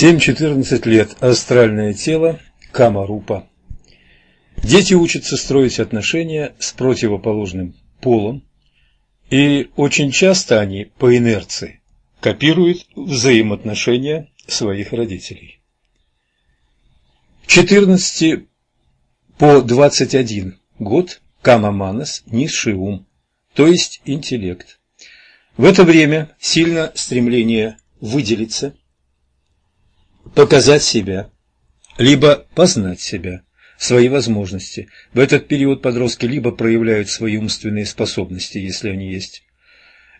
7-14 лет. Астральное тело. Камарупа. Дети учатся строить отношения с противоположным полом, и очень часто они по инерции копируют взаимоотношения своих родителей. 14 по 21 год Камаманас – низший ум, то есть интеллект. В это время сильно стремление выделиться – показать себя, либо познать себя, свои возможности. В этот период подростки либо проявляют свои умственные способности, если они есть.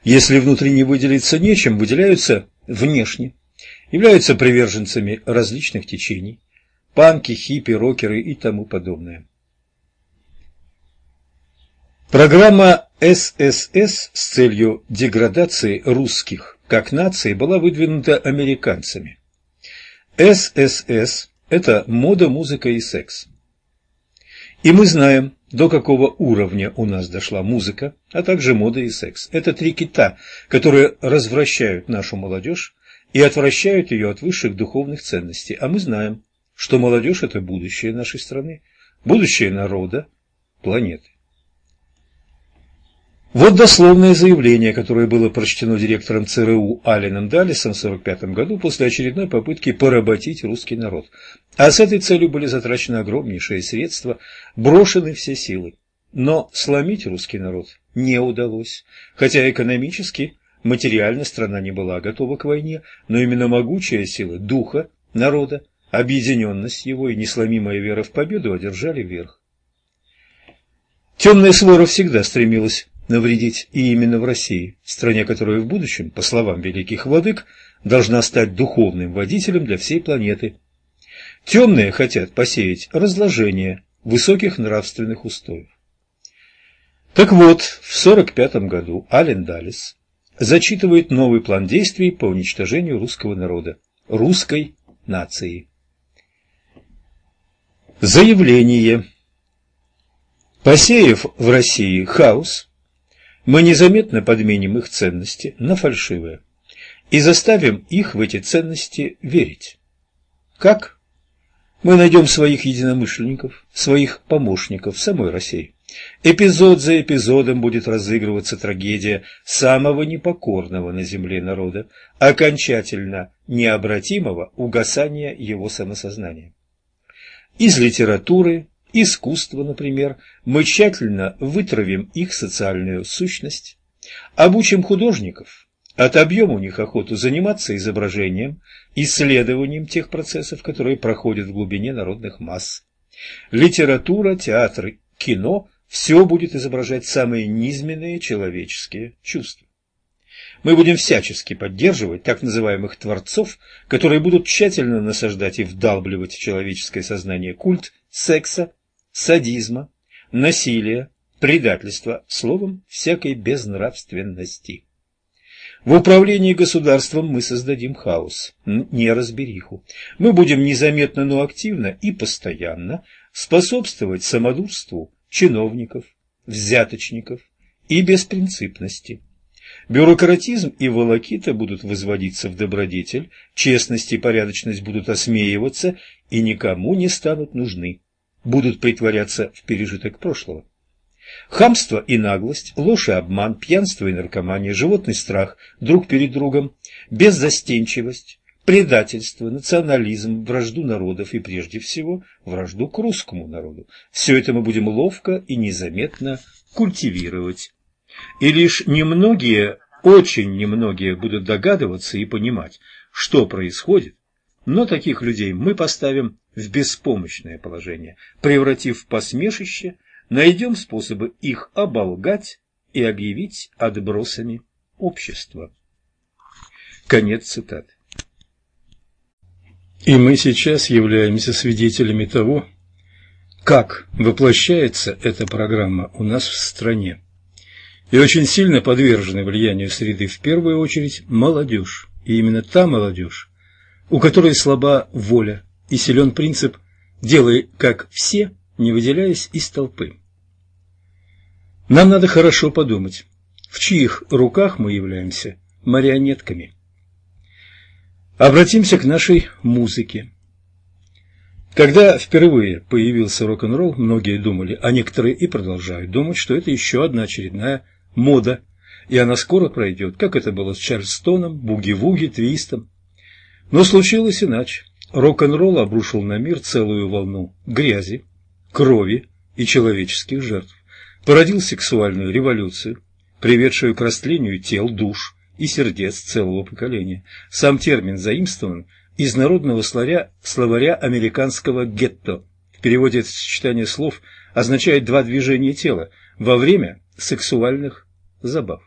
Если внутренне выделиться нечем, выделяются внешне, являются приверженцами различных течений, панки, хиппи, рокеры и тому подобное. Программа ССС с целью деградации русских как нации была выдвинута американцами. ССС – это мода, музыка и секс. И мы знаем, до какого уровня у нас дошла музыка, а также мода и секс. Это три кита, которые развращают нашу молодежь и отвращают ее от высших духовных ценностей. А мы знаем, что молодежь – это будущее нашей страны, будущее народа, планеты. Вот дословное заявление, которое было прочтено директором ЦРУ Алленом Даллисом в 1945 году после очередной попытки поработить русский народ. А с этой целью были затрачены огромнейшие средства, брошены все силы. Но сломить русский народ не удалось, хотя экономически, материально страна не была готова к войне, но именно могучая сила духа народа, объединенность его и несломимая вера в победу одержали верх. Темная свора всегда стремилась навредить и именно в России, стране, которая в будущем, по словам великих владык, должна стать духовным водителем для всей планеты. Темные хотят посеять разложение высоких нравственных устоев. Так вот, в 1945 году Ален Даллес зачитывает новый план действий по уничтожению русского народа, русской нации. Заявление. Посеяв в России хаос, мы незаметно подменим их ценности на фальшивые и заставим их в эти ценности верить. Как? Мы найдем своих единомышленников, своих помощников в самой России. Эпизод за эпизодом будет разыгрываться трагедия самого непокорного на земле народа, окончательно необратимого угасания его самосознания. Из литературы, искусства, например, мы тщательно вытравим их социальную сущность, обучим художников, отобьем у них охоту заниматься изображением, исследованием тех процессов, которые проходят в глубине народных масс. Литература, театр, кино – все будет изображать самые низменные человеческие чувства. Мы будем всячески поддерживать так называемых творцов, которые будут тщательно насаждать и вдалбливать в человеческое сознание культ секса, садизма, насилия, предательства, словом, всякой безнравственности. В управлении государством мы создадим хаос, неразбериху. Мы будем незаметно, но активно и постоянно способствовать самодурству чиновников, взяточников и беспринципности. Бюрократизм и волокита будут возводиться в добродетель, честность и порядочность будут осмеиваться и никому не станут нужны будут притворяться в пережиток прошлого. Хамство и наглость, ложь и обман, пьянство и наркомания, животный страх друг перед другом, беззастенчивость, предательство, национализм, вражду народов и прежде всего вражду к русскому народу. Все это мы будем ловко и незаметно культивировать. И лишь немногие, очень немногие будут догадываться и понимать, что происходит, но таких людей мы поставим в беспомощное положение, превратив в посмешище, найдем способы их оболгать и объявить отбросами общества. Конец цитаты. И мы сейчас являемся свидетелями того, как воплощается эта программа у нас в стране. И очень сильно подвержены влиянию среды в первую очередь молодежь. И именно та молодежь, у которой слаба воля, и силен принцип «делай как все, не выделяясь из толпы». Нам надо хорошо подумать, в чьих руках мы являемся марионетками. Обратимся к нашей музыке. Когда впервые появился рок-н-ролл, многие думали, а некоторые и продолжают думать, что это еще одна очередная мода, и она скоро пройдет, как это было с Чарльстоном, буги-вуги, твистом. Но случилось иначе. Рок-н-ролл обрушил на мир целую волну грязи, крови и человеческих жертв, породил сексуальную революцию, приведшую к растлению тел, душ и сердец целого поколения. Сам термин заимствован из народного словаря, словаря американского «гетто». В переводе это сочетание слов означает два движения тела во время сексуальных забав.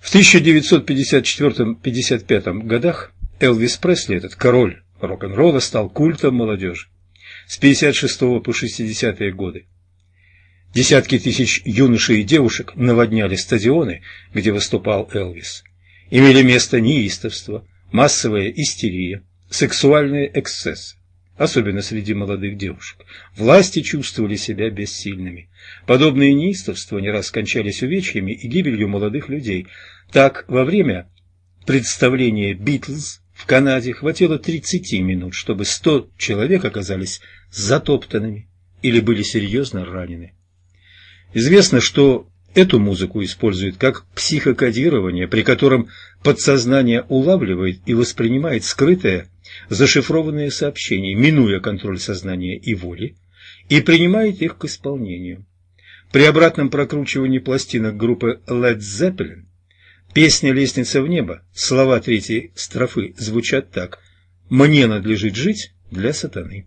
В 1954-55 годах Элвис Пресли, этот король рок-н-ролла, стал культом молодежи. С 56 по 60-е годы десятки тысяч юношей и девушек наводняли стадионы, где выступал Элвис. Имели место неистовство, массовая истерия, сексуальные эксцессы, особенно среди молодых девушек. Власти чувствовали себя бессильными. Подобные неистовства не раз кончались увечьями и гибелью молодых людей. Так, во время представления «Битлз» в Канаде хватило 30 минут, чтобы 100 человек оказались затоптанными или были серьезно ранены. Известно, что эту музыку используют как психокодирование, при котором подсознание улавливает и воспринимает скрытые, зашифрованные сообщения, минуя контроль сознания и воли, и принимает их к исполнению. При обратном прокручивании пластинок группы Led Zeppelin песня «Лестница в небо», слова третьей строфы звучат так «Мне надлежит жить для сатаны».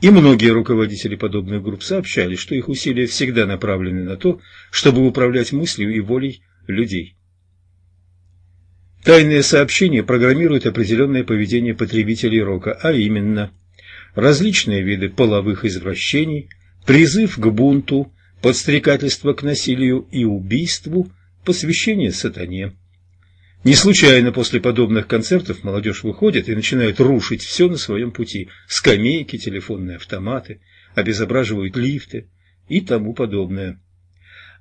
И многие руководители подобных групп сообщали, что их усилия всегда направлены на то, чтобы управлять мыслью и волей людей. Тайные сообщения программируют определенное поведение потребителей рока, а именно различные виды половых извращений, призыв к бунту, подстрекательство к насилию и убийству, посвящение сатане. Не случайно после подобных концертов молодежь выходит и начинает рушить все на своем пути. Скамейки, телефонные автоматы, обезображивают лифты и тому подобное.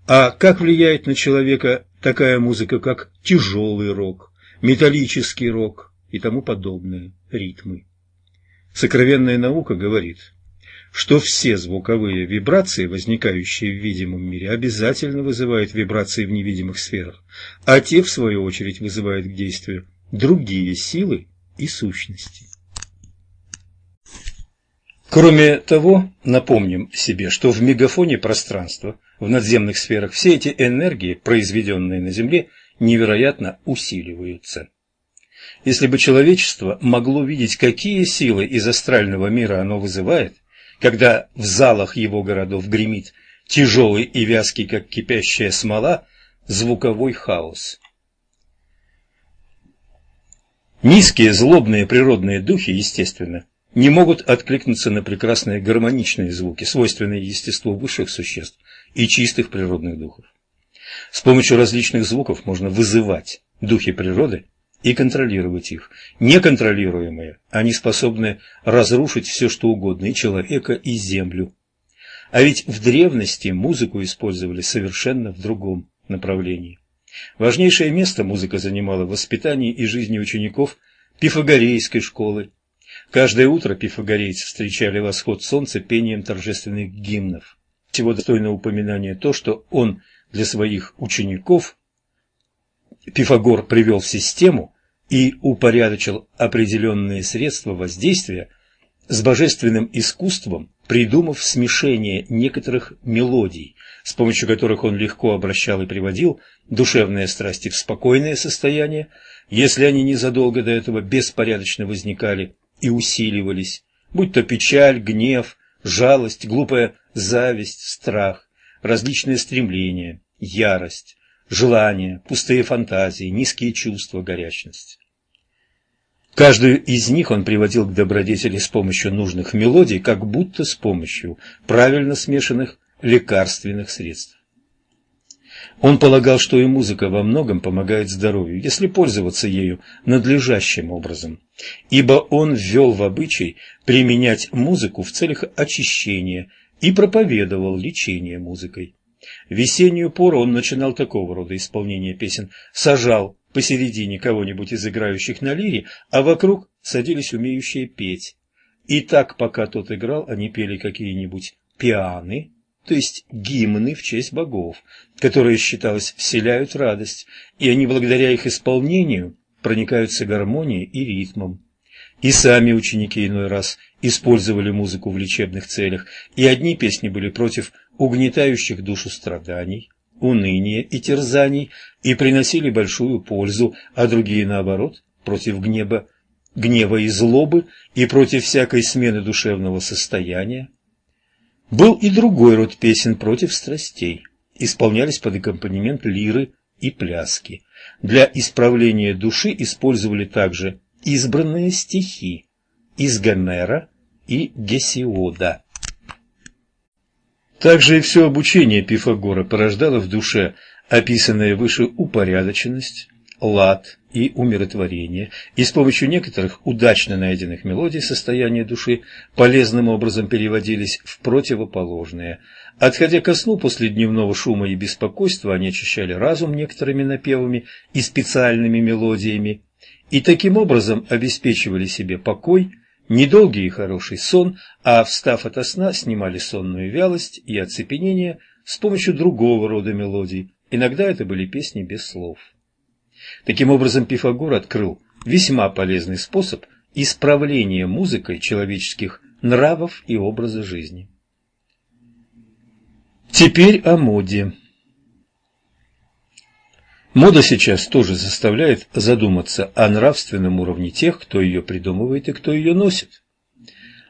А как влияет на человека такая музыка, как тяжелый рок, металлический рок и тому подобное ритмы? Сокровенная наука говорит, что все звуковые вибрации, возникающие в видимом мире, обязательно вызывают вибрации в невидимых сферах, а те, в свою очередь, вызывают к действию другие силы и сущности. Кроме того, напомним себе, что в мегафоне пространства, в надземных сферах, все эти энергии, произведенные на Земле, невероятно усиливаются. Если бы человечество могло видеть, какие силы из астрального мира оно вызывает, когда в залах его городов гремит тяжелый и вязкий, как кипящая смола, звуковой хаос. Низкие злобные природные духи, естественно, не могут откликнуться на прекрасные гармоничные звуки, свойственные естеству высших существ и чистых природных духов. С помощью различных звуков можно вызывать духи природы и контролировать их. Неконтролируемые, они способны разрушить все, что угодно, и человека, и землю. А ведь в древности музыку использовали совершенно в другом направлении. Важнейшее место музыка занимала в воспитании и жизни учеников пифагорейской школы. Каждое утро пифагорейцы встречали восход солнца пением торжественных гимнов. Всего достойно упоминания то, что он для своих учеников Пифагор привел в систему и упорядочил определенные средства воздействия с божественным искусством, придумав смешение некоторых мелодий, с помощью которых он легко обращал и приводил душевные страсти в спокойное состояние, если они незадолго до этого беспорядочно возникали и усиливались, будь то печаль, гнев, жалость, глупая зависть, страх, различные стремления, ярость, желания, пустые фантазии, низкие чувства, горячность. Каждую из них он приводил к добродетели с помощью нужных мелодий, как будто с помощью правильно смешанных лекарственных средств. Он полагал, что и музыка во многом помогает здоровью, если пользоваться ею надлежащим образом, ибо он ввел в обычай применять музыку в целях очищения и проповедовал лечение музыкой. Весеннюю пору он начинал такого рода исполнение песен, сажал посередине кого-нибудь из играющих на лире, а вокруг садились умеющие петь. И так, пока тот играл, они пели какие-нибудь пианы, то есть гимны в честь богов, которые, считалось, вселяют радость, и они благодаря их исполнению проникаются гармонией и ритмом. И сами ученики иной раз использовали музыку в лечебных целях, и одни песни были против угнетающих душу страданий, уныния и терзаний, и приносили большую пользу, а другие, наоборот, против гнева, гнева и злобы, и против всякой смены душевного состояния. Был и другой род песен против страстей, исполнялись под аккомпанемент лиры и пляски. Для исправления души использовали также избранные стихи из Гомера и Гесиода. Также и все обучение Пифагора порождало в душе описанная выше упорядоченность, лад и умиротворение, и с помощью некоторых удачно найденных мелодий состояния души полезным образом переводились в противоположные. Отходя ко сну после дневного шума и беспокойства, они очищали разум некоторыми напевами и специальными мелодиями, и таким образом обеспечивали себе покой, недолгий и хороший сон, а, встав ото сна, снимали сонную вялость и оцепенение с помощью другого рода мелодий. Иногда это были песни без слов. Таким образом, Пифагор открыл весьма полезный способ исправления музыкой человеческих нравов и образа жизни. Теперь о моде. Мода сейчас тоже заставляет задуматься о нравственном уровне тех, кто ее придумывает и кто ее носит.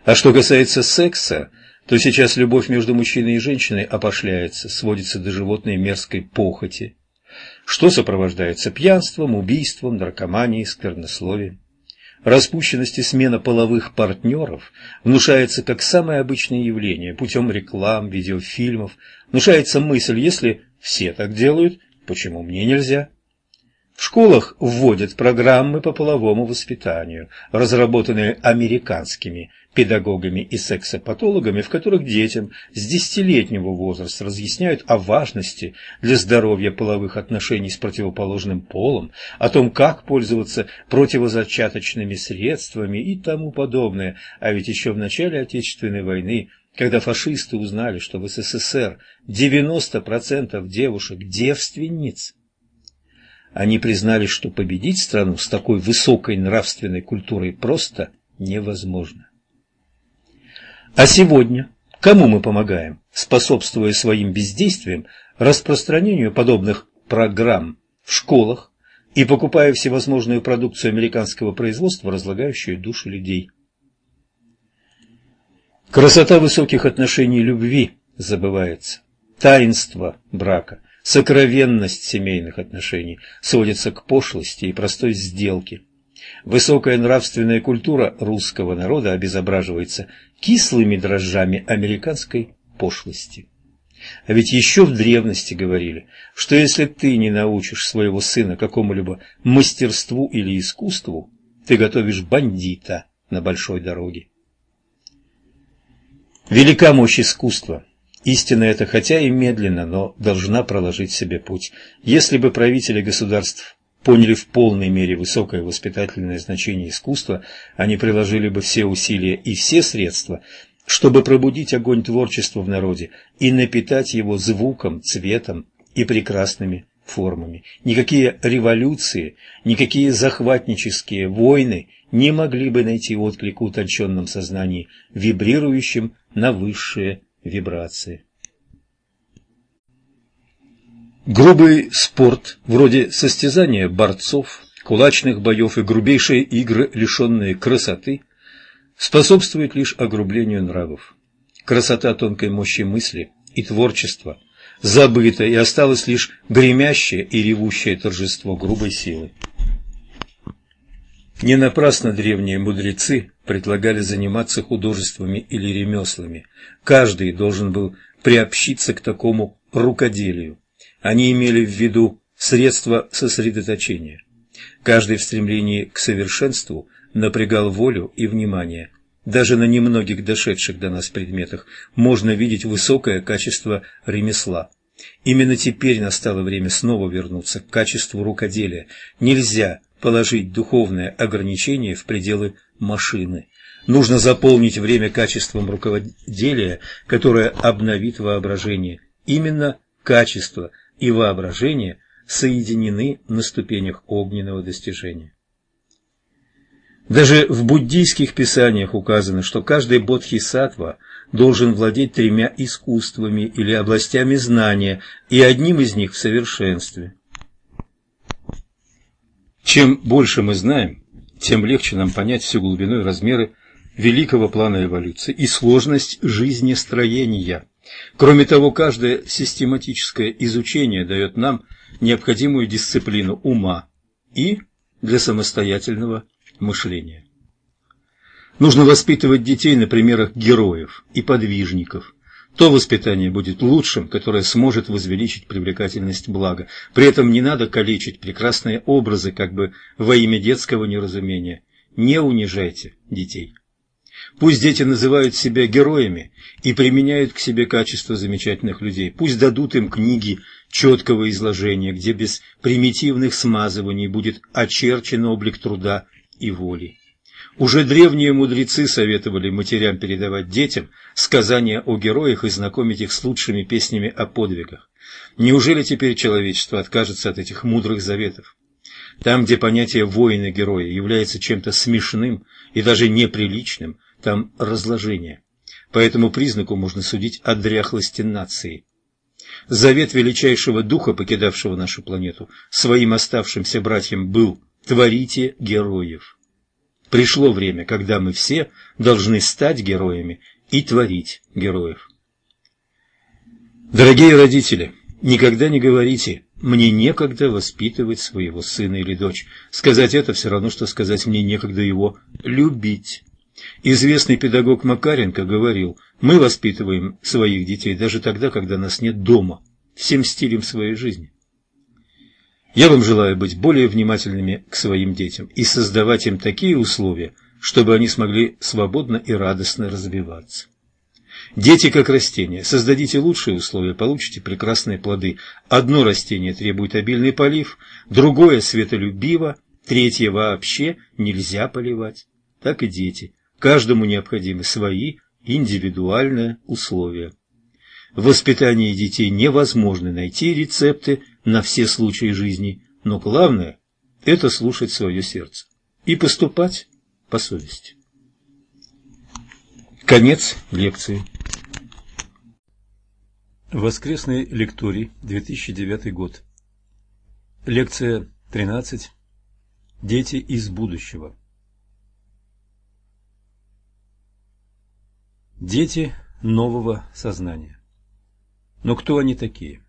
А что касается секса, то сейчас любовь между мужчиной и женщиной опошляется, сводится до животной мерзкой похоти, что сопровождается пьянством, убийством, наркоманией, сквернословием. Распущенность и смена половых партнеров внушается как самое обычное явление путем реклам, видеофильмов. Внушается мысль, если все так делают, Почему мне нельзя? В школах вводят программы по половому воспитанию, разработанные американскими педагогами и сексопатологами, в которых детям с десятилетнего возраста разъясняют о важности для здоровья половых отношений с противоположным полом, о том, как пользоваться противозачаточными средствами и тому подобное. А ведь еще в начале Отечественной войны когда фашисты узнали, что в СССР 90% девушек девственниц, они признали, что победить страну с такой высокой нравственной культурой просто невозможно. А сегодня кому мы помогаем, способствуя своим бездействием распространению подобных программ в школах и покупая всевозможную продукцию американского производства, разлагающую души людей? Красота высоких отношений любви забывается. Таинство брака, сокровенность семейных отношений сводится к пошлости и простой сделке. Высокая нравственная культура русского народа обезображивается кислыми дрожжами американской пошлости. А ведь еще в древности говорили, что если ты не научишь своего сына какому-либо мастерству или искусству, ты готовишь бандита на большой дороге. Велика мощь искусства. Истина эта, хотя и медленно, но должна проложить себе путь. Если бы правители государств поняли в полной мере высокое воспитательное значение искусства, они приложили бы все усилия и все средства, чтобы пробудить огонь творчества в народе и напитать его звуком, цветом и прекрасными формами. Никакие революции, никакие захватнические войны не могли бы найти отклик в утонченном сознании, вибрирующем на высшие вибрации. Грубый спорт, вроде состязания борцов, кулачных боев и грубейшие игры, лишенные красоты, способствует лишь огрублению нравов. Красота тонкой мощи мысли и творчества забыта, и осталось лишь гремящее и ревущее торжество грубой силы. Не напрасно древние мудрецы предлагали заниматься художествами или ремеслами. Каждый должен был приобщиться к такому рукоделию. Они имели в виду средства сосредоточения. Каждый в стремлении к совершенству напрягал волю и внимание. Даже на немногих дошедших до нас предметах можно видеть высокое качество ремесла. Именно теперь настало время снова вернуться к качеству рукоделия. Нельзя положить духовное ограничение в пределы машины. Нужно заполнить время качеством руководителя, которое обновит воображение. Именно качество и воображение соединены на ступенях огненного достижения. Даже в буддийских писаниях указано, что каждый бодхисаттва должен владеть тремя искусствами или областями знания, и одним из них в совершенстве. Чем больше мы знаем, тем легче нам понять всю глубину и размеры великого плана эволюции и сложность жизнестроения. Кроме того, каждое систематическое изучение дает нам необходимую дисциплину ума и для самостоятельного мышления. Нужно воспитывать детей на примерах героев и подвижников. То воспитание будет лучшим, которое сможет возвеличить привлекательность блага. При этом не надо калечить прекрасные образы, как бы во имя детского неразумения. Не унижайте детей. Пусть дети называют себя героями и применяют к себе качества замечательных людей. Пусть дадут им книги четкого изложения, где без примитивных смазываний будет очерчен облик труда и воли. Уже древние мудрецы советовали матерям передавать детям сказания о героях и знакомить их с лучшими песнями о подвигах. Неужели теперь человечество откажется от этих мудрых заветов? Там, где понятие воина-героя является чем-то смешным и даже неприличным, там разложение. По этому признаку можно судить о дряхлости нации. Завет величайшего духа, покидавшего нашу планету, своим оставшимся братьям был «творите героев». Пришло время, когда мы все должны стать героями и творить героев. Дорогие родители, никогда не говорите «мне некогда воспитывать своего сына или дочь». Сказать это все равно, что сказать «мне некогда его любить». Известный педагог Макаренко говорил, мы воспитываем своих детей даже тогда, когда нас нет дома, всем стилем своей жизни. Я вам желаю быть более внимательными к своим детям и создавать им такие условия, чтобы они смогли свободно и радостно развиваться. Дети как растения. Создадите лучшие условия, получите прекрасные плоды. Одно растение требует обильный полив, другое светолюбиво, третье вообще нельзя поливать. Так и дети. Каждому необходимы свои индивидуальные условия. В воспитании детей невозможно найти рецепты на все случаи жизни, но главное – это слушать свое сердце и поступать по совести. Конец лекции. Воскресный лекторий, 2009 год. Лекция 13. Дети из будущего. Дети нового сознания. Но кто они такие?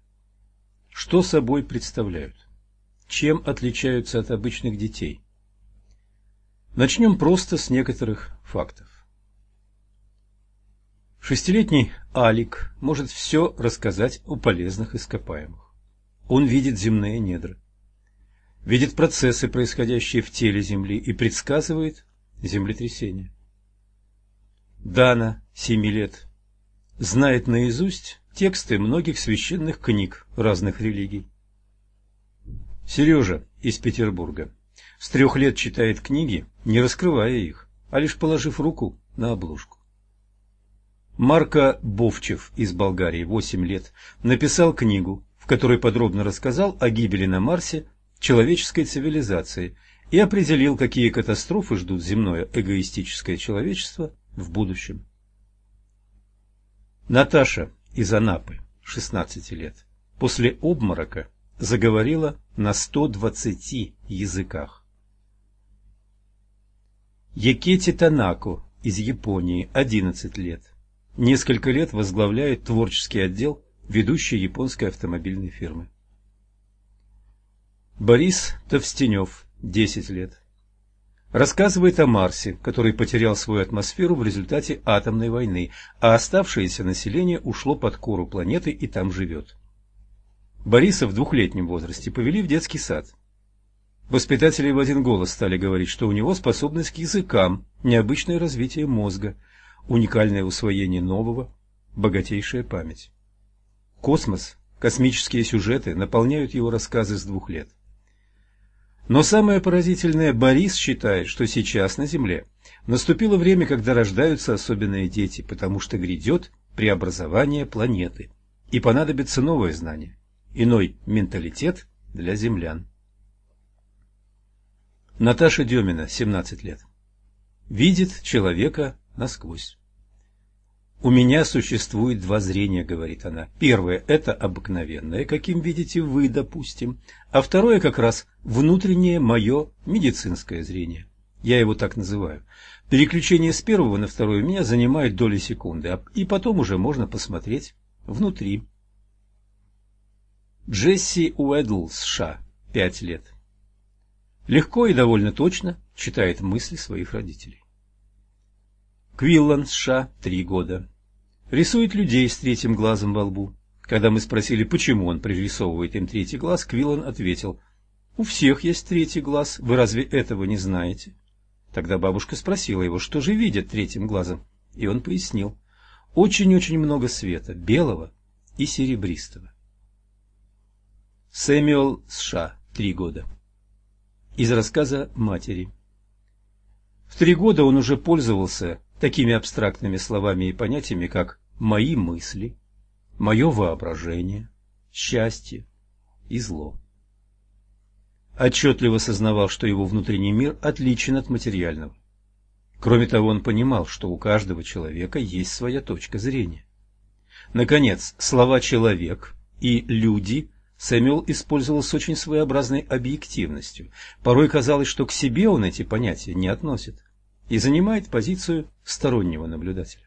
Что собой представляют? Чем отличаются от обычных детей? Начнем просто с некоторых фактов. Шестилетний Алик может все рассказать о полезных ископаемых. Он видит земные недра, видит процессы, происходящие в теле Земли, и предсказывает землетрясение. Дана, семи лет, знает наизусть тексты многих священных книг разных религий. Сережа из Петербурга с трех лет читает книги, не раскрывая их, а лишь положив руку на обложку. Марко Бовчев из Болгарии, 8 лет, написал книгу, в которой подробно рассказал о гибели на Марсе человеческой цивилизации и определил, какие катастрофы ждут земное эгоистическое человечество в будущем. Наташа из Анапы, 16 лет, после обморока заговорила на 120 языках. Якети Танако из Японии, 11 лет. Несколько лет возглавляет творческий отдел ведущей японской автомобильной фирмы. Борис Товстенев, 10 лет рассказывает о Марсе, который потерял свою атмосферу в результате атомной войны, а оставшееся население ушло под кору планеты и там живет. Бориса в двухлетнем возрасте повели в детский сад. Воспитатели в один голос стали говорить, что у него способность к языкам, необычное развитие мозга, уникальное усвоение нового, богатейшая память. Космос Космические сюжеты наполняют его рассказы с двух лет. Но самое поразительное, Борис считает, что сейчас на Земле наступило время, когда рождаются особенные дети, потому что грядет преобразование планеты, и понадобится новое знание, иной менталитет для землян. Наташа Демина, 17 лет. Видит человека насквозь. «У меня существует два зрения», — говорит она. «Первое — это обыкновенное, каким видите вы, допустим, а второе как раз внутреннее мое медицинское зрение. Я его так называю. Переключение с первого на второе меня занимает доли секунды, а и потом уже можно посмотреть внутри». Джесси Уэдл, США, пять лет. Легко и довольно точно читает мысли своих родителей. Квиллан, США, три года. Рисует людей с третьим глазом во лбу. Когда мы спросили, почему он пририсовывает им третий глаз, Квиллан ответил, «У всех есть третий глаз, вы разве этого не знаете?» Тогда бабушка спросила его, что же видят третьим глазом, и он пояснил, «Очень-очень много света, белого и серебристого». Сэмюэл США, три года. Из рассказа матери. В три года он уже пользовался такими абстрактными словами и понятиями, как «мои мысли», «мое воображение», «счастье» и «зло». Отчетливо сознавал, что его внутренний мир отличен от материального. Кроме того, он понимал, что у каждого человека есть своя точка зрения. Наконец, слова «человек» и «люди» Сэмюэл использовал с очень своеобразной объективностью. Порой казалось, что к себе он эти понятия не относит и занимает позицию стороннего наблюдателя.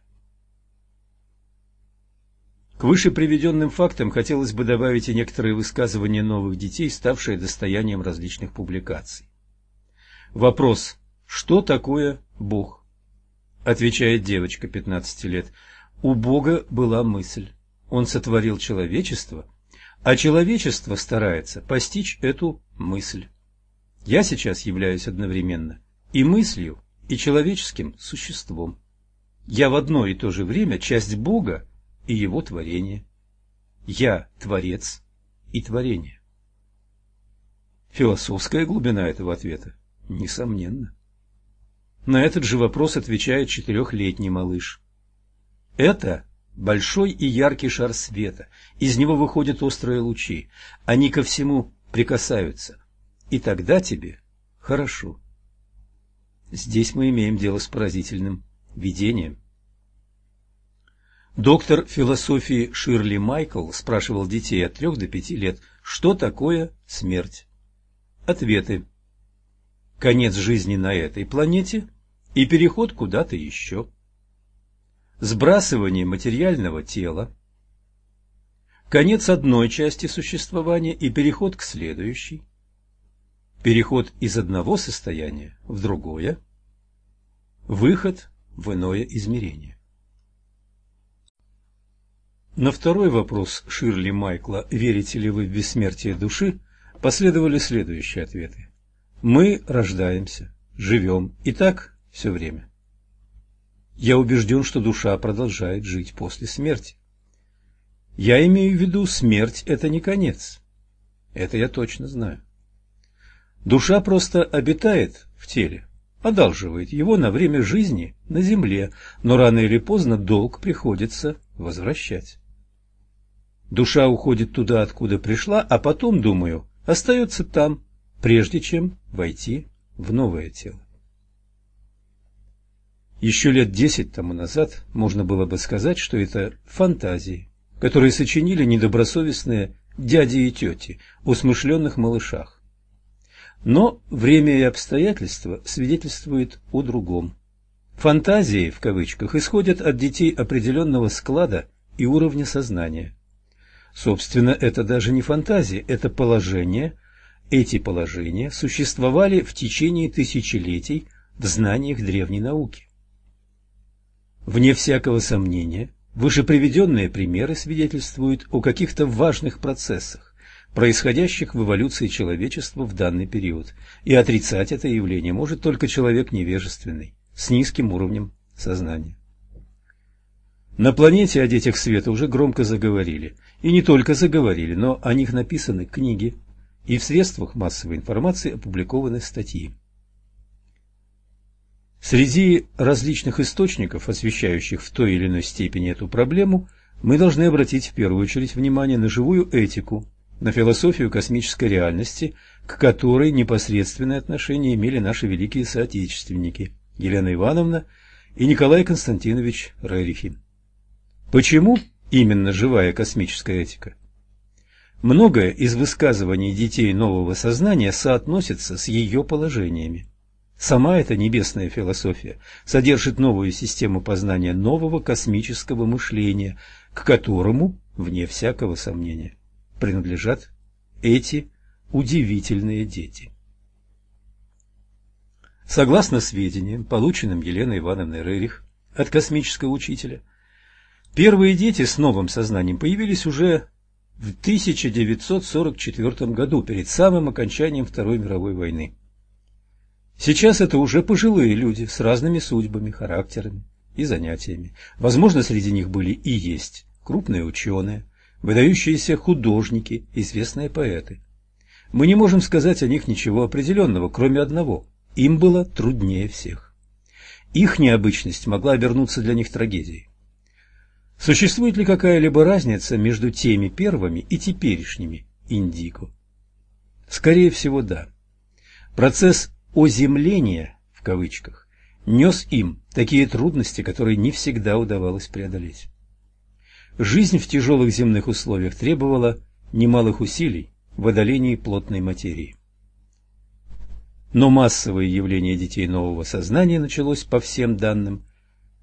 К выше приведенным фактам хотелось бы добавить и некоторые высказывания новых детей, ставшие достоянием различных публикаций. Вопрос «Что такое Бог?» Отвечает девочка 15 лет. У Бога была мысль. Он сотворил человечество, а человечество старается постичь эту мысль. Я сейчас являюсь одновременно и мыслью, и человеческим существом. Я в одно и то же время часть Бога и Его творения. Я Творец и творение. Философская глубина этого ответа, несомненно. На этот же вопрос отвечает четырехлетний малыш. Это большой и яркий шар света, из него выходят острые лучи, они ко всему прикасаются, и тогда тебе хорошо. Здесь мы имеем дело с поразительным видением. Доктор философии Ширли Майкл спрашивал детей от трех до пяти лет, что такое смерть. Ответы. Конец жизни на этой планете и переход куда-то еще. Сбрасывание материального тела. Конец одной части существования и переход к следующей переход из одного состояния в другое, выход в иное измерение. На второй вопрос Ширли Майкла «Верите ли вы в бессмертие души?» последовали следующие ответы. Мы рождаемся, живем, и так все время. Я убежден, что душа продолжает жить после смерти. Я имею в виду, смерть – это не конец. Это я точно знаю. Душа просто обитает в теле, одалживает его на время жизни на земле, но рано или поздно долг приходится возвращать. Душа уходит туда, откуда пришла, а потом, думаю, остается там, прежде чем войти в новое тело. Еще лет десять тому назад можно было бы сказать, что это фантазии, которые сочинили недобросовестные дяди и тети о смышленных малышах. Но время и обстоятельства свидетельствуют о другом. Фантазии, в кавычках, исходят от детей определенного склада и уровня сознания. Собственно, это даже не фантазии, это положение. Эти положения существовали в течение тысячелетий в знаниях древней науки. Вне всякого сомнения, вышеприведенные примеры свидетельствуют о каких-то важных процессах, происходящих в эволюции человечества в данный период, и отрицать это явление может только человек невежественный, с низким уровнем сознания. На планете о детях света уже громко заговорили, И не только заговорили, но о них написаны книги, и в средствах массовой информации опубликованы статьи. Среди различных источников, освещающих в той или иной степени эту проблему, мы должны обратить в первую очередь внимание на живую этику, на философию космической реальности, к которой непосредственное отношение имели наши великие соотечественники Елена Ивановна и Николай Константинович Рерихин. Почему именно живая космическая этика? Многое из высказываний детей нового сознания соотносится с ее положениями. Сама эта небесная философия содержит новую систему познания нового космического мышления, к которому, вне всякого сомнения, принадлежат эти удивительные дети. Согласно сведениям, полученным Еленой Ивановной Рерих от космического учителя, первые дети с новым сознанием появились уже в 1944 году, перед самым окончанием Второй мировой войны. Сейчас это уже пожилые люди с разными судьбами, характерами и занятиями. Возможно, среди них были и есть крупные ученые, выдающиеся художники, известные поэты. Мы не можем сказать о них ничего определенного, кроме одного – им было труднее всех. Их необычность могла обернуться для них трагедией. Существует ли какая-либо разница между теми первыми и теперешними индиго? Скорее всего, да. Процесс оземления, в кавычках, нес им такие трудности, которые не всегда удавалось преодолеть. Жизнь в тяжелых земных условиях требовала немалых усилий в одолении плотной материи. Но массовое явление детей нового сознания началось по всем данным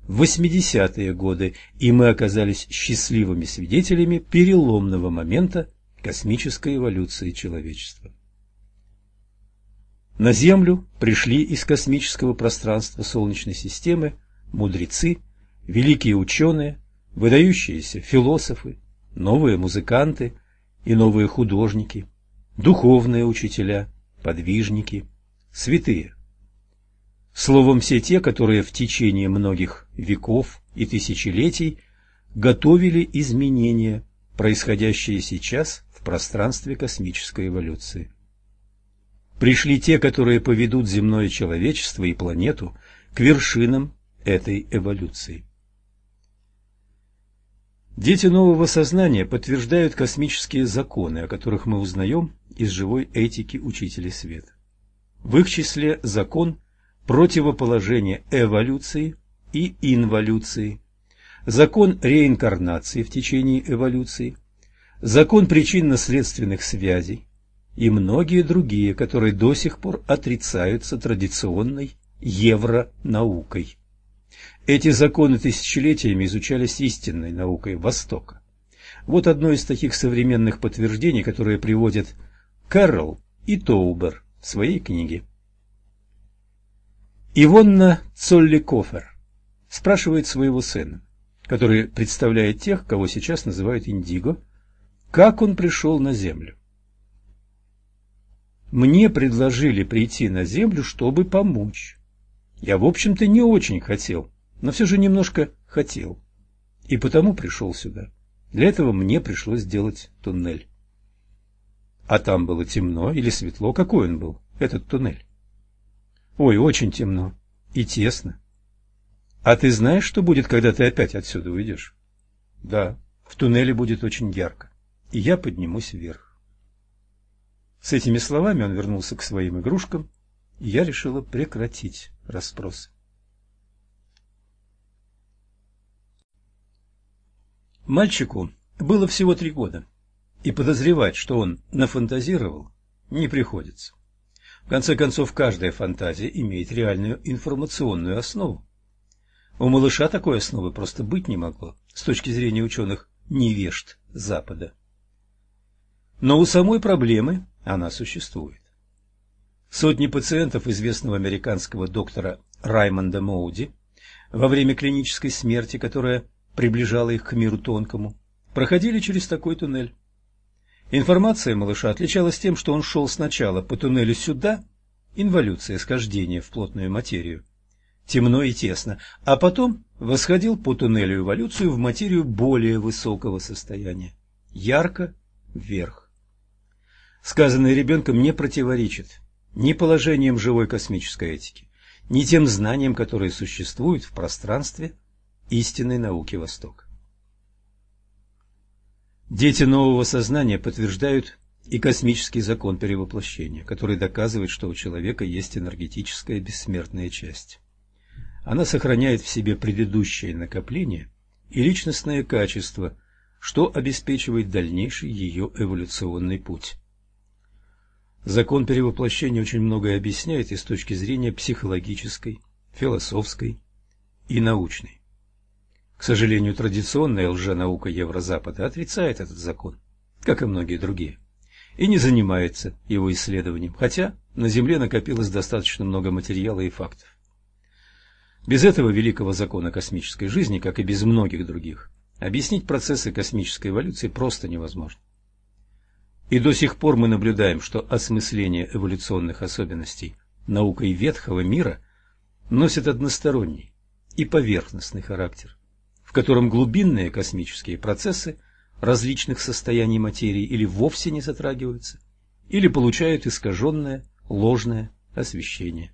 в 80-е годы, и мы оказались счастливыми свидетелями переломного момента космической эволюции человечества. На Землю пришли из космического пространства Солнечной системы мудрецы, великие ученые, выдающиеся философы, новые музыканты и новые художники, духовные учителя, подвижники, святые. Словом, все те, которые в течение многих веков и тысячелетий готовили изменения, происходящие сейчас в пространстве космической эволюции. Пришли те, которые поведут земное человечество и планету к вершинам этой эволюции. Дети нового сознания подтверждают космические законы, о которых мы узнаем из живой этики учителей света. В их числе закон противоположения эволюции и инволюции, закон реинкарнации в течение эволюции, закон причинно-следственных связей, и многие другие, которые до сих пор отрицаются традиционной евронаукой. Эти законы тысячелетиями изучались истинной наукой Востока. Вот одно из таких современных подтверждений, которое приводят Кэрролл и Тоубер в своей книге. Ивонна Цолликофер спрашивает своего сына, который представляет тех, кого сейчас называют индиго, как он пришел на Землю. Мне предложили прийти на землю, чтобы помочь. Я, в общем-то, не очень хотел, но все же немножко хотел. И потому пришел сюда. Для этого мне пришлось сделать туннель. А там было темно или светло? Какой он был, этот туннель? Ой, очень темно и тесно. А ты знаешь, что будет, когда ты опять отсюда уйдешь? Да, в туннеле будет очень ярко, и я поднимусь вверх. С этими словами он вернулся к своим игрушкам, и я решила прекратить расспросы. Мальчику было всего три года, и подозревать, что он нафантазировал, не приходится. В конце концов, каждая фантазия имеет реальную информационную основу. У малыша такой основы просто быть не могло, с точки зрения ученых невежд Запада. Но у самой проблемы она существует. Сотни пациентов известного американского доктора Раймонда Моуди во время клинической смерти, которая приближала их к миру тонкому, проходили через такой туннель. Информация малыша отличалась тем, что он шел сначала по туннелю сюда, инволюция, схождение в плотную материю, темно и тесно, а потом восходил по туннелю эволюцию в материю более высокого состояния, ярко вверх. Сказанное ребенком не противоречит ни положениям живой космической этики, ни тем знаниям, которые существуют в пространстве истинной науки Востока. Дети нового сознания подтверждают и космический закон перевоплощения, который доказывает, что у человека есть энергетическая бессмертная часть. Она сохраняет в себе предыдущее накопление и личностное качество, что обеспечивает дальнейший ее эволюционный путь. Закон перевоплощения очень многое объясняет и с точки зрения психологической, философской и научной. К сожалению, традиционная лженаука Еврозапада отрицает этот закон, как и многие другие, и не занимается его исследованием, хотя на Земле накопилось достаточно много материала и фактов. Без этого великого закона космической жизни, как и без многих других, объяснить процессы космической эволюции просто невозможно. И до сих пор мы наблюдаем, что осмысление эволюционных особенностей наукой ветхого мира носит односторонний и поверхностный характер котором глубинные космические процессы различных состояний материи или вовсе не затрагиваются, или получают искаженное, ложное освещение.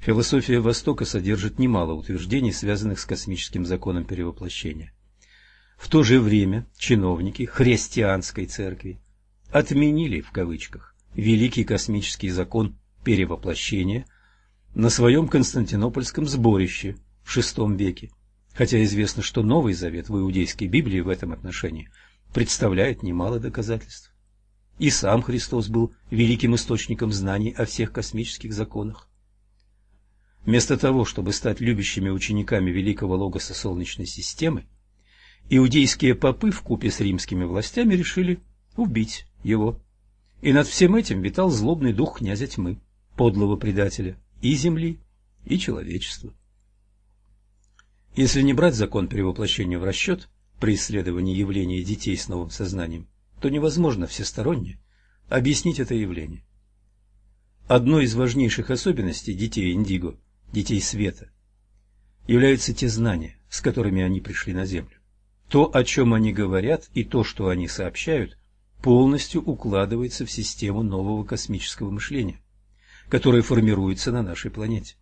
Философия Востока содержит немало утверждений, связанных с космическим законом перевоплощения. В то же время чиновники христианской церкви отменили в кавычках великий космический закон перевоплощения на своем Константинопольском сборище в VI веке хотя известно, что Новый Завет в иудейской Библии в этом отношении представляет немало доказательств. И сам Христос был великим источником знаний о всех космических законах. Вместо того, чтобы стать любящими учениками великого логоса Солнечной системы, иудейские попы купе с римскими властями решили убить его. И над всем этим витал злобный дух князя тьмы, подлого предателя и земли, и человечества. Если не брать закон перевоплощения в расчет при исследовании явления детей с новым сознанием, то невозможно всесторонне объяснить это явление. Одной из важнейших особенностей детей Индиго, детей света, являются те знания, с которыми они пришли на Землю. То, о чем они говорят, и то, что они сообщают, полностью укладывается в систему нового космического мышления, которое формируется на нашей планете.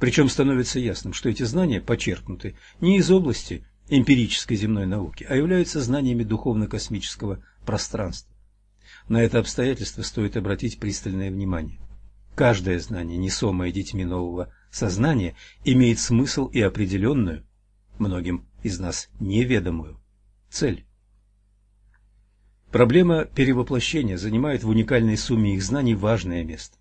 Причем становится ясным, что эти знания почерпнуты не из области эмпирической земной науки, а являются знаниями духовно-космического пространства. На это обстоятельство стоит обратить пристальное внимание. Каждое знание, несомое детьми нового сознания, имеет смысл и определенную, многим из нас неведомую, цель. Проблема перевоплощения занимает в уникальной сумме их знаний важное место.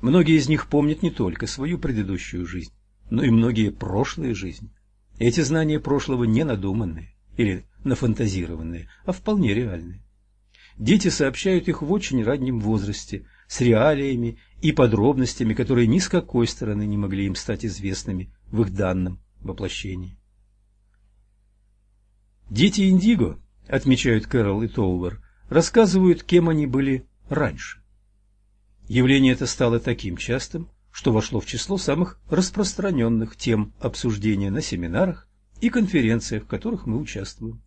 Многие из них помнят не только свою предыдущую жизнь, но и многие прошлые жизни. Эти знания прошлого не надуманные или нафантазированные, а вполне реальные. Дети сообщают их в очень раннем возрасте, с реалиями и подробностями, которые ни с какой стороны не могли им стать известными в их данном воплощении. Дети Индиго, отмечают Кэрол и Тоувер, рассказывают, кем они были раньше. Явление это стало таким частым, что вошло в число самых распространенных тем обсуждения на семинарах и конференциях, в которых мы участвуем.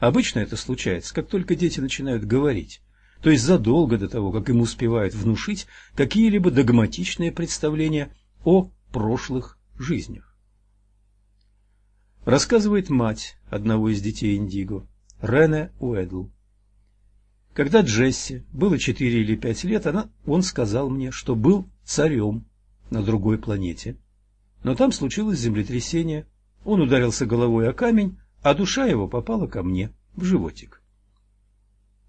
Обычно это случается, как только дети начинают говорить, то есть задолго до того, как им успевают внушить какие-либо догматичные представления о прошлых жизнях. Рассказывает мать одного из детей Индиго, Рене Уэдл. Когда Джесси было четыре или пять лет, она, он сказал мне, что был царем на другой планете. Но там случилось землетрясение, он ударился головой о камень, а душа его попала ко мне в животик.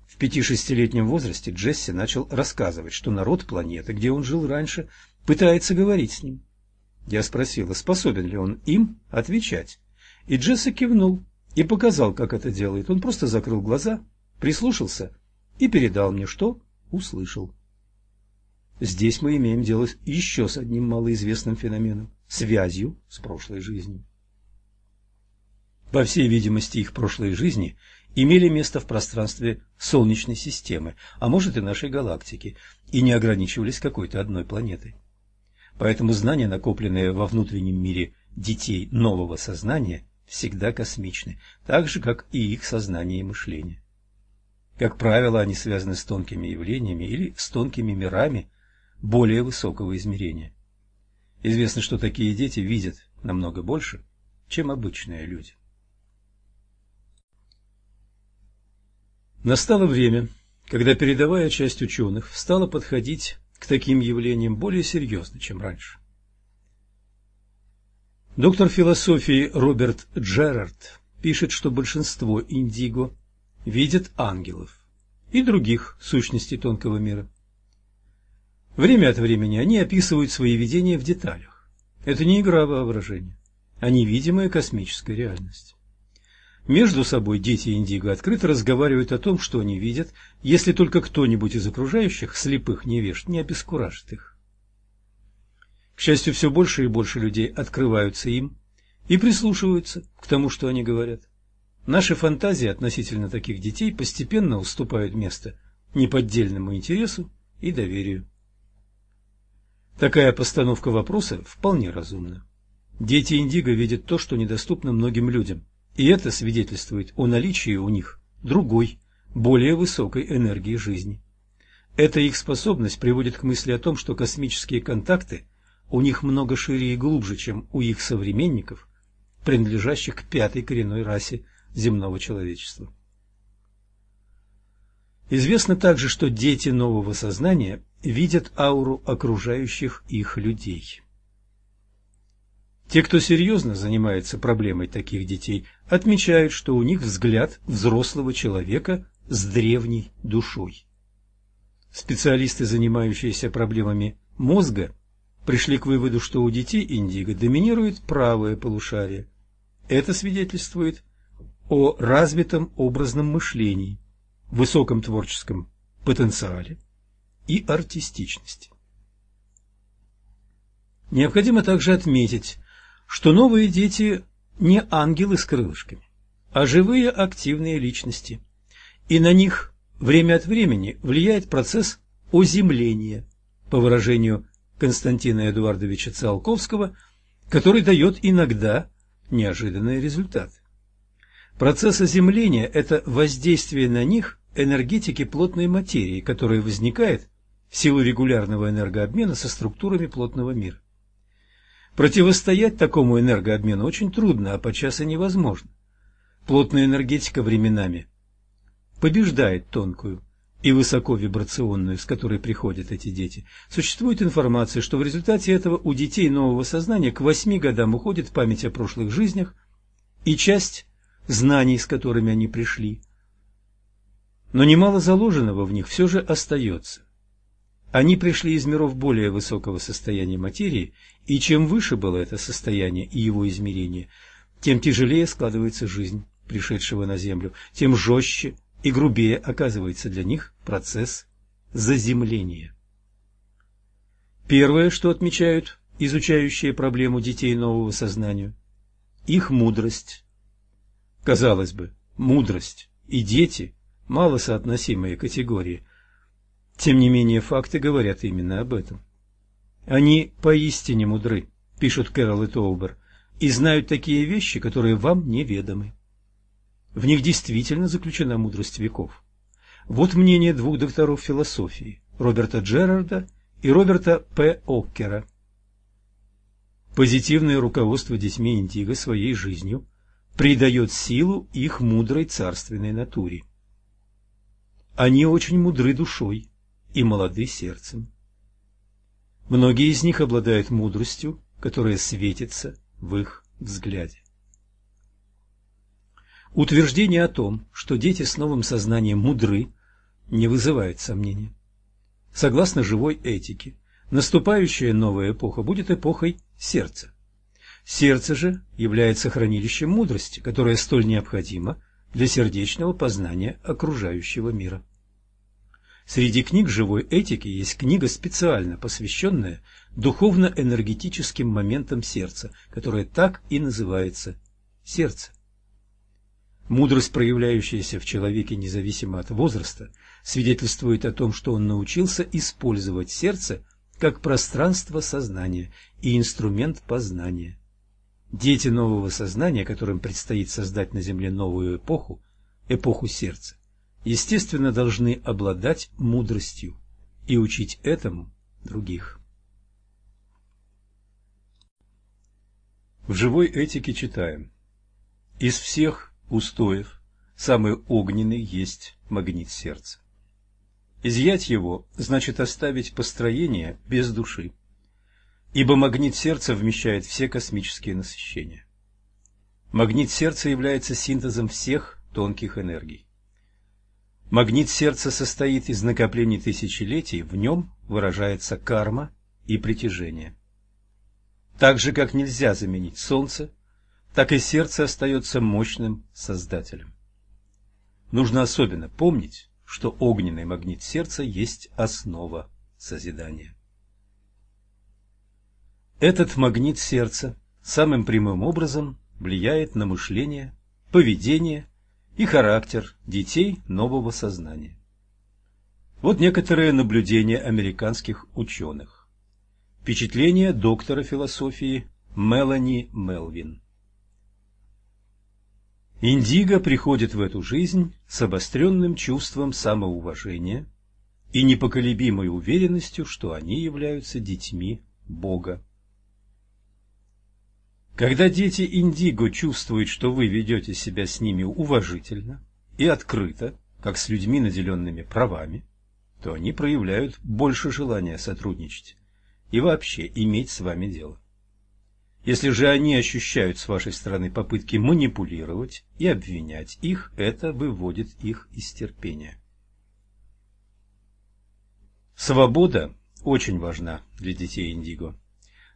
В пяти-шестилетнем возрасте Джесси начал рассказывать, что народ планеты, где он жил раньше, пытается говорить с ним. Я спросила, способен ли он им отвечать. И Джесси кивнул и показал, как это делает. Он просто закрыл глаза, прислушался и передал мне, что услышал. Здесь мы имеем дело еще с одним малоизвестным феноменом – связью с прошлой жизнью. По всей видимости, их прошлые жизни имели место в пространстве Солнечной системы, а может и нашей галактики, и не ограничивались какой-то одной планетой. Поэтому знания, накопленные во внутреннем мире детей нового сознания, всегда космичны, так же, как и их сознание и мышление. Как правило, они связаны с тонкими явлениями или с тонкими мирами более высокого измерения. Известно, что такие дети видят намного больше, чем обычные люди. Настало время, когда передовая часть ученых стала подходить к таким явлениям более серьезно, чем раньше. Доктор философии Роберт Джерард пишет, что большинство индиго видят ангелов и других сущностей тонкого мира. Время от времени они описывают свои видения в деталях. Это не игра воображения, а невидимая космическая реальность. Между собой дети Индиго открыто разговаривают о том, что они видят, если только кто-нибудь из окружающих, слепых невежд, не обескуражит их. К счастью, все больше и больше людей открываются им и прислушиваются к тому, что они говорят. Наши фантазии относительно таких детей постепенно уступают место неподдельному интересу и доверию. Такая постановка вопроса вполне разумна. Дети Индиго видят то, что недоступно многим людям – и это свидетельствует о наличии у них другой, более высокой энергии жизни. Эта их способность приводит к мысли о том, что космические контакты у них много шире и глубже, чем у их современников, принадлежащих к пятой коренной расе земного человечества. Известно также, что дети нового сознания видят ауру окружающих их людей. Те, кто серьезно занимается проблемой таких детей, отмечают, что у них взгляд взрослого человека с древней душой. Специалисты, занимающиеся проблемами мозга, пришли к выводу, что у детей индиго доминирует правое полушарие. Это свидетельствует о развитом образном мышлении, высоком творческом потенциале и артистичности. Необходимо также отметить, что новые дети не ангелы с крылышками, а живые активные личности, и на них время от времени влияет процесс оземления, по выражению Константина Эдуардовича Циолковского, который дает иногда неожиданные результаты. Процесс оземления – это воздействие на них энергетики плотной материи, которая возникает в силу регулярного энергообмена со структурами плотного мира. Противостоять такому энергообмену очень трудно, а подчас и невозможно. Плотная энергетика временами побеждает тонкую и высоковибрационную, с которой приходят эти дети. Существует информация, что в результате этого у детей нового сознания к восьми годам уходит память о прошлых жизнях и часть знаний, с которыми они пришли. Но немало заложенного в них все же остается. Они пришли из миров более высокого состояния материи, и чем выше было это состояние и его измерение, тем тяжелее складывается жизнь пришедшего на Землю, тем жестче и грубее оказывается для них процесс заземления. Первое, что отмечают изучающие проблему детей нового сознания – их мудрость. Казалось бы, мудрость и дети – малосоотносимые категории, тем не менее, факты говорят именно об этом. Они поистине мудры, пишут Кэрол и Тоубер, и знают такие вещи, которые вам неведомы. В них действительно заключена мудрость веков. Вот мнение двух докторов философии, Роберта Джерарда и Роберта П. Оккера. Позитивное руководство детьми Индиго своей жизнью придает силу их мудрой царственной натуре. Они очень мудры душой, и молоды сердцем. Многие из них обладают мудростью, которая светится в их взгляде. Утверждение о том, что дети с новым сознанием мудры, не вызывает сомнения. Согласно живой этике, наступающая новая эпоха будет эпохой сердца. Сердце же является хранилищем мудрости, которая столь необходима для сердечного познания окружающего мира. Среди книг живой этики есть книга, специально посвященная духовно-энергетическим моментам сердца, которая так и называется «сердце». Мудрость, проявляющаяся в человеке независимо от возраста, свидетельствует о том, что он научился использовать сердце как пространство сознания и инструмент познания. Дети нового сознания, которым предстоит создать на Земле новую эпоху, эпоху сердца, естественно, должны обладать мудростью и учить этому других. В живой этике читаем. Из всех устоев самый огненный есть магнит сердца. Изъять его значит оставить построение без души, ибо магнит сердца вмещает все космические насыщения. Магнит сердца является синтезом всех тонких энергий. Магнит сердца состоит из накоплений тысячелетий, в нем выражается карма и притяжение. Так же, как нельзя заменить Солнце, так и сердце остается мощным Создателем. Нужно особенно помнить, что огненный магнит сердца есть основа созидания. Этот магнит сердца самым прямым образом влияет на мышление, поведение и характер детей нового сознания. Вот некоторые наблюдения американских ученых. Впечатление доктора философии Мелани Мелвин. Индиго приходит в эту жизнь с обостренным чувством самоуважения и непоколебимой уверенностью, что они являются детьми Бога. Когда дети индиго чувствуют, что вы ведете себя с ними уважительно и открыто, как с людьми, наделенными правами, то они проявляют больше желания сотрудничать и вообще иметь с вами дело. Если же они ощущают с вашей стороны попытки манипулировать и обвинять их, это выводит их из терпения. Свобода очень важна для детей индиго.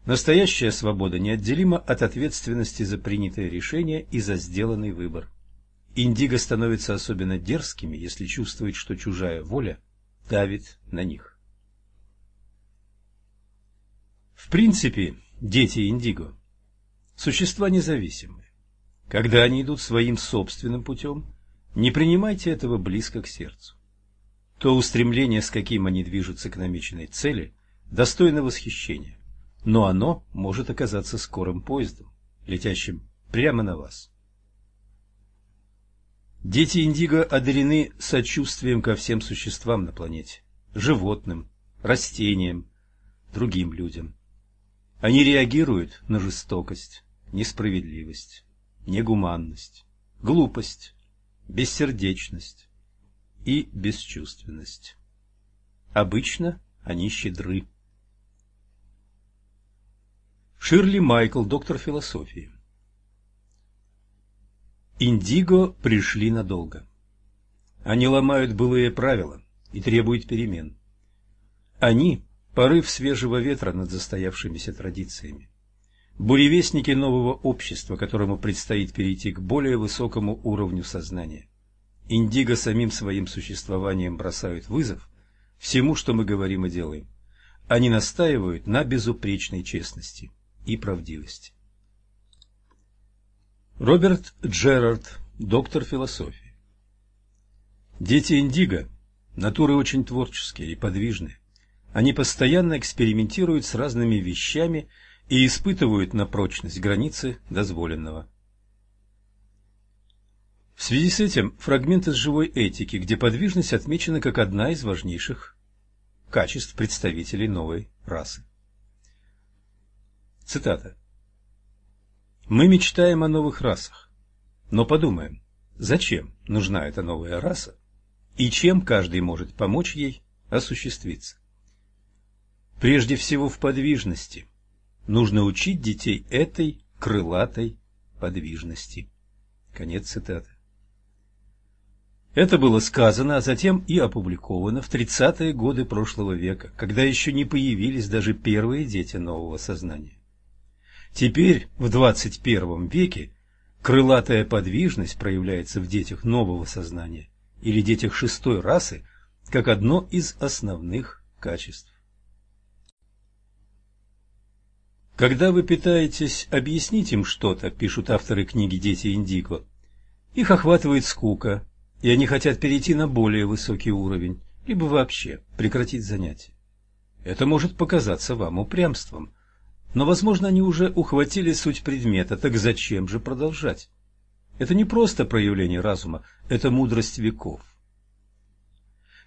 Настоящая свобода неотделима от ответственности за принятое решение и за сделанный выбор. Индиго становятся особенно дерзкими, если чувствуют, что чужая воля давит на них. В принципе, дети индиго – существа независимые. Когда они идут своим собственным путем, не принимайте этого близко к сердцу. То устремление, с каким они движутся к намеченной цели, достойно восхищения но оно может оказаться скорым поездом, летящим прямо на вас. Дети Индиго одарены сочувствием ко всем существам на планете, животным, растениям, другим людям. Они реагируют на жестокость, несправедливость, негуманность, глупость, бессердечность и бесчувственность. Обычно они щедры. Ширли Майкл, доктор философии. Индиго пришли надолго. Они ломают былые правила и требуют перемен. Они – порыв свежего ветра над застоявшимися традициями. Буревестники нового общества, которому предстоит перейти к более высокому уровню сознания. Индиго самим своим существованием бросают вызов всему, что мы говорим и делаем. Они настаивают на безупречной честности – и правдивости. Роберт Джерард, доктор философии. Дети Индиго – натуры очень творческие и подвижные. Они постоянно экспериментируют с разными вещами и испытывают на прочность границы дозволенного. В связи с этим фрагмент из живой этики, где подвижность отмечена как одна из важнейших качеств представителей новой расы. Цитата. «Мы мечтаем о новых расах, но подумаем, зачем нужна эта новая раса и чем каждый может помочь ей осуществиться? Прежде всего в подвижности. Нужно учить детей этой крылатой подвижности». Конец цитаты. Это было сказано, а затем и опубликовано в 30-е годы прошлого века, когда еще не появились даже первые дети нового сознания. Теперь, в 21 веке, крылатая подвижность проявляется в детях нового сознания или детях шестой расы как одно из основных качеств. Когда вы пытаетесь объяснить им что-то, пишут авторы книги «Дети Индиго», их охватывает скука, и они хотят перейти на более высокий уровень, либо вообще прекратить занятие. Это может показаться вам упрямством, но, возможно, они уже ухватили суть предмета, так зачем же продолжать? Это не просто проявление разума, это мудрость веков.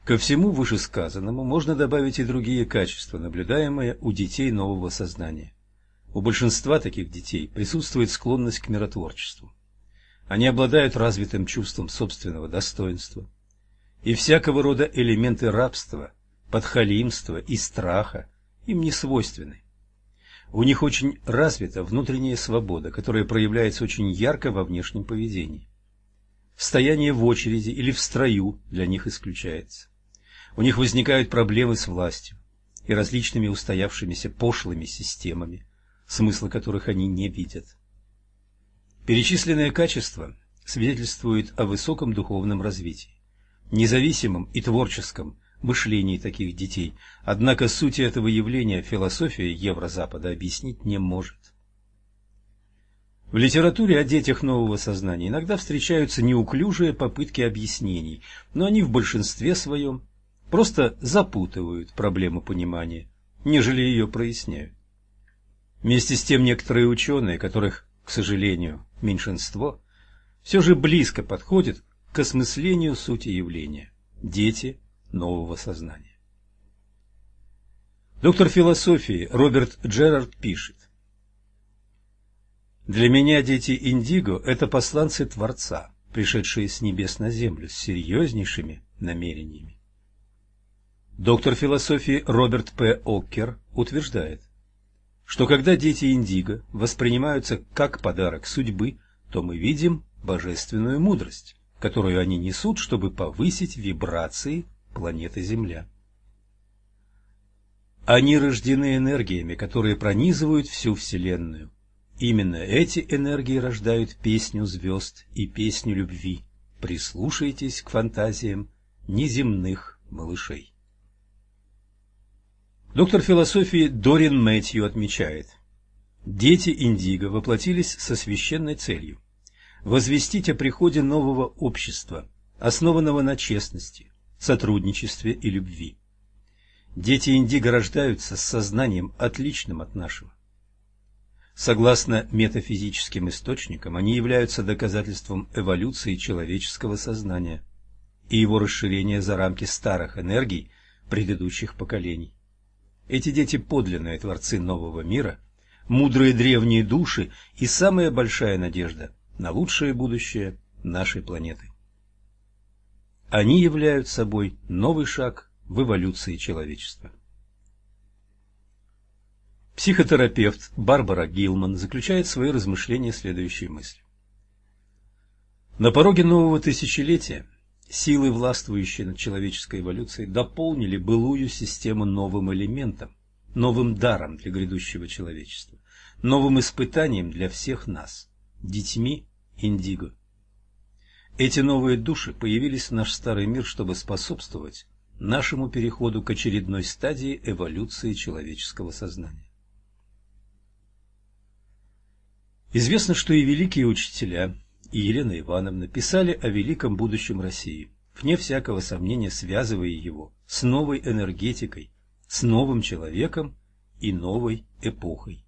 Ко всему вышесказанному можно добавить и другие качества, наблюдаемые у детей нового сознания. У большинства таких детей присутствует склонность к миротворчеству. Они обладают развитым чувством собственного достоинства. И всякого рода элементы рабства, подхалимства и страха им не свойственны. У них очень развита внутренняя свобода, которая проявляется очень ярко во внешнем поведении. Стояние в очереди или в строю для них исключается. У них возникают проблемы с властью и различными устоявшимися пошлыми системами, смысла которых они не видят. Перечисленные качества свидетельствуют о высоком духовном развитии, независимом и творческом мышлении таких детей, однако сути этого явления философия Еврозапада объяснить не может. В литературе о детях нового сознания иногда встречаются неуклюжие попытки объяснений, но они в большинстве своем просто запутывают проблему понимания, нежели ее проясняют. Вместе с тем некоторые ученые, которых, к сожалению, меньшинство, все же близко подходят к осмыслению сути явления – дети нового сознания. Доктор философии Роберт Джерард пишет, «Для меня дети Индиго – это посланцы Творца, пришедшие с небес на землю с серьезнейшими намерениями. Доктор философии Роберт П. Оккер утверждает, что когда дети Индиго воспринимаются как подарок судьбы, то мы видим божественную мудрость, которую они несут, чтобы повысить вибрации планеты Земля. Они рождены энергиями, которые пронизывают всю Вселенную. Именно эти энергии рождают песню звезд и песню любви. Прислушайтесь к фантазиям неземных малышей. Доктор философии Дорин Мэтью отмечает, дети Индиго воплотились со священной целью возвестить о приходе нового общества, основанного на честности, сотрудничестве и любви. Дети Индиго рождаются с сознанием, отличным от нашего. Согласно метафизическим источникам, они являются доказательством эволюции человеческого сознания и его расширения за рамки старых энергий предыдущих поколений. Эти дети – подлинные творцы нового мира, мудрые древние души и самая большая надежда на лучшее будущее нашей планеты. Они являют собой новый шаг в эволюции человечества. Психотерапевт Барбара Гилман заключает свои размышления следующей мыслью. На пороге нового тысячелетия Силы, властвующие над человеческой эволюцией, дополнили былую систему новым элементом, новым даром для грядущего человечества, новым испытанием для всех нас, детьми Индиго. Эти новые души появились в наш старый мир, чтобы способствовать нашему переходу к очередной стадии эволюции человеческого сознания. Известно, что и великие учителя, и Елена Ивановна писали о великом будущем России, вне всякого сомнения связывая его с новой энергетикой, с новым человеком и новой эпохой.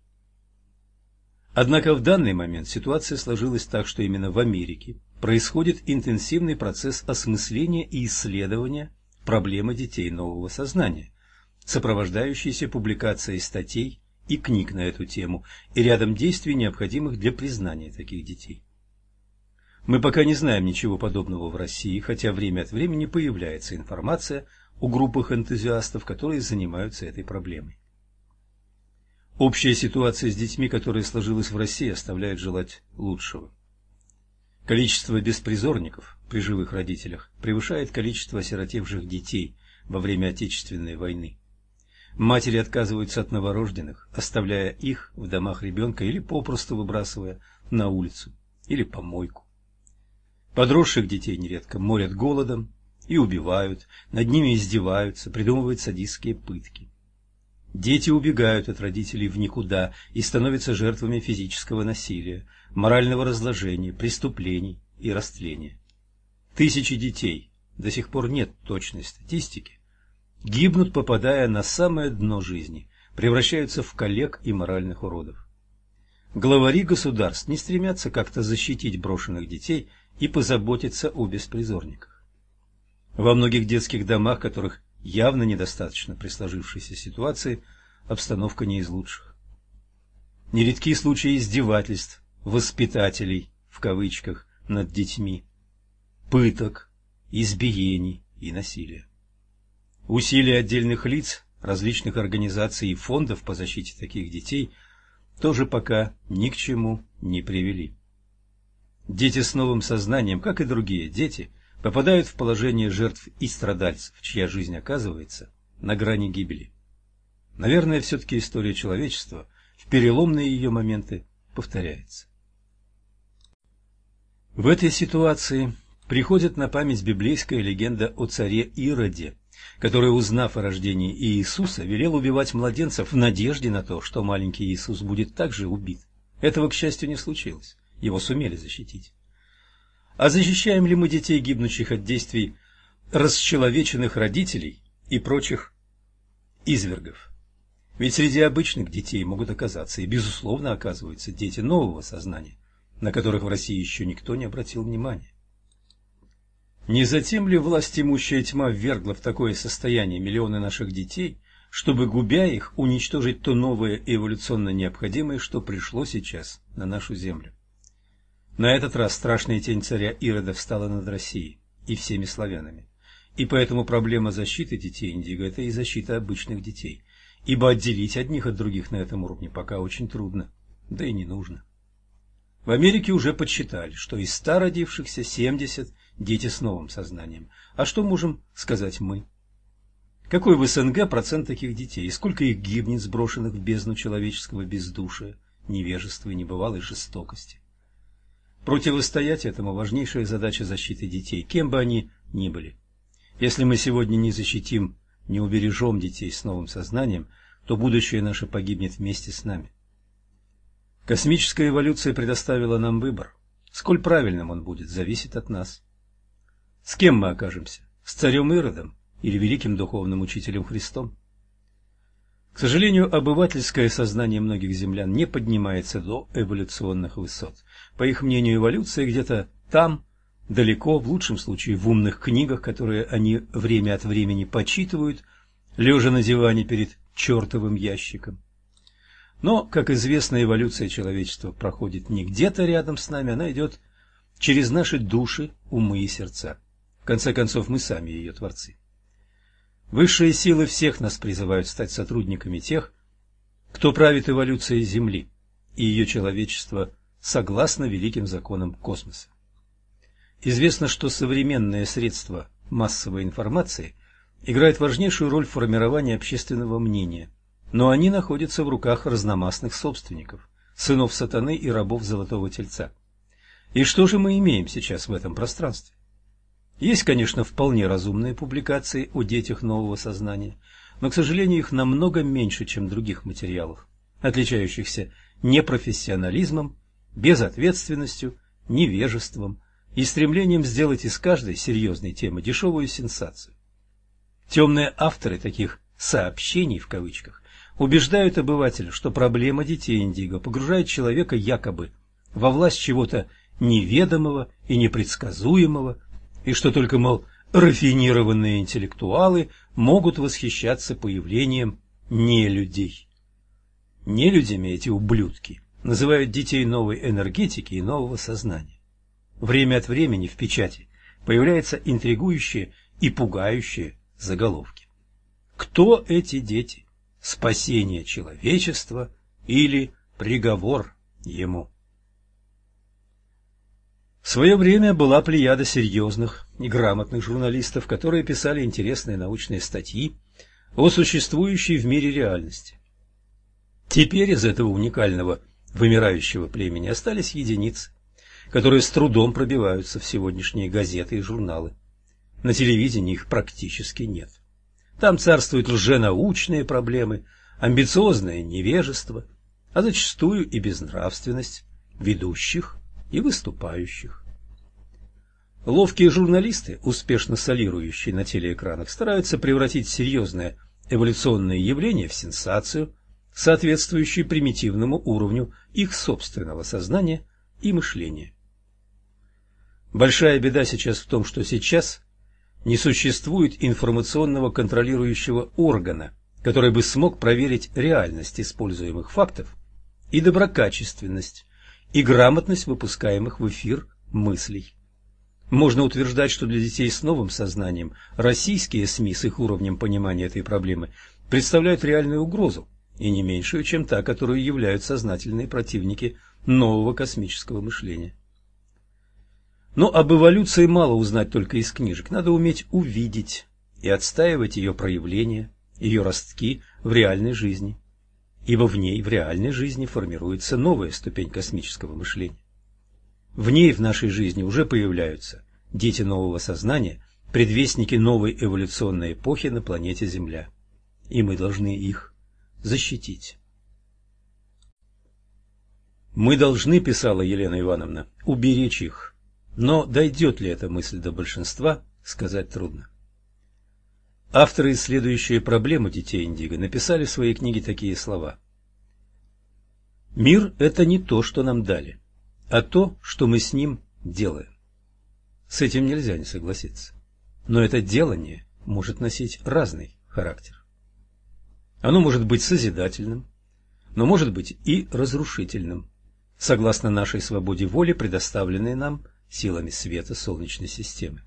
Однако в данный момент ситуация сложилась так, что именно в Америке происходит интенсивный процесс осмысления и исследования проблемы детей нового сознания, сопровождающийся публикацией статей и книг на эту тему и рядом действий, необходимых для признания таких детей. Мы пока не знаем ничего подобного в России, хотя время от времени появляется информация о группах энтузиастов, которые занимаются этой проблемой. Общая ситуация с детьми, которая сложилась в России, оставляет желать лучшего. Количество беспризорников при живых родителях превышает количество осиротевших детей во время Отечественной войны. Матери отказываются от новорожденных, оставляя их в домах ребенка или попросту выбрасывая на улицу или помойку. Подросших детей нередко морят голодом и убивают, над ними издеваются, придумывают садистские пытки. Дети убегают от родителей в никуда и становятся жертвами физического насилия, морального разложения, преступлений и растления. Тысячи детей, до сих пор нет точной статистики, гибнут, попадая на самое дно жизни, превращаются в коллег и моральных уродов. Главари государств не стремятся как-то защитить брошенных детей и позаботиться о беспризорниках. Во многих детских домах, которых явно недостаточно при сложившейся ситуации, обстановка не из лучших. Нередки случаи издевательств «воспитателей» в кавычках над детьми, пыток, избиений и насилия. Усилия отдельных лиц, различных организаций и фондов по защите таких детей тоже пока ни к чему не привели. Дети с новым сознанием, как и другие дети, попадают в положение жертв и страдальцев, чья жизнь оказывается на грани гибели. Наверное, все-таки история человечества в переломные ее моменты повторяется. В этой ситуации приходит на память библейская легенда о царе Ироде, который, узнав о рождении Иисуса, велел убивать младенцев в надежде на то, что маленький Иисус будет также убит. Этого, к счастью, не случилось. Его сумели защитить. А защищаем ли мы детей, гибнущих от действий расчеловеченных родителей и прочих извергов? Ведь среди обычных детей могут оказаться и, безусловно, оказываются дети нового сознания, на которых в России еще никто не обратил внимания. Не затем ли власть имущая тьма ввергла в такое состояние миллионы наших детей, чтобы, губя их, уничтожить то новое эволюционно необходимое, что пришло сейчас на нашу землю? На этот раз страшная тень царя Ирода встала над Россией и всеми славянами. И поэтому проблема защиты детей Индиго – это и защита обычных детей, ибо отделить одних от других на этом уровне пока очень трудно, да и не нужно. В Америке уже подсчитали, что из 100 родившихся 70 – дети с новым сознанием. А что можем сказать мы? Какой в СНГ процент таких детей, и сколько их гибнет, сброшенных в бездну человеческого бездушия, невежества и небывалой жестокости? Противостоять этому важнейшая задача защиты детей, кем бы они ни были. Если мы сегодня не защитим не убережем детей с новым сознанием, то будущее наше погибнет вместе с нами. Космическая эволюция предоставила нам выбор. Сколь правильным он будет, зависит от нас. С кем мы окажемся? С царем Иродом или великим духовным учителем Христом? К сожалению, обывательское сознание многих землян не поднимается до эволюционных высот. По их мнению, эволюция где-то там, далеко, в лучшем случае в умных книгах, которые они время от времени почитывают, лежа на диване перед чертовым ящиком. Но, как известно, эволюция человечества проходит не где-то рядом с нами, она идет через наши души, умы и сердца. В конце концов, мы сами ее творцы. Высшие силы всех нас призывают стать сотрудниками тех, кто правит эволюцией Земли и ее человечества согласно великим законам космоса. Известно, что современные средства массовой информации играют важнейшую роль в формировании общественного мнения, но они находятся в руках разномастных собственников, сынов сатаны и рабов золотого тельца. И что же мы имеем сейчас в этом пространстве? Есть, конечно, вполне разумные публикации о детях нового сознания, но, к сожалению, их намного меньше, чем других материалов, отличающихся непрофессионализмом, безответственностью, невежеством, и стремлением сделать из каждой серьезной темы дешевую сенсацию. Темные авторы таких «сообщений» в кавычках убеждают обывателя, что проблема детей Индиго погружает человека якобы во власть чего-то неведомого и непредсказуемого, и что только, мол, рафинированные интеллектуалы могут восхищаться появлением нелюдей. Нелюдями эти ублюдки называют детей новой энергетики и нового сознания. Время от времени в печати появляются интригующие и пугающие заголовки. Кто эти дети? Спасение человечества или приговор ему? В свое время была плеяда серьезных и грамотных журналистов, которые писали интересные научные статьи о существующей в мире реальности. Теперь из этого уникального вымирающего племени остались единицы которые с трудом пробиваются в сегодняшние газеты и журналы. На телевидении их практически нет. Там царствуют лженаучные проблемы, амбициозное невежество, а зачастую и безнравственность ведущих и выступающих. Ловкие журналисты, успешно солирующие на телеэкранах, стараются превратить серьезное эволюционное явление в сенсацию, соответствующую примитивному уровню их собственного сознания и мышления. Большая беда сейчас в том, что сейчас Не существует информационного контролирующего органа, который бы смог проверить реальность используемых фактов и доброкачественность, и грамотность выпускаемых в эфир мыслей. Можно утверждать, что для детей с новым сознанием российские СМИ с их уровнем понимания этой проблемы представляют реальную угрозу, и не меньшую, чем та, которую являют сознательные противники нового космического мышления. Но об эволюции мало узнать только из книжек, надо уметь увидеть и отстаивать ее проявления, ее ростки в реальной жизни, ибо в ней, в реальной жизни, формируется новая ступень космического мышления. В ней в нашей жизни уже появляются дети нового сознания, предвестники новой эволюционной эпохи на планете Земля. И мы должны их защитить. Мы должны, писала Елена Ивановна, уберечь их. Но дойдет ли эта мысль до большинства, сказать трудно. Авторы, исследующие проблему детей Индиго, написали в своей книге такие слова. «Мир – это не то, что нам дали а то, что мы с ним делаем. С этим нельзя не согласиться. Но это делание может носить разный характер. Оно может быть созидательным, но может быть и разрушительным, согласно нашей свободе воли, предоставленной нам силами света Солнечной системы.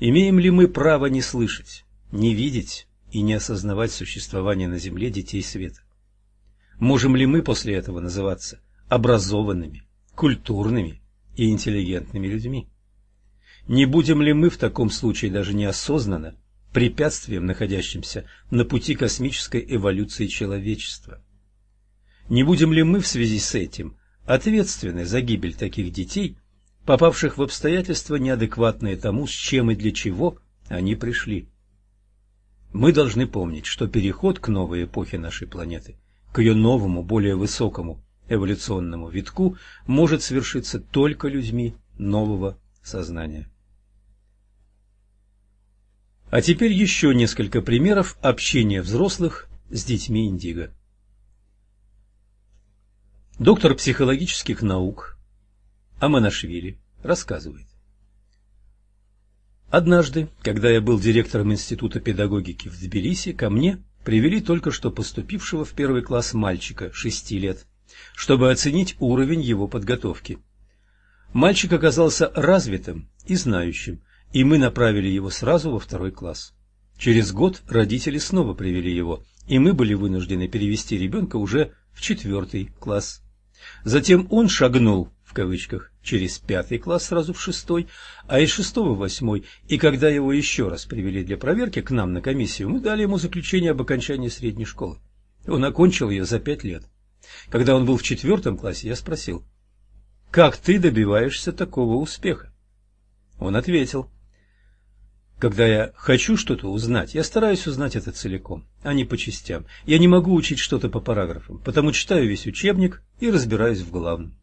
Имеем ли мы право не слышать, не видеть и не осознавать существование на Земле детей света? Можем ли мы после этого называться образованными, культурными и интеллигентными людьми. Не будем ли мы в таком случае даже неосознанно препятствием, находящимся на пути космической эволюции человечества? Не будем ли мы в связи с этим ответственны за гибель таких детей, попавших в обстоятельства, неадекватные тому, с чем и для чего они пришли? Мы должны помнить, что переход к новой эпохе нашей планеты, к ее новому, более высокому эволюционному витку может свершиться только людьми нового сознания. А теперь еще несколько примеров общения взрослых с детьми индиго. Доктор психологических наук Аманашвили рассказывает. Однажды, когда я был директором Института педагогики в Тбилиси, ко мне привели только что поступившего в первый класс мальчика шести лет чтобы оценить уровень его подготовки. Мальчик оказался развитым и знающим, и мы направили его сразу во второй класс. Через год родители снова привели его, и мы были вынуждены перевести ребенка уже в четвертый класс. Затем он шагнул, в кавычках, через пятый класс сразу в шестой, а из шестого в восьмой, и когда его еще раз привели для проверки к нам на комиссию, мы дали ему заключение об окончании средней школы. Он окончил ее за пять лет. Когда он был в четвертом классе, я спросил, «Как ты добиваешься такого успеха?» Он ответил, «Когда я хочу что-то узнать, я стараюсь узнать это целиком, а не по частям. Я не могу учить что-то по параграфам, потому читаю весь учебник и разбираюсь в главном».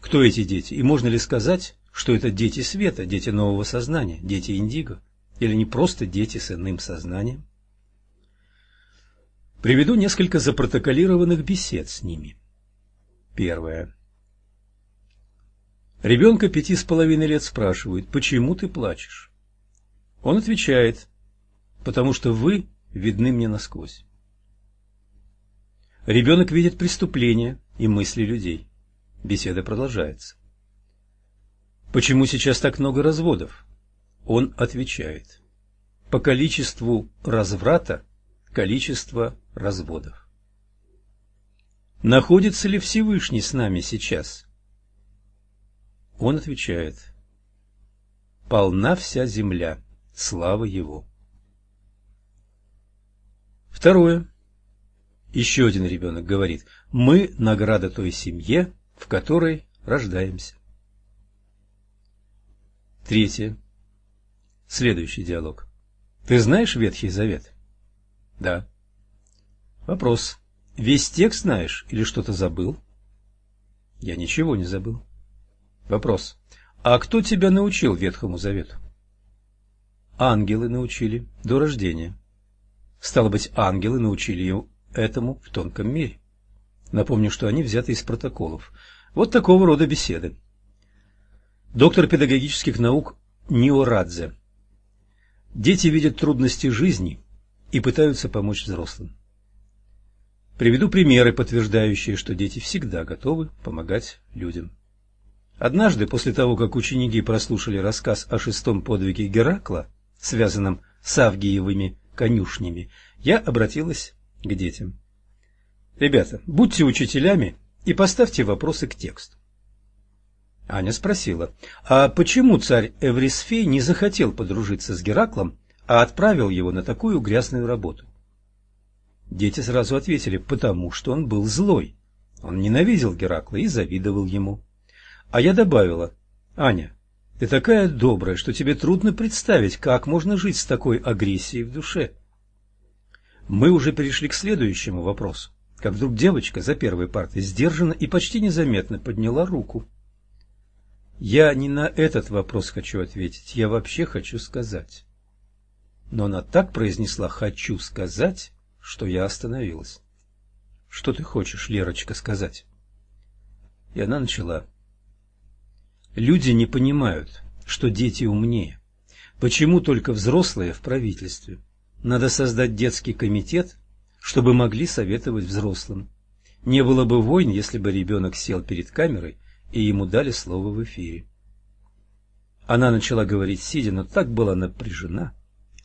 Кто эти дети? И можно ли сказать, что это дети света, дети нового сознания, дети индиго? Или не просто дети с иным сознанием? Приведу несколько запротоколированных бесед с ними. Первое. Ребенка пяти с половиной лет спрашивают, почему ты плачешь? Он отвечает, потому что вы видны мне насквозь. Ребенок видит преступления и мысли людей. Беседа продолжается. Почему сейчас так много разводов? Он отвечает. По количеству разврата количество разводов. Находится ли Всевышний с нами сейчас? Он отвечает, полна вся земля, слава Его. Второе. Еще один ребенок говорит, мы награда той семье, в которой рождаемся. Третье. Следующий диалог. Ты знаешь Ветхий Завет? Да. Вопрос. Весь текст знаешь или что-то забыл? Я ничего не забыл. Вопрос. А кто тебя научил Ветхому Завету? Ангелы научили до рождения. Стало быть, ангелы научили этому в тонком мире. Напомню, что они взяты из протоколов. Вот такого рода беседы. Доктор педагогических наук Ниорадзе. Дети видят трудности жизни и пытаются помочь взрослым. Приведу примеры, подтверждающие, что дети всегда готовы помогать людям. Однажды, после того, как ученики прослушали рассказ о шестом подвиге Геракла, связанном с Авгиевыми конюшнями, я обратилась к детям. Ребята, будьте учителями и поставьте вопросы к тексту. Аня спросила, а почему царь Эврисфей не захотел подружиться с Гераклом, а отправил его на такую грязную работу? Дети сразу ответили, потому что он был злой. Он ненавидел Геракла и завидовал ему. А я добавила, Аня, ты такая добрая, что тебе трудно представить, как можно жить с такой агрессией в душе. Мы уже перешли к следующему вопросу, как вдруг девочка за первой партой сдержанно и почти незаметно подняла руку. Я не на этот вопрос хочу ответить, я вообще хочу сказать. Но она так произнесла «хочу сказать», что я остановилась. Что ты хочешь, Лерочка, сказать? И она начала. Люди не понимают, что дети умнее. Почему только взрослые в правительстве? Надо создать детский комитет, чтобы могли советовать взрослым. Не было бы войн, если бы ребенок сел перед камерой и ему дали слово в эфире. Она начала говорить сидя, но так была напряжена,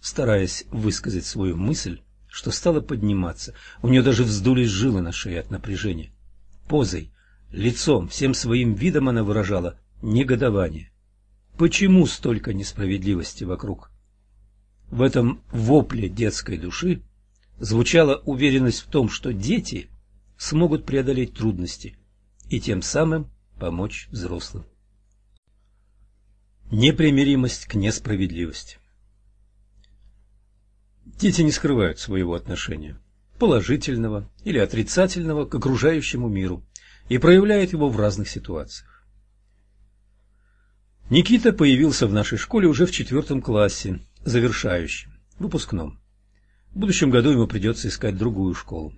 стараясь высказать свою мысль, что стала подниматься. У нее даже вздулись жилы на шее от напряжения. Позой, лицом, всем своим видом она выражала негодование. Почему столько несправедливости вокруг? В этом вопле детской души звучала уверенность в том, что дети смогут преодолеть трудности и тем самым помочь взрослым. Непримиримость к несправедливости Дети не скрывают своего отношения, положительного или отрицательного, к окружающему миру, и проявляют его в разных ситуациях. Никита появился в нашей школе уже в четвертом классе, завершающем, выпускном. В будущем году ему придется искать другую школу.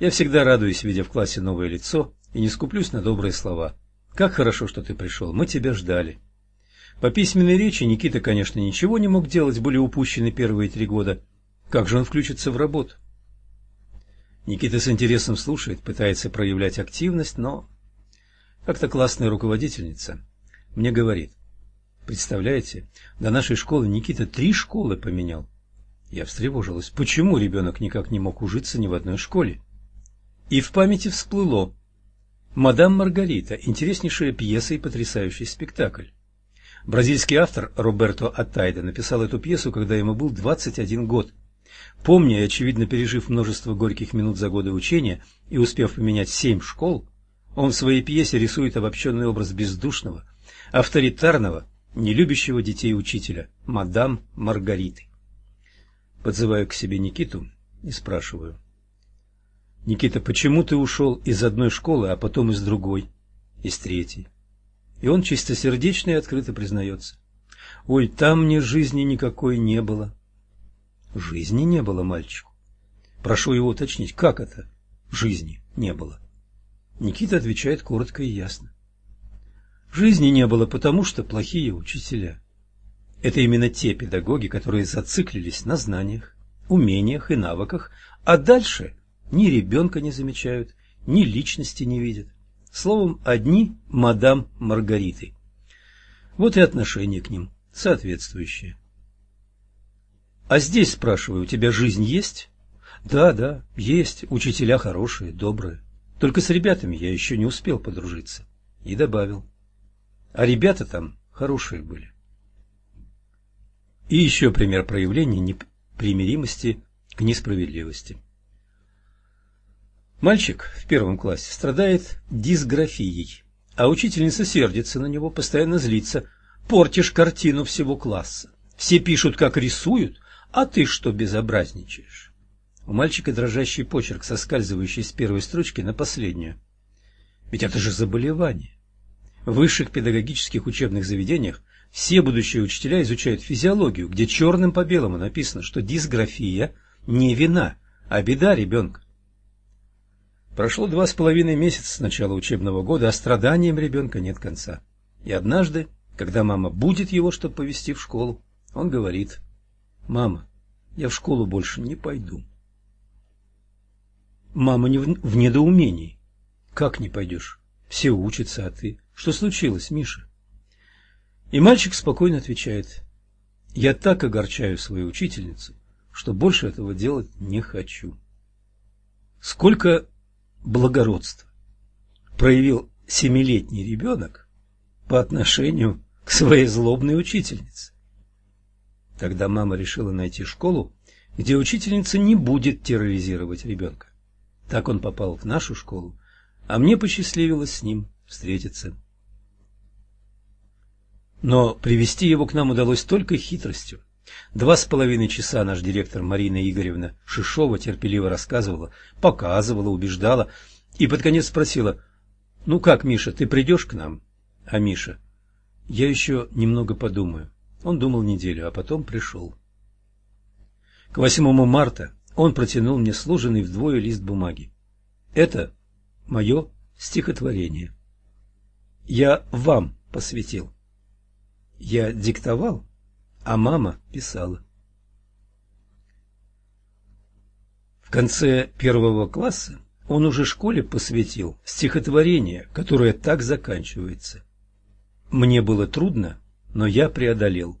Я всегда радуюсь, видя в классе новое лицо, и не скуплюсь на добрые слова. Как хорошо, что ты пришел, мы тебя ждали. По письменной речи Никита, конечно, ничего не мог делать, были упущены первые три года. Как же он включится в работу? Никита с интересом слушает, пытается проявлять активность, но как-то классная руководительница мне говорит, представляете, до нашей школы Никита три школы поменял. Я встревожилась, почему ребенок никак не мог ужиться ни в одной школе? И в памяти всплыло, «Мадам Маргарита» – интереснейшая пьеса и потрясающий спектакль. Бразильский автор Роберто Атайда написал эту пьесу, когда ему был 21 год. Помня и, очевидно, пережив множество горьких минут за годы учения и успев поменять семь школ, он в своей пьесе рисует обобщенный образ бездушного, авторитарного, нелюбящего детей учителя, мадам Маргариты. Подзываю к себе Никиту и спрашиваю. Никита, почему ты ушел из одной школы, а потом из другой, из третьей? И он чистосердечно и открыто признается. Ой, там мне жизни никакой не было. Жизни не было мальчику. Прошу его уточнить, как это? Жизни не было. Никита отвечает коротко и ясно. Жизни не было, потому что плохие учителя. Это именно те педагоги, которые зациклились на знаниях, умениях и навыках, а дальше ни ребенка не замечают, ни личности не видят. Словом, одни мадам Маргариты. Вот и отношение к ним соответствующее. А здесь, спрашиваю, у тебя жизнь есть? Да, да, есть, учителя хорошие, добрые. Только с ребятами я еще не успел подружиться. И добавил. А ребята там хорошие были. И еще пример проявления непримиримости к несправедливости. Мальчик в первом классе страдает дисграфией, а учительница сердится на него, постоянно злится. Портишь картину всего класса. Все пишут, как рисуют, а ты что безобразничаешь? У мальчика дрожащий почерк, соскальзывающий с первой строчки на последнюю. Ведь это же заболевание. В высших педагогических учебных заведениях все будущие учителя изучают физиологию, где черным по белому написано, что дисграфия не вина, а беда ребенка. Прошло два с половиной месяца с начала учебного года, а страданиям ребенка нет конца. И однажды Когда мама будет его, чтобы повезти в школу, он говорит, «Мама, я в школу больше не пойду». Мама не в, в недоумении. «Как не пойдешь? Все учатся, а ты? Что случилось, Миша?» И мальчик спокойно отвечает, «Я так огорчаю свою учительницу, что больше этого делать не хочу». Сколько благородства проявил семилетний ребенок по отношению к своей злобной учительнице. Тогда мама решила найти школу, где учительница не будет терроризировать ребенка. Так он попал в нашу школу, а мне посчастливилось с ним встретиться. Но привести его к нам удалось только хитростью. Два с половиной часа наш директор Марина Игоревна Шишова терпеливо рассказывала, показывала, убеждала и под конец спросила, «Ну как, Миша, ты придешь к нам?» А Миша, «Я еще немного подумаю». Он думал неделю, а потом пришел. К 8 марта он протянул мне сложенный вдвое лист бумаги. Это мое стихотворение. Я вам посвятил. Я диктовал, а мама писала. В конце первого класса он уже школе посвятил стихотворение, которое так заканчивается. Мне было трудно, но я преодолел.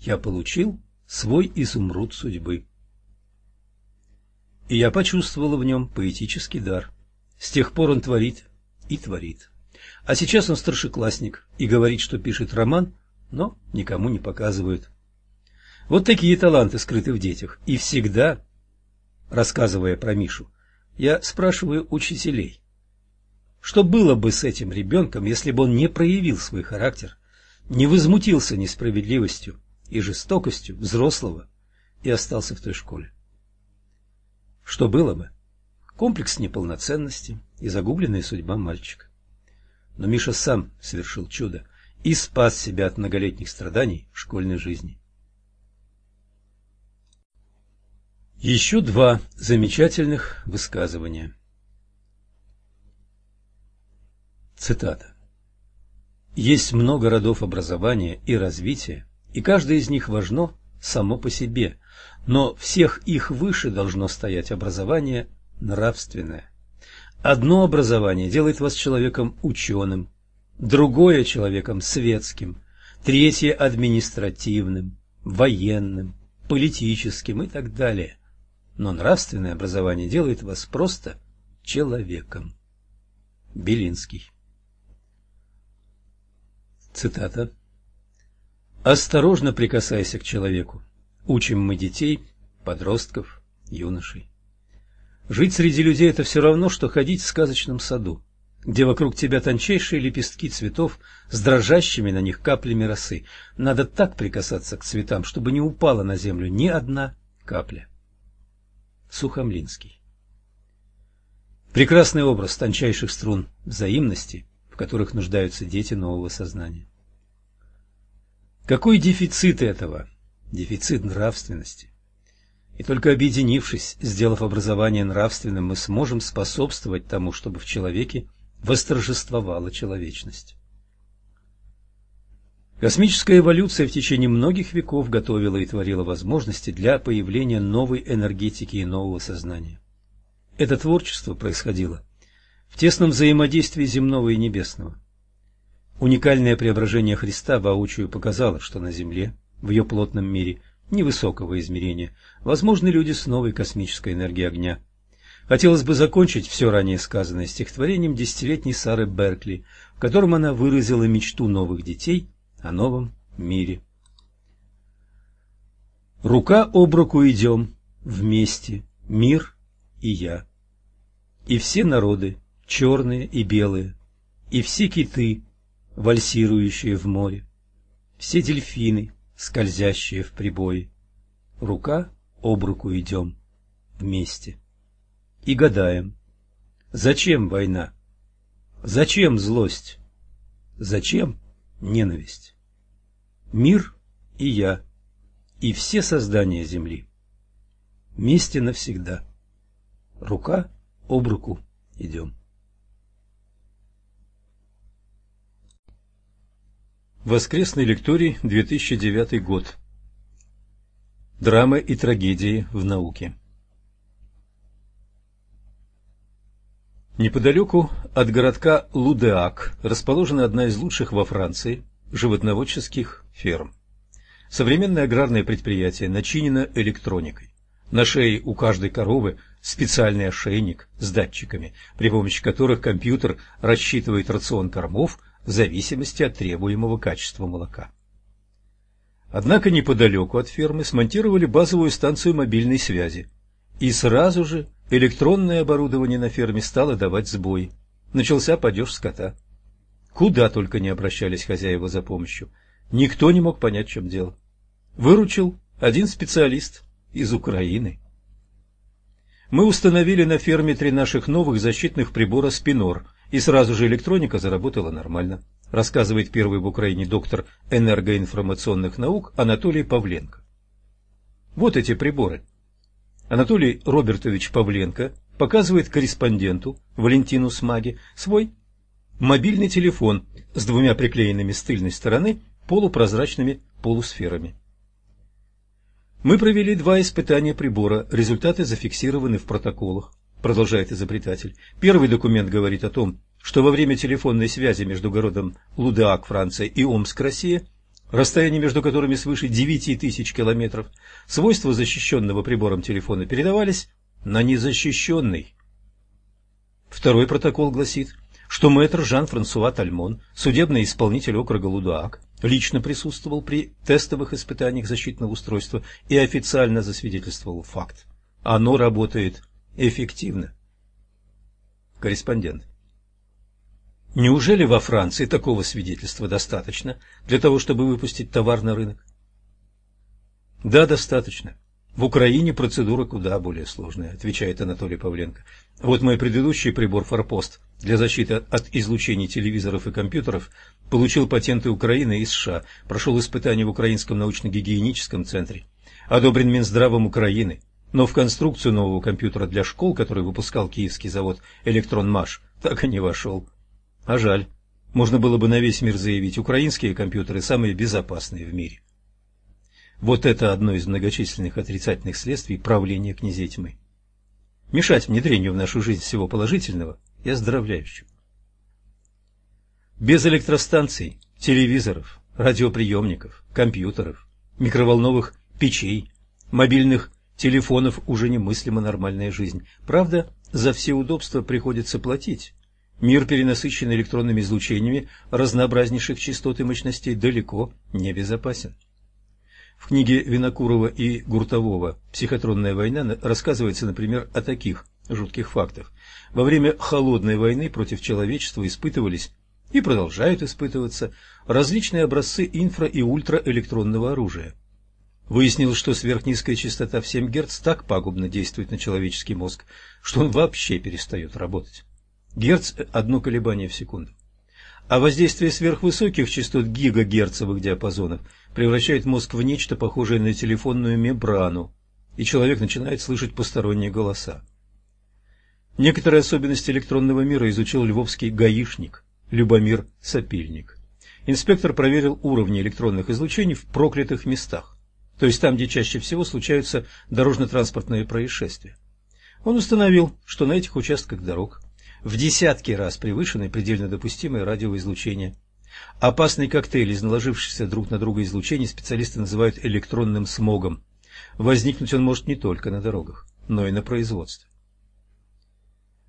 Я получил свой изумруд судьбы. И я почувствовал в нем поэтический дар. С тех пор он творит и творит. А сейчас он старшеклассник и говорит, что пишет роман, но никому не показывает. Вот такие таланты скрыты в детях. И всегда, рассказывая про Мишу, я спрашиваю учителей, что было бы с этим ребенком, если бы он не проявил свой характер, не возмутился несправедливостью и жестокостью взрослого и остался в той школе? Что было бы? Комплекс неполноценности и загубленная судьба мальчика. Но Миша сам совершил чудо и спас себя от многолетних страданий в школьной жизни. Еще два замечательных высказывания. Цитата. Есть много родов образования и развития, и каждое из них важно само по себе, но всех их выше должно стоять образование нравственное. Одно образование делает вас человеком ученым, другое – человеком светским, третье – административным, военным, политическим и так далее. Но нравственное образование делает вас просто человеком. Белинский Цитата. «Осторожно прикасайся к человеку. Учим мы детей, подростков, юношей. Жить среди людей – это все равно, что ходить в сказочном саду, где вокруг тебя тончайшие лепестки цветов с дрожащими на них каплями росы. Надо так прикасаться к цветам, чтобы не упала на землю ни одна капля. Сухомлинский Прекрасный образ тончайших струн взаимности, в которых нуждаются дети нового сознания. Какой дефицит этого? Дефицит нравственности. И только объединившись, сделав образование нравственным, мы сможем способствовать тому, чтобы в человеке восторжествовала человечность. Космическая эволюция в течение многих веков готовила и творила возможности для появления новой энергетики и нового сознания. Это творчество происходило в тесном взаимодействии земного и небесного. Уникальное преображение Христа воочию показало, что на Земле, в ее плотном мире – невысокого измерения, возможны люди с новой космической энергией огня. Хотелось бы закончить все ранее сказанное стихотворением десятилетней Сары Беркли, в котором она выразила мечту новых детей о новом мире. Рука об руку идем, вместе, мир и я. И все народы, черные и белые, и все киты, вальсирующие в море, все дельфины, скользящие в прибое. Рука об руку идем вместе и гадаем, зачем война, зачем злость, зачем ненависть. Мир и я, и все создания земли. Вместе навсегда. Рука об руку идем. Воскресный лекторий, 2009 год. Драмы и трагедии в науке. Неподалеку от городка Лудеак расположена одна из лучших во Франции животноводческих ферм. Современное аграрное предприятие начинено электроникой. На шее у каждой коровы специальный ошейник с датчиками, при помощи которых компьютер рассчитывает рацион кормов в зависимости от требуемого качества молока. Однако неподалеку от фермы смонтировали базовую станцию мобильной связи, и сразу же электронное оборудование на ферме стало давать сбой. Начался падеж скота. Куда только не обращались хозяева за помощью. Никто не мог понять, в чем дело. Выручил один специалист из Украины. Мы установили на ферме три наших новых защитных прибора «Спинор», и сразу же электроника заработала нормально, рассказывает первый в Украине доктор энергоинформационных наук Анатолий Павленко. Вот эти приборы – Анатолий Робертович Павленко показывает корреспонденту Валентину Смаге свой мобильный телефон с двумя приклеенными с тыльной стороны полупрозрачными полусферами. Мы провели два испытания прибора, результаты зафиксированы в протоколах, продолжает изобретатель. Первый документ говорит о том, что во время телефонной связи между городом Лудеак, Франция и Омск, Россия, расстояние между которыми свыше 9 тысяч километров, свойства защищенного прибором телефона передавались на незащищенный. Второй протокол гласит, что мэтр Жан-Франсуа Тальмон, судебный исполнитель округа Лудуак, лично присутствовал при тестовых испытаниях защитного устройства и официально засвидетельствовал факт. Оно работает эффективно. Корреспондент. Неужели во Франции такого свидетельства достаточно для того, чтобы выпустить товар на рынок? Да, достаточно. В Украине процедура куда более сложная, отвечает Анатолий Павленко. Вот мой предыдущий прибор «Форпост» для защиты от излучений телевизоров и компьютеров получил патенты Украины и США, прошел испытания в Украинском научно-гигиеническом центре, одобрен Минздравом Украины, но в конструкцию нового компьютера для школ, который выпускал киевский завод «Электронмаш», так и не вошел. А жаль. Можно было бы на весь мир заявить, украинские компьютеры самые безопасные в мире. Вот это одно из многочисленных отрицательных следствий правления князей тьмы. Мешать внедрению в нашу жизнь всего положительного и оздоровляющего. Без электростанций, телевизоров, радиоприемников, компьютеров, микроволновых печей, мобильных телефонов уже немыслима нормальная жизнь. Правда, за все удобства приходится платить. Мир, перенасыщенный электронными излучениями разнообразнейших частот и мощностей, далеко не безопасен. В книге Винокурова и Гуртового «Психотронная война» рассказывается, например, о таких жутких фактах. Во время холодной войны против человечества испытывались и продолжают испытываться различные образцы инфра- и ультраэлектронного оружия. Выяснилось, что сверхнизкая частота в 7 Гц так пагубно действует на человеческий мозг, что он вообще перестает работать. Герц – одно колебание в секунду. А воздействие сверхвысоких частот гигагерцовых диапазонов превращает мозг в нечто похожее на телефонную мембрану, и человек начинает слышать посторонние голоса. Некоторые особенности электронного мира изучил львовский гаишник Любомир Сапильник. Инспектор проверил уровни электронных излучений в проклятых местах, то есть там, где чаще всего случаются дорожно-транспортные происшествия. Он установил, что на этих участках дорог в десятки раз превышены предельно допустимое радиоизлучение. Опасный коктейль из наложившихся друг на друга излучений специалисты называют электронным смогом. Возникнуть он может не только на дорогах, но и на производстве.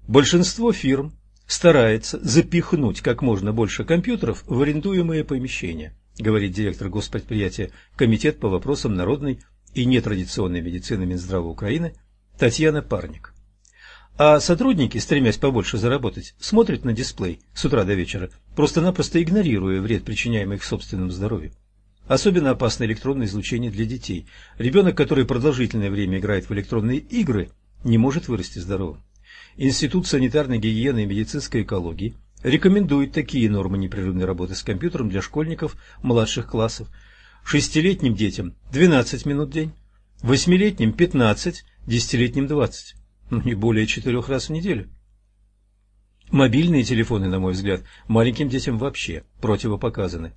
Большинство фирм старается запихнуть как можно больше компьютеров в арендуемые помещения, говорит директор госпредприятия Комитет по вопросам народной и нетрадиционной медицины Минздрава Украины Татьяна Парник. А сотрудники, стремясь побольше заработать, смотрят на дисплей с утра до вечера, просто-напросто игнорируя вред, причиняемый их собственному здоровью. Особенно опасно электронное излучение для детей. Ребенок, который продолжительное время играет в электронные игры, не может вырасти здоровым. Институт санитарной гигиены и медицинской экологии рекомендует такие нормы непрерывной работы с компьютером для школьников младших классов. Шестилетним детям 12 минут в день, восьмилетним 15, десятилетним 20 но не более четырех раз в неделю. Мобильные телефоны, на мой взгляд, маленьким детям вообще противопоказаны.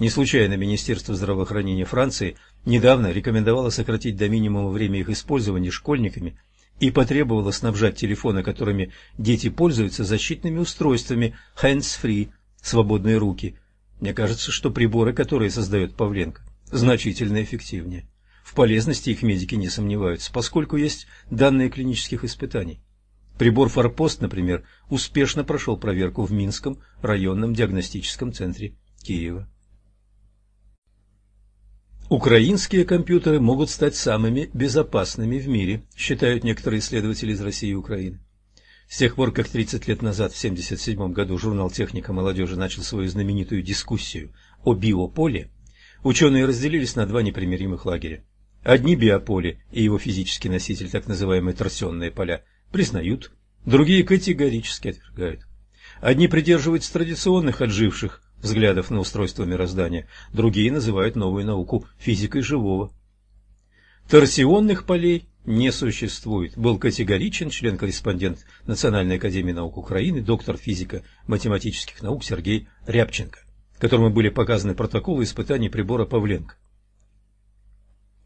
Не случайно Министерство здравоохранения Франции недавно рекомендовало сократить до минимума время их использования школьниками и потребовало снабжать телефоны, которыми дети пользуются, защитными устройствами hands-free, свободные руки. Мне кажется, что приборы, которые создает Павленко, значительно эффективнее. В полезности их медики не сомневаются, поскольку есть данные клинических испытаний. Прибор «Форпост», например, успешно прошел проверку в Минском районном диагностическом центре Киева. Украинские компьютеры могут стать самыми безопасными в мире, считают некоторые исследователи из России и Украины. С тех пор, как 30 лет назад, в 1977 году, журнал «Техника молодежи» начал свою знаменитую дискуссию о биополе, ученые разделились на два непримиримых лагеря. Одни биополе и его физический носитель, так называемые торсионные поля, признают, другие категорически отвергают. Одни придерживаются традиционных отживших взглядов на устройство мироздания, другие называют новую науку физикой живого. Торсионных полей не существует, был категоричен член-корреспондент Национальной академии наук Украины, доктор физико-математических наук Сергей Рябченко, которому были показаны протоколы испытаний прибора Павленко.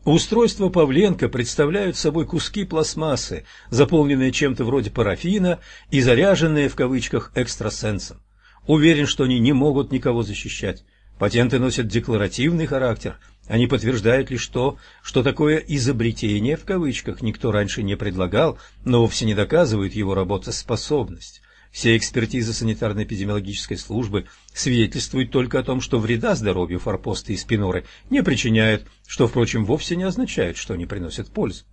Устройства Павленко представляют собой куски пластмассы, заполненные чем-то вроде парафина и заряженные в кавычках экстрасенсом. Уверен, что они не могут никого защищать. Патенты носят декларативный характер. Они подтверждают лишь то, что такое «изобретение» в кавычках никто раньше не предлагал, но вовсе не доказывают его работоспособность. Все экспертизы санитарно-эпидемиологической службы свидетельствуют только о том, что вреда здоровью форпосты и спиноры не причиняют, что, впрочем, вовсе не означает, что они приносят пользу.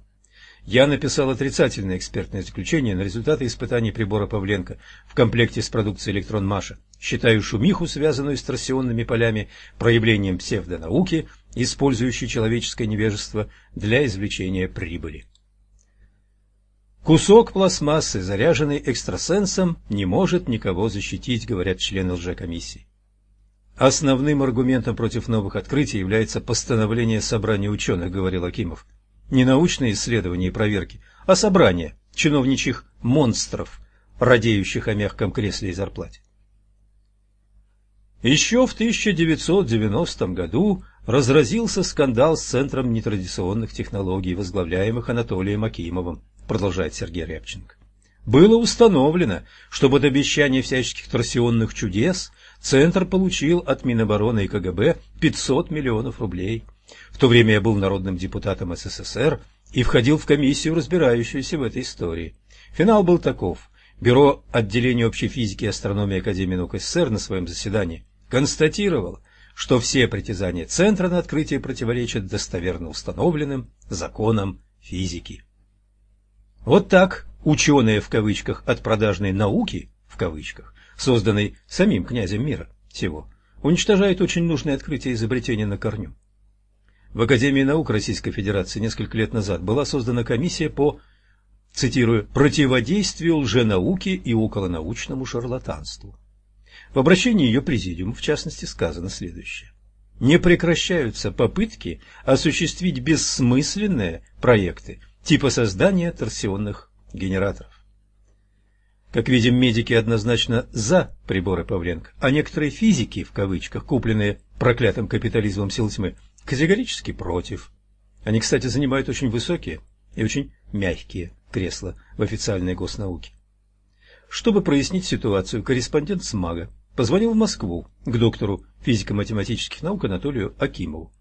Я написал отрицательное экспертное заключение на результаты испытаний прибора Павленко в комплекте с продукцией «Электрон Маша». Считаю шумиху, связанную с торсионными полями, проявлением псевдонауки, использующей человеческое невежество для извлечения прибыли. Кусок пластмассы, заряженный экстрасенсом, не может никого защитить, говорят члены лжекомиссии. Основным аргументом против новых открытий является постановление собрания ученых, говорил Акимов не научные исследования и проверки, а собрание чиновничьих монстров, радеющих о мягком кресле и зарплате. Еще в 1990 году разразился скандал с Центром нетрадиционных технологий, возглавляемых Анатолием Акимовым, продолжает Сергей Рябченко. Было установлено, что под обещание всяческих торсионных чудес Центр получил от Минобороны и КГБ 500 миллионов рублей – в то время я был народным депутатом СССР и входил в комиссию, разбирающуюся в этой истории. Финал был таков. Бюро отделения общей физики и астрономии Академии наук СССР на своем заседании констатировало, что все притязания Центра на открытие противоречат достоверно установленным законам физики. Вот так ученые в кавычках от продажной науки в кавычках, созданной самим князем мира всего, уничтожают очень нужные открытия и изобретения на корню. В Академии наук Российской Федерации несколько лет назад была создана комиссия по, цитирую, «противодействию лженауке и околонаучному шарлатанству». В обращении ее президиума, в частности, сказано следующее. Не прекращаются попытки осуществить бессмысленные проекты типа создания торсионных генераторов. Как видим, медики однозначно за приборы Павленко, а некоторые физики, в кавычках, купленные проклятым капитализмом сил тьмы, категорически против. Они, кстати, занимают очень высокие и очень мягкие кресла в официальной госнауке. Чтобы прояснить ситуацию, корреспондент СМАГа позвонил в Москву к доктору физико-математических наук Анатолию Акимову.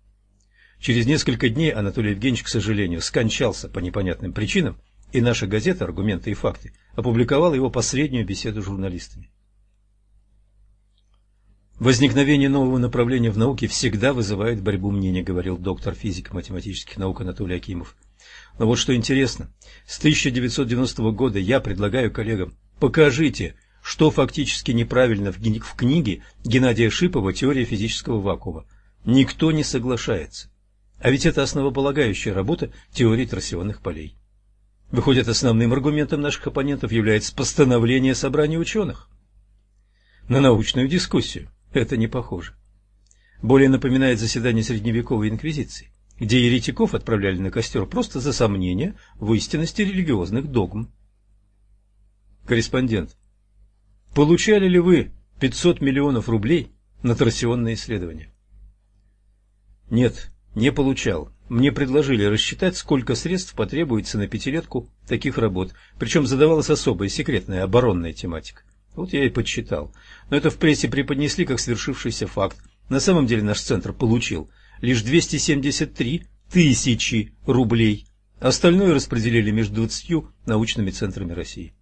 Через несколько дней Анатолий Евгеньевич, к сожалению, скончался по непонятным причинам, и наша газета «Аргументы и факты» опубликовала его последнюю беседу с журналистами. Возникновение нового направления в науке всегда вызывает борьбу мнений, говорил доктор физико-математических наук Анатолий Акимов. Но вот что интересно, с 1990 года я предлагаю коллегам, покажите, что фактически неправильно в, книге Геннадия Шипова «Теория физического вакуума». Никто не соглашается. А ведь это основополагающая работа теории торсионных полей. Выходит, основным аргументом наших оппонентов является постановление собрания ученых на научную дискуссию. Это не похоже. Более напоминает заседание средневековой инквизиции, где еретиков отправляли на костер просто за сомнение в истинности религиозных догм. Корреспондент. Получали ли вы 500 миллионов рублей на торсионные исследования? Нет, не получал. Мне предложили рассчитать, сколько средств потребуется на пятилетку таких работ, причем задавалась особая секретная оборонная тематика. Вот я и подсчитал. Но это в прессе преподнесли как свершившийся факт. На самом деле наш центр получил лишь 273 тысячи рублей. Остальное распределили между 20 научными центрами России.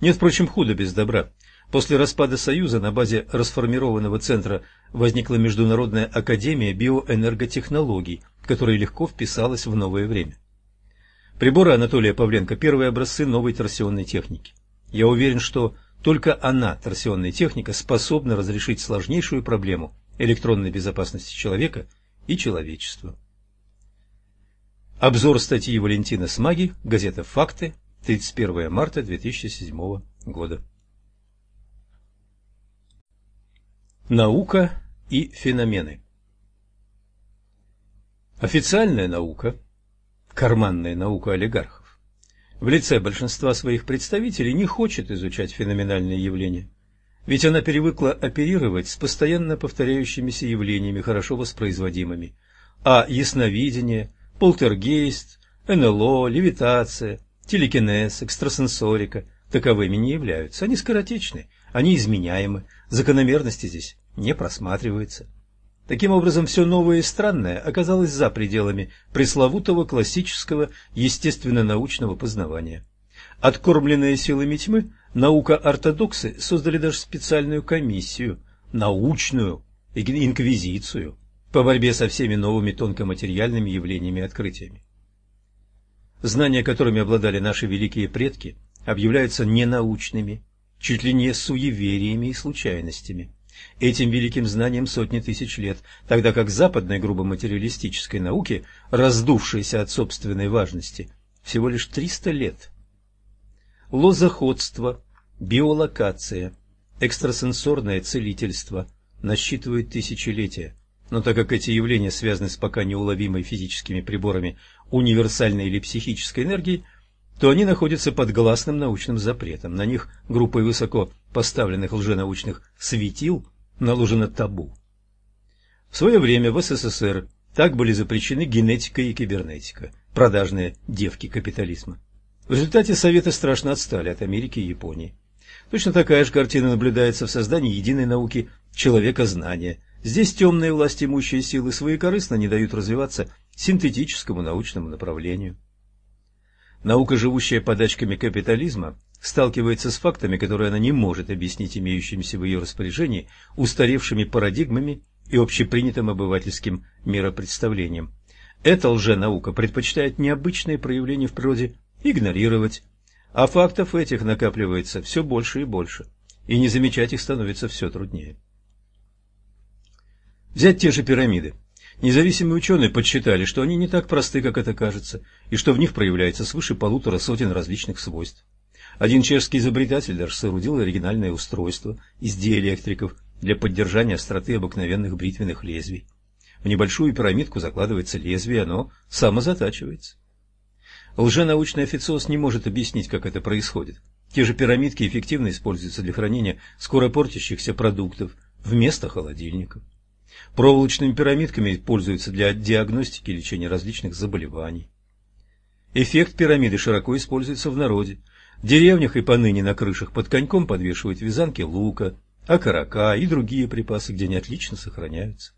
Нет, впрочем, худо без добра. После распада Союза на базе расформированного центра возникла Международная академия биоэнерготехнологий, которая легко вписалась в новое время. Приборы Анатолия Павленко – первые образцы новой торсионной техники. Я уверен, что только она, торсионная техника, способна разрешить сложнейшую проблему электронной безопасности человека и человечества. Обзор статьи Валентина Смаги, газета «Факты», 31 марта 2007 года. Наука и феномены Официальная наука, карманная наука олигархов, в лице большинства своих представителей не хочет изучать феноменальные явления, ведь она привыкла оперировать с постоянно повторяющимися явлениями, хорошо воспроизводимыми, а ясновидение, полтергейст, НЛО, левитация, телекинез, экстрасенсорика таковыми не являются. Они скоротечны, они изменяемы, закономерности здесь не просматривается. Таким образом, все новое и странное оказалось за пределами пресловутого классического естественно-научного познавания. Откормленные силами тьмы, наука-ортодоксы создали даже специальную комиссию, научную инквизицию, по борьбе со всеми новыми тонкоматериальными явлениями и открытиями. Знания, которыми обладали наши великие предки, объявляются ненаучными, чуть ли не суевериями и случайностями. Этим великим знаниям сотни тысяч лет, тогда как западной грубо материалистической науке, раздувшейся от собственной важности, всего лишь 300 лет. Лозоходство, биолокация, экстрасенсорное целительство насчитывают тысячелетия, но так как эти явления связаны с пока неуловимой физическими приборами универсальной или психической энергии, то они находятся под гласным научным запретом. На них группой высоко поставленных лженаучных светил наложено табу. В свое время в СССР так были запрещены генетика и кибернетика, продажные девки капитализма. В результате Советы страшно отстали от Америки и Японии. Точно такая же картина наблюдается в создании единой науки человека знания. Здесь темные власть имущие силы своекорыстно не дают развиваться синтетическому научному направлению. Наука, живущая подачками капитализма, сталкивается с фактами, которые она не может объяснить имеющимися в ее распоряжении устаревшими парадигмами и общепринятым обывательским миропредставлением. Эта лженаука предпочитает необычные проявления в природе игнорировать, а фактов этих накапливается все больше и больше, и не замечать их становится все труднее. Взять те же пирамиды. Независимые ученые подсчитали, что они не так просты, как это кажется, и что в них проявляется свыше полутора сотен различных свойств. Один чешский изобретатель даже соорудил оригинальное устройство из диэлектриков для поддержания остроты обыкновенных бритвенных лезвий. В небольшую пирамидку закладывается лезвие, оно самозатачивается. Лженаучный официоз не может объяснить, как это происходит. Те же пирамидки эффективно используются для хранения скоро портящихся продуктов вместо холодильников. Проволочными пирамидками пользуются для диагностики и лечения различных заболеваний. Эффект пирамиды широко используется в народе. В деревнях и поныне на крышах под коньком подвешивают вязанки лука, окорока и другие припасы, где они отлично сохраняются.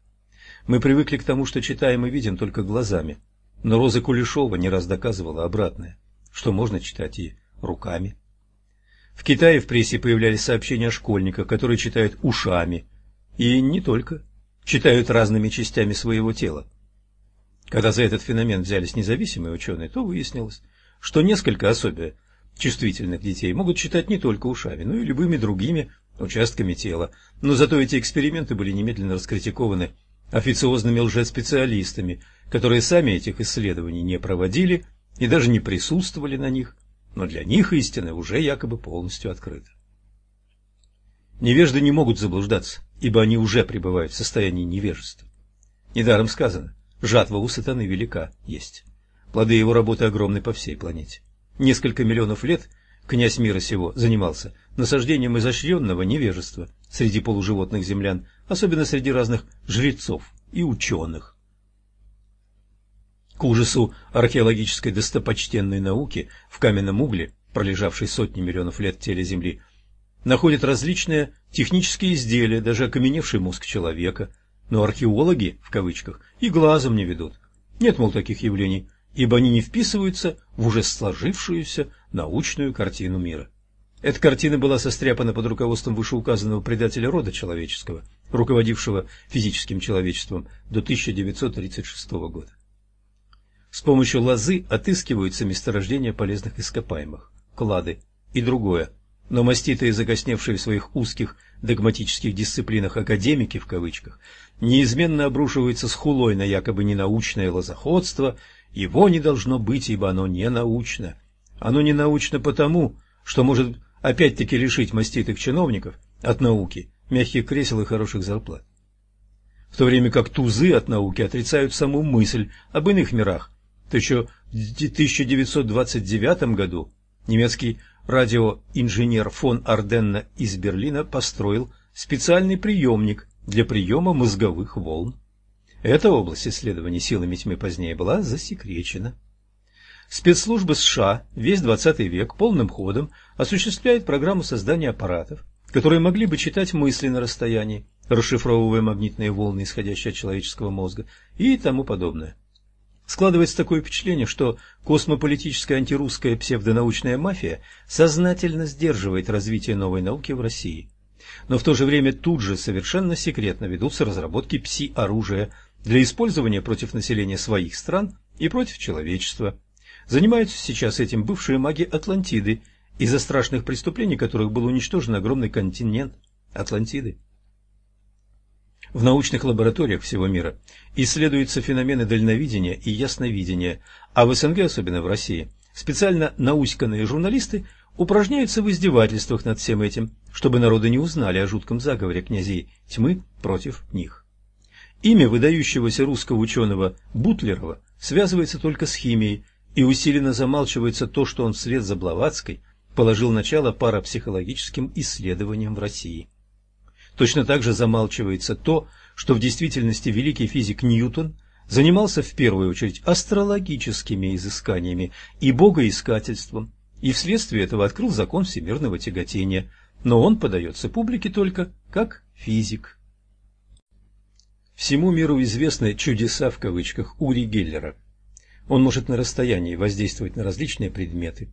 Мы привыкли к тому, что читаем и видим только глазами, но Роза Кулешова не раз доказывала обратное, что можно читать и руками. В Китае в прессе появлялись сообщения о школьниках, которые читают ушами, и не только читают разными частями своего тела. Когда за этот феномен взялись независимые ученые, то выяснилось, что несколько особенно чувствительных детей могут читать не только ушами, но и любыми другими участками тела. Но зато эти эксперименты были немедленно раскритикованы официозными лжеспециалистами, которые сами этих исследований не проводили и даже не присутствовали на них, но для них истина уже якобы полностью открыта. Невежды не могут заблуждаться, ибо они уже пребывают в состоянии невежества. Недаром сказано, жатва у сатаны велика есть. Плоды его работы огромны по всей планете. Несколько миллионов лет князь мира сего занимался насаждением изощренного невежества среди полуживотных землян, особенно среди разных жрецов, и ученых. К ужасу археологической достопочтенной науки в каменном угле, пролежавшей сотни миллионов лет теле Земли, находят различные технические изделия, даже окаменевший мозг человека, но археологи, в кавычках, и глазом не ведут. Нет, мол, таких явлений, ибо они не вписываются в уже сложившуюся научную картину мира. Эта картина была состряпана под руководством вышеуказанного предателя рода человеческого, руководившего физическим человечеством до 1936 года. С помощью лозы отыскиваются месторождения полезных ископаемых, клады и другое, но маститые закосневшие в своих узких догматических дисциплинах академики в кавычках неизменно обрушиваются с хулой на якобы ненаучное лозоходство, его не должно быть, ибо оно не научно. Оно не научно потому, что может опять-таки лишить маститых чиновников от науки мягких кресел и хороших зарплат. В то время как тузы от науки отрицают саму мысль об иных мирах, то еще в 1929 году немецкий радиоинженер фон Арденна из Берлина построил специальный приемник для приема мозговых волн. Эта область исследований силами тьмы позднее была засекречена. Спецслужбы США весь 20 век полным ходом осуществляют программу создания аппаратов, которые могли бы читать мысли на расстоянии, расшифровывая магнитные волны, исходящие от человеческого мозга, и тому подобное. Складывается такое впечатление, что космополитическая антирусская псевдонаучная мафия сознательно сдерживает развитие новой науки в России. Но в то же время тут же совершенно секретно ведутся разработки пси-оружия для использования против населения своих стран и против человечества. Занимаются сейчас этим бывшие маги Атлантиды, из-за страшных преступлений которых был уничтожен огромный континент Атлантиды. В научных лабораториях всего мира исследуются феномены дальновидения и ясновидения, а в СНГ, особенно в России, специально науськанные журналисты упражняются в издевательствах над всем этим, чтобы народы не узнали о жутком заговоре князей тьмы против них. Имя выдающегося русского ученого Бутлерова связывается только с химией, и усиленно замалчивается то, что он вслед за Блаватской положил начало парапсихологическим исследованиям в России. Точно так же замалчивается то, что в действительности великий физик Ньютон занимался в первую очередь астрологическими изысканиями и богоискательством, и вследствие этого открыл закон всемирного тяготения, но он подается публике только как физик. Всему миру известны «чудеса» в кавычках Ури Геллера – он может на расстоянии воздействовать на различные предметы,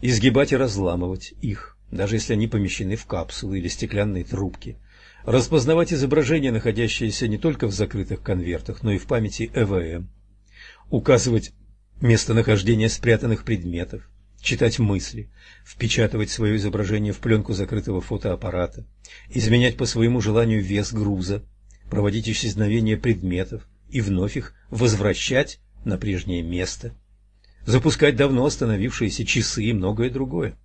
изгибать и разламывать их, даже если они помещены в капсулы или стеклянные трубки, распознавать изображения, находящиеся не только в закрытых конвертах, но и в памяти ЭВМ, указывать местонахождение спрятанных предметов, читать мысли, впечатывать свое изображение в пленку закрытого фотоаппарата, изменять по своему желанию вес груза, проводить исчезновение предметов и вновь их возвращать на прежнее место, запускать давно остановившиеся часы и многое другое.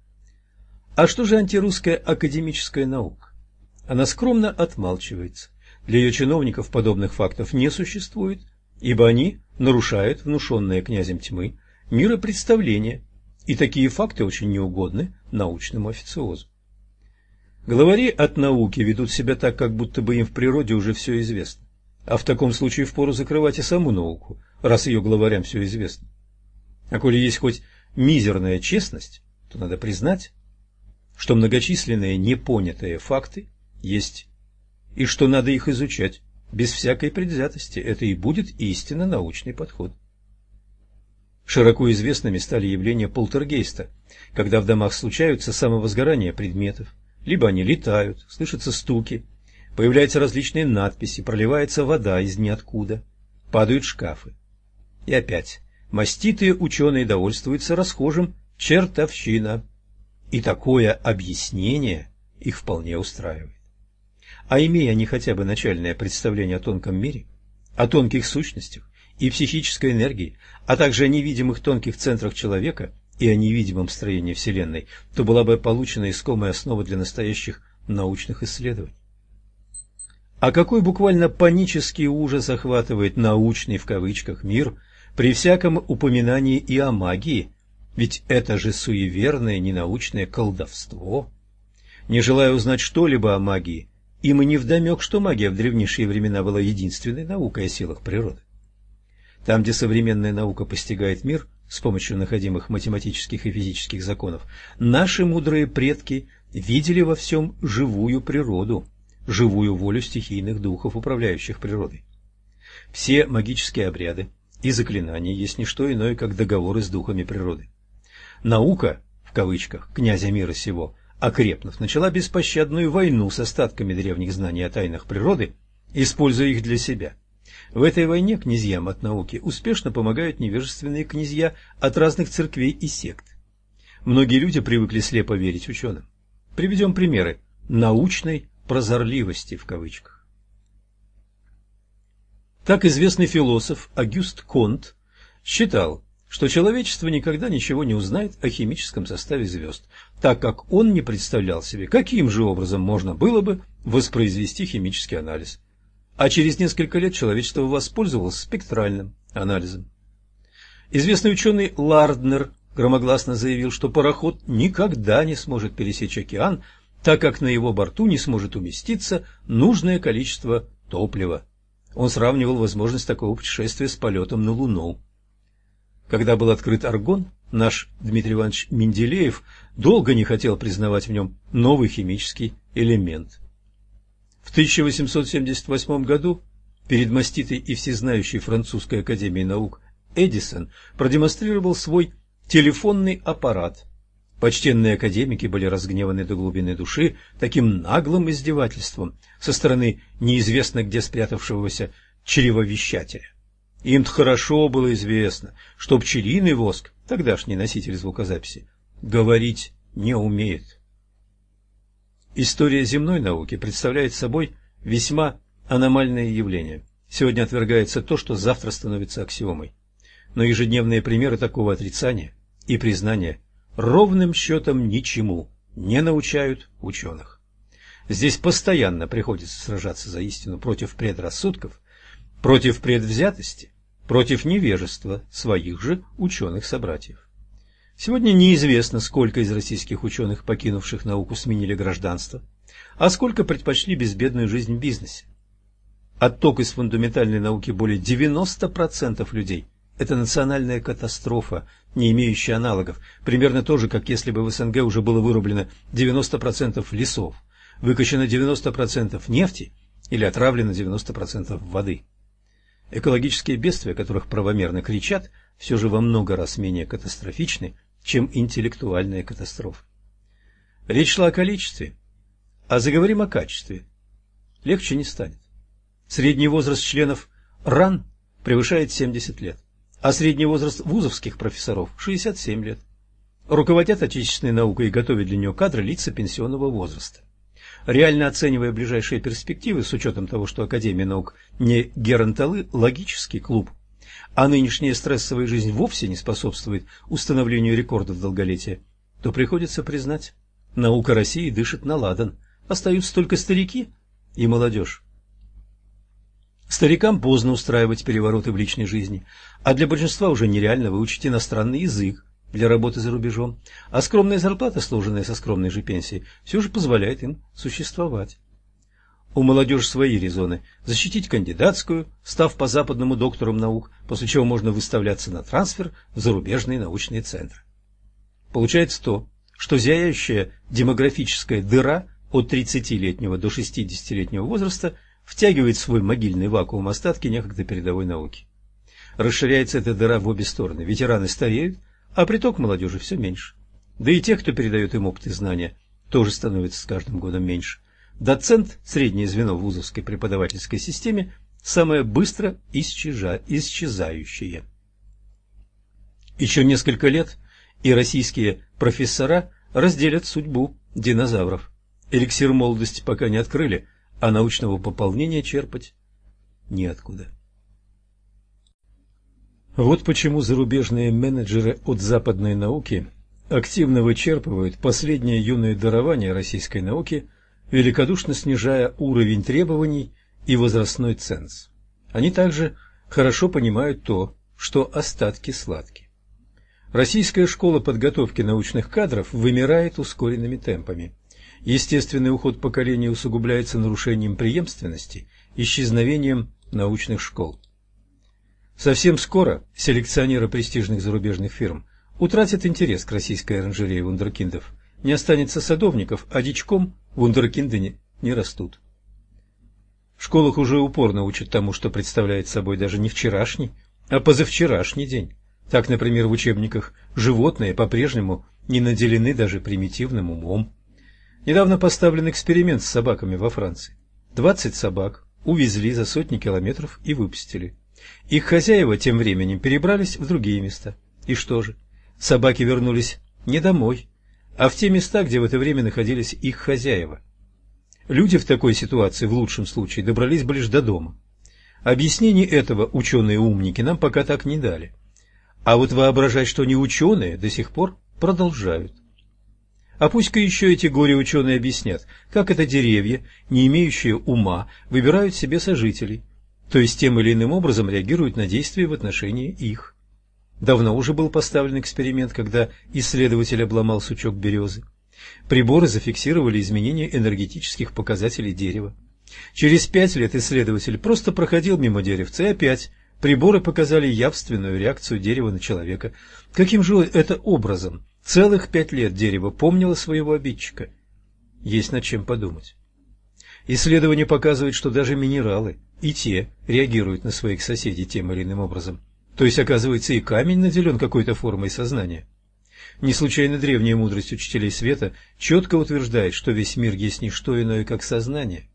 А что же антирусская академическая наука? Она скромно отмалчивается. Для ее чиновников подобных фактов не существует, ибо они нарушают внушенные князем тьмы миропредставления, и такие факты очень неугодны научному официозу. Главари от науки ведут себя так, как будто бы им в природе уже все известно, а в таком случае впору закрывать и саму науку, раз ее главарям все известно. А коли есть хоть мизерная честность, то надо признать, что многочисленные непонятые факты есть, и что надо их изучать без всякой предвзятости. Это и будет истинно научный подход. Широко известными стали явления полтергейста, когда в домах случаются самовозгорания предметов, либо они летают, слышатся стуки, появляются различные надписи, проливается вода из ниоткуда, падают шкафы. И опять, маститые ученые довольствуются расхожим чертовщина. И такое объяснение их вполне устраивает. А имея они хотя бы начальное представление о тонком мире, о тонких сущностях и психической энергии, а также о невидимых тонких центрах человека и о невидимом строении Вселенной, то была бы получена искомая основа для настоящих научных исследований. А какой буквально панический ужас охватывает «научный» в кавычках мир – при всяком упоминании и о магии, ведь это же суеверное ненаучное колдовство. Не желая узнать что-либо о магии, Им и невдомек, что магия в древнейшие времена была единственной наукой о силах природы. Там, где современная наука постигает мир с помощью находимых математических и физических законов, наши мудрые предки видели во всем живую природу, живую волю стихийных духов, управляющих природой. Все магические обряды и заклинания есть не что иное, как договоры с духами природы. Наука, в кавычках, князя мира сего, окрепнув, начала беспощадную войну с остатками древних знаний о тайнах природы, используя их для себя. В этой войне князьям от науки успешно помогают невежественные князья от разных церквей и сект. Многие люди привыкли слепо верить ученым. Приведем примеры научной прозорливости в кавычках. Так известный философ Агюст Конт считал, что человечество никогда ничего не узнает о химическом составе звезд, так как он не представлял себе, каким же образом можно было бы воспроизвести химический анализ. А через несколько лет человечество воспользовалось спектральным анализом. Известный ученый Ларднер громогласно заявил, что пароход никогда не сможет пересечь океан, так как на его борту не сможет уместиться нужное количество топлива. Он сравнивал возможность такого путешествия с полетом на Луну. Когда был открыт аргон, наш Дмитрий Иванович Менделеев долго не хотел признавать в нем новый химический элемент. В 1878 году перед маститой и всезнающей французской академией наук Эдисон продемонстрировал свой телефонный аппарат. Почтенные академики были разгневаны до глубины души таким наглым издевательством со стороны неизвестно где спрятавшегося чревовещателя. Им-то хорошо было известно, что пчелиный воск, тогдашний носитель звукозаписи, говорить не умеет. История земной науки представляет собой весьма аномальное явление. Сегодня отвергается то, что завтра становится аксиомой. Но ежедневные примеры такого отрицания и признания ровным счетом ничему не научают ученых. Здесь постоянно приходится сражаться за истину против предрассудков, против предвзятости, против невежества своих же ученых-собратьев. Сегодня неизвестно, сколько из российских ученых, покинувших науку, сменили гражданство, а сколько предпочли безбедную жизнь в бизнесе. Отток из фундаментальной науки более 90% людей – это национальная катастрофа, не имеющая аналогов, примерно то же, как если бы в СНГ уже было вырублено 90% лесов, выкачано 90% нефти или отравлено 90% воды. Экологические бедствия, которых правомерно кричат, все же во много раз менее катастрофичны, чем интеллектуальная катастрофа. Речь шла о количестве, а заговорим о качестве. Легче не станет. Средний возраст членов РАН превышает 70 лет, а средний возраст вузовских профессоров – 67 лет. Руководят отечественной наукой и готовят для нее кадры лица пенсионного возраста. Реально оценивая ближайшие перспективы, с учетом того, что Академия наук не геронтологический клуб, а нынешняя стрессовая жизнь вовсе не способствует установлению рекордов долголетия, то приходится признать, наука России дышит на ладан, остаются только старики и молодежь. Старикам поздно устраивать перевороты в личной жизни, а для большинства уже нереально выучить иностранный язык, для работы за рубежом, а скромная зарплата, сложенная со скромной же пенсией, все же позволяет им существовать. У молодежи свои резоны – защитить кандидатскую, став по западному доктором наук, после чего можно выставляться на трансфер в зарубежные научные центры. Получается то, что зияющая демографическая дыра от 30-летнего до 60-летнего возраста втягивает в свой могильный вакуум остатки некогда передовой науки. Расширяется эта дыра в обе стороны. Ветераны стареют, а приток молодежи все меньше. Да и тех, кто передает им опыт и знания, тоже становится с каждым годом меньше. Доцент, среднее звено в вузовской преподавательской системе, самое быстро исчеза... исчезающее. Еще несколько лет, и российские профессора разделят судьбу динозавров. Эликсир молодости пока не открыли, а научного пополнения черпать неоткуда. Вот почему зарубежные менеджеры от западной науки активно вычерпывают последнее юное дарование российской науки, великодушно снижая уровень требований и возрастной ценз. Они также хорошо понимают то, что остатки сладки. Российская школа подготовки научных кадров вымирает ускоренными темпами. Естественный уход поколения усугубляется нарушением преемственности, исчезновением научных школ. Совсем скоро селекционеры престижных зарубежных фирм утратят интерес к российской оранжерее вундеркиндов. Не останется садовников, а дичком вундеркинды не растут. В школах уже упорно учат тому, что представляет собой даже не вчерашний, а позавчерашний день. Так, например, в учебниках животные по-прежнему не наделены даже примитивным умом. Недавно поставлен эксперимент с собаками во Франции. 20 собак увезли за сотни километров и выпустили. Их хозяева тем временем перебрались в другие места. И что же? Собаки вернулись не домой, а в те места, где в это время находились их хозяева. Люди в такой ситуации в лучшем случае добрались бы лишь до дома. Объяснений этого ученые-умники нам пока так не дали. А вот воображать, что не ученые, до сих пор продолжают. А пусть-ка еще эти горе-ученые объяснят, как это деревья, не имеющие ума, выбирают себе сожителей, то есть тем или иным образом реагируют на действия в отношении их. Давно уже был поставлен эксперимент, когда исследователь обломал сучок березы. Приборы зафиксировали изменения энергетических показателей дерева. Через пять лет исследователь просто проходил мимо деревца и опять приборы показали явственную реакцию дерева на человека. Каким же это образом целых пять лет дерево помнило своего обидчика? Есть над чем подумать. Исследования показывают, что даже минералы и те реагируют на своих соседей тем или иным образом. То есть, оказывается, и камень наделен какой-то формой сознания. Не случайно древняя мудрость учителей света четко утверждает, что весь мир есть не что иное, как сознание.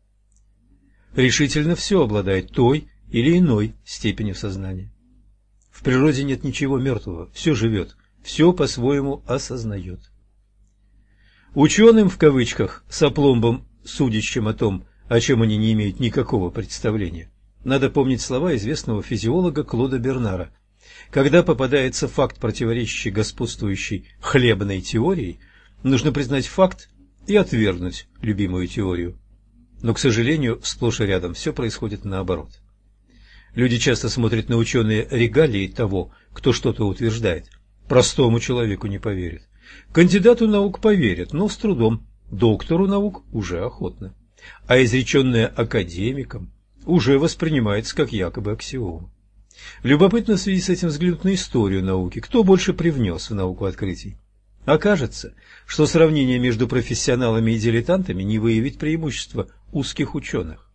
Решительно все обладает той или иной степенью сознания. В природе нет ничего мертвого, все живет, все по-своему осознает. Ученым, в кавычках, с опломбом, судящим о том, о чем они не имеют никакого представления, надо помнить слова известного физиолога Клода Бернара. Когда попадается факт, противоречащий господствующей хлебной теории, нужно признать факт и отвергнуть любимую теорию. Но, к сожалению, сплошь и рядом все происходит наоборот. Люди часто смотрят на ученые регалии того, кто что-то утверждает. Простому человеку не поверят. Кандидату наук поверят, но с трудом. Доктору наук уже охотно. А изреченное академиком уже воспринимается как якобы аксиома. Любопытно в связи с этим взглянуть на историю науки. Кто больше привнес в науку открытий? Окажется, что сравнение между профессионалами и дилетантами не выявит преимущества узких ученых.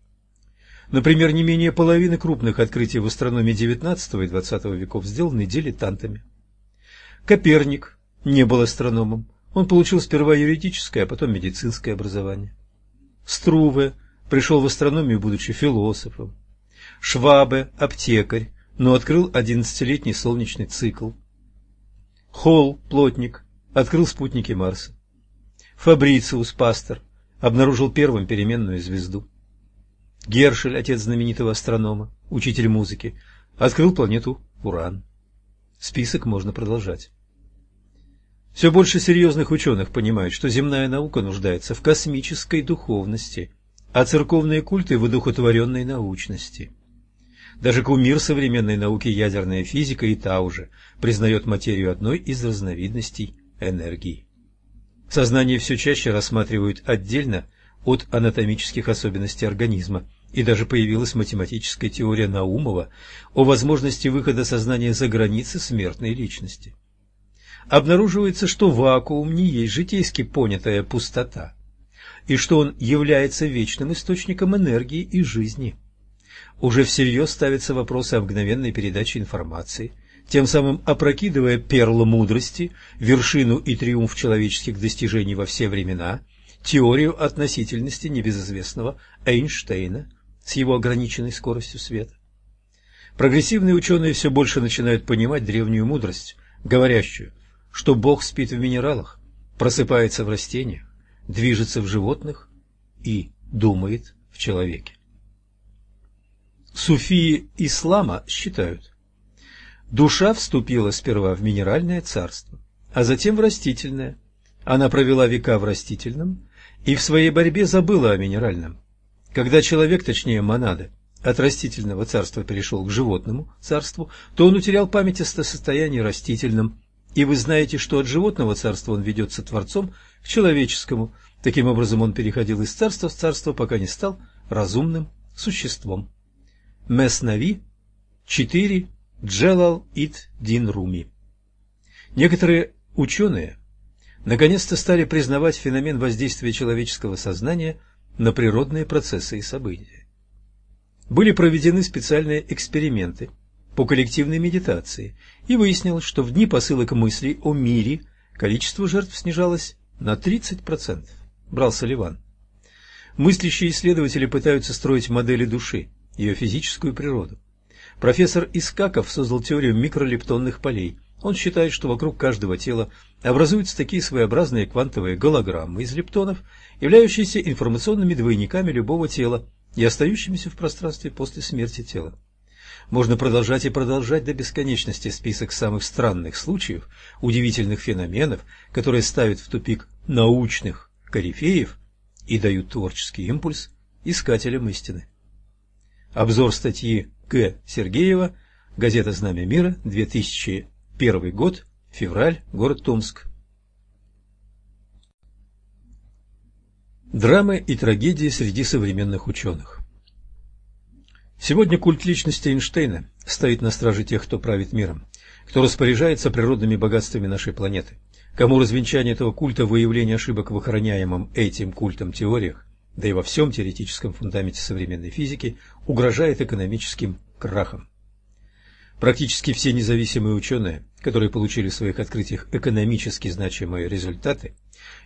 Например, не менее половины крупных открытий в астрономии XIX и XX веков сделаны дилетантами. Коперник не был астрономом. Он получил сперва юридическое, а потом медицинское образование. Струве пришел в астрономию, будучи философом. Швабе – аптекарь, но открыл одиннадцатилетний солнечный цикл. Холл – плотник, открыл спутники Марса. Фабрициус – пастор, обнаружил первым переменную звезду. Гершель, отец знаменитого астронома, учитель музыки, открыл планету Уран. Список можно продолжать. Все больше серьезных ученых понимают, что земная наука нуждается в космической духовности, а церковные культы в одухотворенной научности. Даже кумир современной науки ядерная физика и та уже признает материю одной из разновидностей энергии. Сознание все чаще рассматривают отдельно от анатомических особенностей организма, и даже появилась математическая теория Наумова о возможности выхода сознания за границы смертной личности. Обнаруживается, что вакуум не есть житейски понятая пустота, и что он является вечным источником энергии и жизни. Уже всерьез ставятся вопросы о мгновенной передаче информации, тем самым опрокидывая перл мудрости, вершину и триумф человеческих достижений во все времена, теорию относительности небезызвестного Эйнштейна с его ограниченной скоростью света. Прогрессивные ученые все больше начинают понимать древнюю мудрость, говорящую, что Бог спит в минералах, просыпается в растениях, движется в животных и думает в человеке. Суфии ислама считают, душа вступила сперва в минеральное царство, а затем в растительное. Она провела века в растительном и в своей борьбе забыла о минеральном. Когда человек, точнее монада, от растительного царства перешел к животному царству, то он утерял память о состоянии растительном, и вы знаете, что от животного царства он ведется Творцом к человеческому, Таким образом он переходил из царства в царство, пока не стал разумным существом. Меснави 4 Джелал Ит Дин Руми. Некоторые ученые наконец-то стали признавать феномен воздействия человеческого сознания на природные процессы и события. Были проведены специальные эксперименты по коллективной медитации, и выяснилось, что в дни посылок мыслей о мире количество жертв снижалось на 30%, брал Соливан. Мыслящие исследователи пытаются строить модели души, ее физическую природу. Профессор Искаков создал теорию микролептонных полей. Он считает, что вокруг каждого тела образуются такие своеобразные квантовые голограммы из лептонов, являющиеся информационными двойниками любого тела и остающимися в пространстве после смерти тела. Можно продолжать и продолжать до бесконечности список самых странных случаев, удивительных феноменов, которые ставят в тупик научных корифеев и дают творческий импульс искателям истины. Обзор статьи К. Сергеева, газета «Знамя мира», 2001 год, февраль, город Томск. Драмы и трагедии среди современных ученых Сегодня культ личности Эйнштейна стоит на страже тех, кто правит миром, кто распоряжается природными богатствами нашей планеты, кому развенчание этого культа, выявление ошибок в охраняемом этим культом теориях, да и во всем теоретическом фундаменте современной физики, угрожает экономическим крахом. Практически все независимые ученые, которые получили в своих открытиях экономически значимые результаты,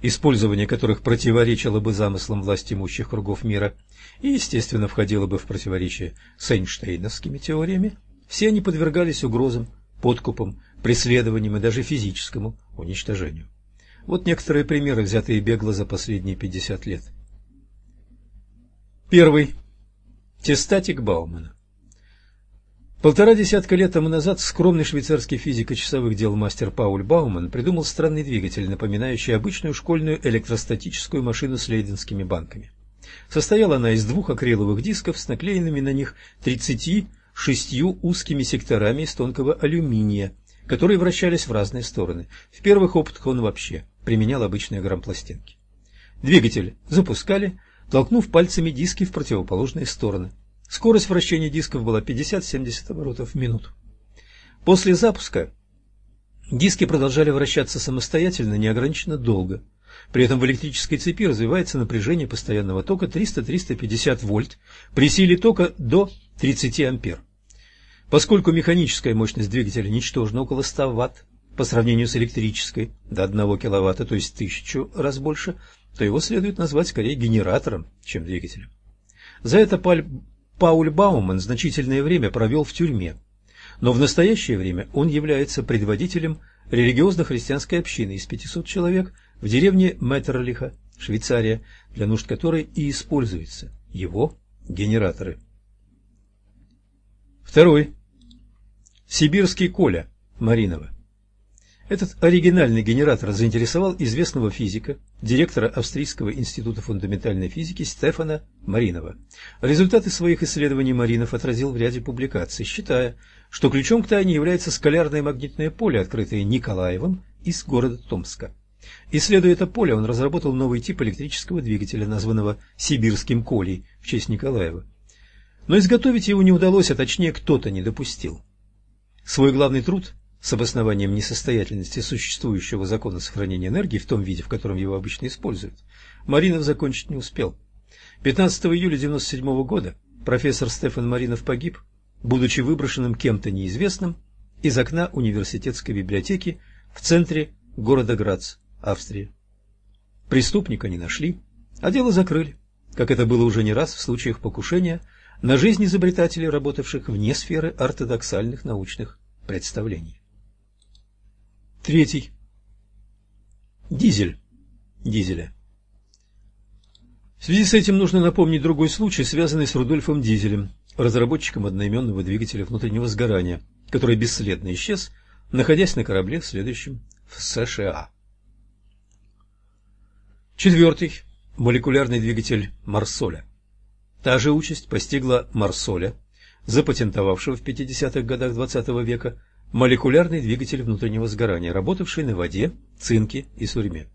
использование которых противоречило бы замыслам власть имущих кругов мира и, естественно, входило бы в противоречие с Эйнштейновскими теориями, все они подвергались угрозам, подкупам, преследованиям и даже физическому уничтожению. Вот некоторые примеры, взятые бегло за последние 50 лет. Первый. Тестатик Баумана. Полтора десятка лет тому назад скромный швейцарский физик и часовых дел мастер Пауль Бауман придумал странный двигатель, напоминающий обычную школьную электростатическую машину с лейденскими банками. Состояла она из двух акриловых дисков с наклеенными на них 36 узкими секторами из тонкого алюминия, которые вращались в разные стороны. В первых опытах он вообще применял обычные грампластинки. Двигатель запускали, толкнув пальцами диски в противоположные стороны. Скорость вращения дисков была 50-70 оборотов в минуту. После запуска диски продолжали вращаться самостоятельно неограниченно долго. При этом в электрической цепи развивается напряжение постоянного тока 300-350 вольт при силе тока до 30 ампер. Поскольку механическая мощность двигателя ничтожна около 100 ватт по сравнению с электрической до 1 киловатта, то есть тысячу раз больше, то его следует назвать скорее генератором, чем двигателем. За это Пауль Бауман значительное время провел в тюрьме, но в настоящее время он является предводителем религиозно-христианской общины из 500 человек в деревне Меттерлиха, Швейцария, для нужд которой и используются его генераторы. Второй. Сибирский Коля Маринова. Этот оригинальный генератор заинтересовал известного физика, директора Австрийского института фундаментальной физики Стефана Маринова. Результаты своих исследований Маринов отразил в ряде публикаций, считая, что ключом к тайне является скалярное магнитное поле, открытое Николаевым из города Томска. Исследуя это поле, он разработал новый тип электрического двигателя, названного «Сибирским Колей» в честь Николаева. Но изготовить его не удалось, а точнее кто-то не допустил. Свой главный труд с обоснованием несостоятельности существующего закона сохранения энергии в том виде, в котором его обычно используют, Маринов закончить не успел. 15 июля 1997 года профессор Стефан Маринов погиб, будучи выброшенным кем-то неизвестным из окна университетской библиотеки в центре города Грац, Австрия. Преступника не нашли, а дело закрыли, как это было уже не раз в случаях покушения на жизнь изобретателей, работавших вне сферы ортодоксальных научных представлений. Третий. Дизель. Дизеля. В связи с этим нужно напомнить другой случай, связанный с Рудольфом Дизелем, разработчиком одноименного двигателя внутреннего сгорания, который бесследно исчез, находясь на корабле, следующем в США. Четвертый. Молекулярный двигатель Марсоля. Та же участь постигла Марсоля, запатентовавшего в 50-х годах XX -го века молекулярный двигатель внутреннего сгорания, работавший на воде, цинке и сурьме.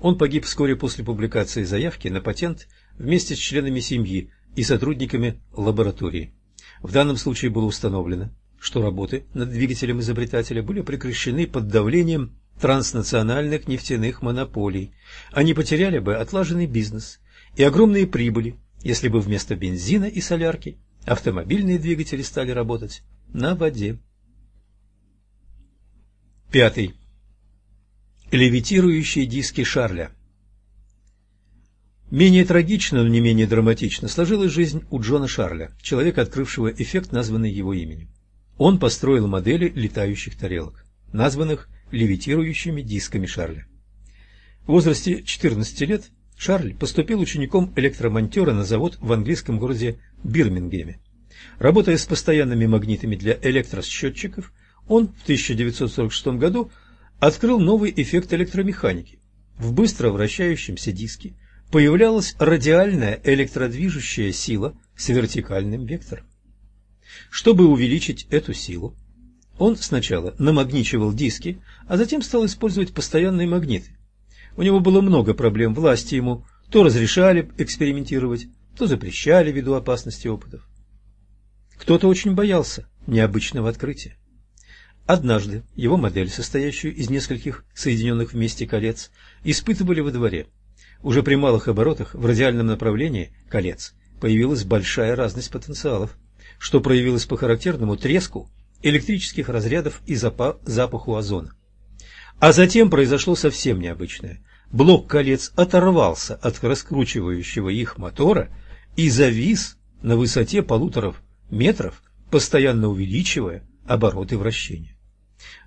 Он погиб вскоре после публикации заявки на патент вместе с членами семьи и сотрудниками лаборатории. В данном случае было установлено, что работы над двигателем изобретателя были прекращены под давлением транснациональных нефтяных монополий. Они потеряли бы отлаженный бизнес и огромные прибыли, если бы вместо бензина и солярки автомобильные двигатели стали работать на воде. Пятый. Левитирующие диски Шарля. Менее трагично, но не менее драматично сложилась жизнь у Джона Шарля, человека, открывшего эффект, названный его именем. Он построил модели летающих тарелок, названных левитирующими дисками Шарля. В возрасте 14 лет Шарль поступил учеником электромонтера на завод в английском городе Бирмингеме. Работая с постоянными магнитами для электросчетчиков, он в 1946 году открыл новый эффект электромеханики. В быстро вращающемся диске появлялась радиальная электродвижущая сила с вертикальным вектором. Чтобы увеличить эту силу, он сначала намагничивал диски, а затем стал использовать постоянные магниты. У него было много проблем, власти ему то разрешали экспериментировать, то запрещали ввиду опасности опытов. Кто-то очень боялся необычного открытия. Однажды его модель, состоящую из нескольких соединенных вместе колец, испытывали во дворе. Уже при малых оборотах в радиальном направлении колец появилась большая разность потенциалов, что проявилось по характерному треску электрических разрядов и запаху озона. А затем произошло совсем необычное. Блок колец оторвался от раскручивающего их мотора и завис на высоте полуторов метров, постоянно увеличивая обороты вращения.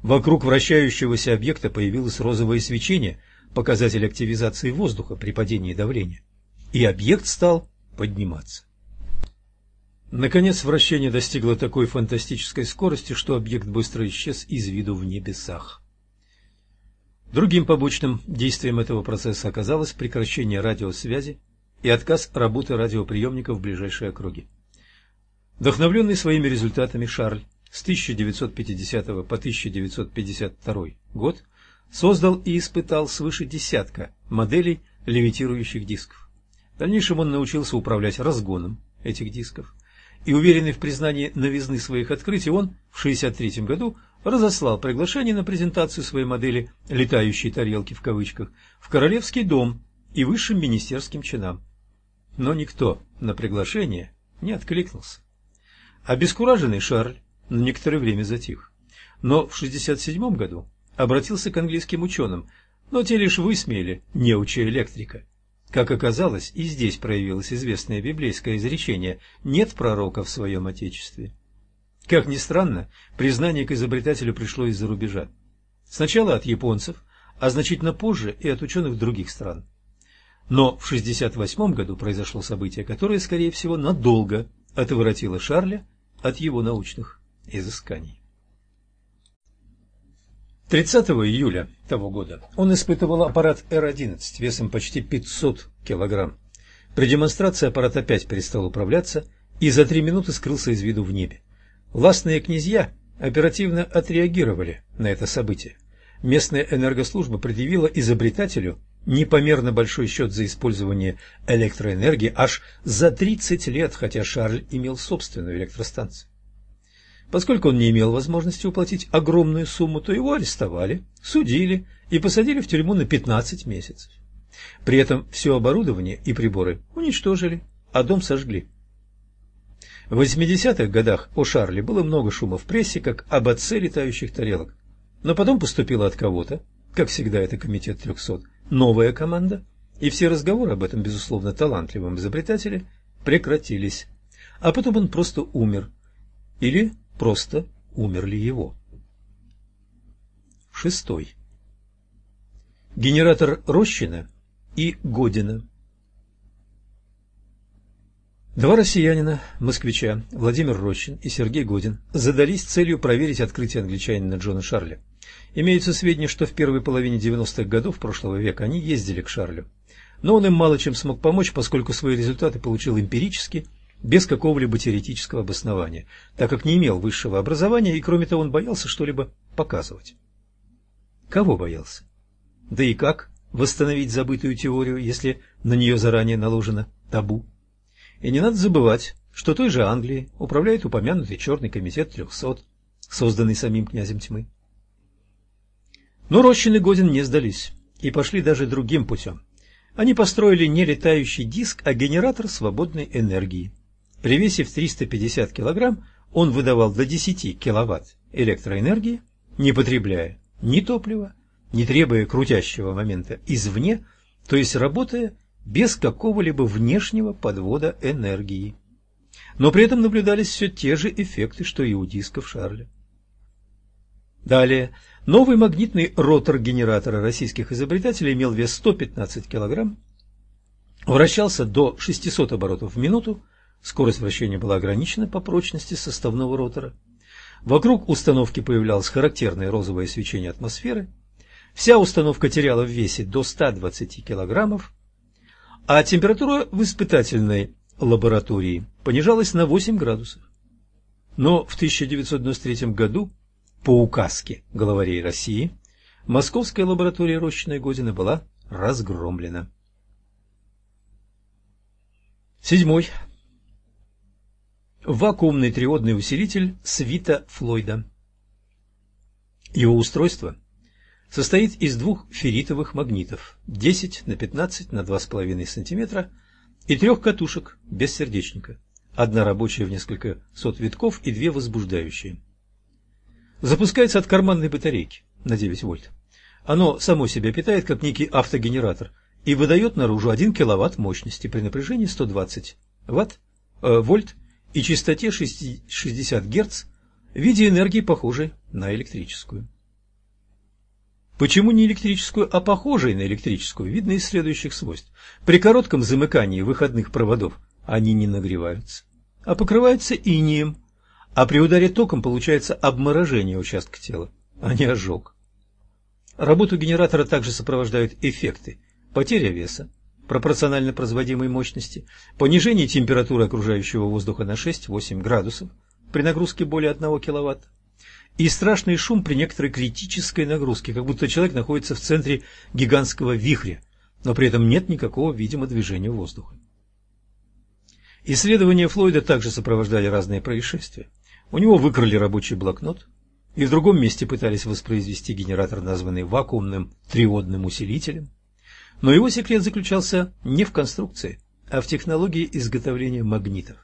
Вокруг вращающегося объекта появилось розовое свечение, показатель активизации воздуха при падении давления, и объект стал подниматься. Наконец вращение достигло такой фантастической скорости, что объект быстро исчез из виду в небесах. Другим побочным действием этого процесса оказалось прекращение радиосвязи и отказ работы радиоприемников в ближайшей округе. Вдохновленный своими результатами Шарль с 1950 по 1952 год создал и испытал свыше десятка моделей левитирующих дисков. В дальнейшем он научился управлять разгоном этих дисков, и уверенный в признании новизны своих открытий, он в 1963 году разослал приглашение на презентацию своей модели «летающей тарелки» в кавычках в Королевский дом и высшим министерским чинам. Но никто на приглашение не откликнулся. Обескураженный Шарль на некоторое время затих, но в 1967 году обратился к английским ученым, но те лишь высмеяли неуча электрика. Как оказалось, и здесь проявилось известное библейское изречение «нет пророка в своем Отечестве». Как ни странно, признание к изобретателю пришло из-за рубежа. Сначала от японцев, а значительно позже и от ученых других стран. Но в 1968 году произошло событие, которое, скорее всего, надолго отворотило Шарля от его научных изысканий. 30 июля того года он испытывал аппарат Р-11 весом почти 500 килограмм. При демонстрации аппарат опять перестал управляться и за три минуты скрылся из виду в небе. Властные князья оперативно отреагировали на это событие. Местная энергослужба предъявила изобретателю непомерно большой счет за использование электроэнергии аж за 30 лет, хотя Шарль имел собственную электростанцию. Поскольку он не имел возможности уплатить огромную сумму, то его арестовали, судили и посадили в тюрьму на 15 месяцев. При этом все оборудование и приборы уничтожили, а дом сожгли. В 80-х годах о Шарле было много шума в прессе, как об отце летающих тарелок. Но потом поступила от кого-то, как всегда это комитет 300, новая команда, и все разговоры об этом, безусловно, талантливом изобретателе прекратились. А потом он просто умер. Или просто умерли его. Шестой. Генератор Рощина и Година. Два россиянина, москвича, Владимир Рощин и Сергей Годин, задались целью проверить открытие англичанина Джона Шарля. Имеются сведения, что в первой половине 90-х годов прошлого века они ездили к Шарлю. Но он им мало чем смог помочь, поскольку свои результаты получил эмпирически без какого-либо теоретического обоснования, так как не имел высшего образования и, кроме того, он боялся что-либо показывать. Кого боялся? Да и как восстановить забытую теорию, если на нее заранее наложено табу. И не надо забывать, что той же Англии управляет упомянутый Черный комитет 300, созданный самим князем тьмы. Но Рощин и Годин не сдались и пошли даже другим путем. Они построили не летающий диск, а генератор свободной энергии. При весе в 350 кг он выдавал до 10 кВт электроэнергии, не потребляя ни топлива, не требуя крутящего момента извне, то есть работая без какого-либо внешнего подвода энергии. Но при этом наблюдались все те же эффекты, что и у дисков Шарля. Далее, новый магнитный ротор генератора российских изобретателей имел вес 115 кг, вращался до 600 оборотов в минуту, скорость вращения была ограничена по прочности составного ротора. Вокруг установки появлялось характерное розовое свечение атмосферы. Вся установка теряла в весе до 120 кг, а температура в испытательной лаборатории понижалась на 8 градусов. Но в 1993 году по указке главарей России московская лаборатория Рощиной Година была разгромлена. Седьмой. Вакуумный триодный усилитель свита Флойда. Его устройство состоит из двух ферритовых магнитов 10 на 15 на 2,5 см и трех катушек без сердечника, одна рабочая в несколько сот витков и две возбуждающие. Запускается от карманной батарейки на 9 вольт. Оно само себя питает как некий автогенератор и выдает наружу 1 киловатт мощности при напряжении 120 ватт, э, вольт и частоте 60 Гц в виде энергии, похожей на электрическую. Почему не электрическую, а похожей на электрическую, видно из следующих свойств. При коротком замыкании выходных проводов они не нагреваются, а покрываются инием, а при ударе током получается обморожение участка тела, а не ожог. Работу генератора также сопровождают эффекты потеря веса, пропорционально производимой мощности, понижение температуры окружающего воздуха на 6-8 градусов при нагрузке более 1 кВт и страшный шум при некоторой критической нагрузке, как будто человек находится в центре гигантского вихря, но при этом нет никакого видимого движения воздуха. Исследования Флойда также сопровождали разные происшествия. У него выкрали рабочий блокнот, и в другом месте пытались воспроизвести генератор, названный вакуумным триодным усилителем. Но его секрет заключался не в конструкции, а в технологии изготовления магнитов.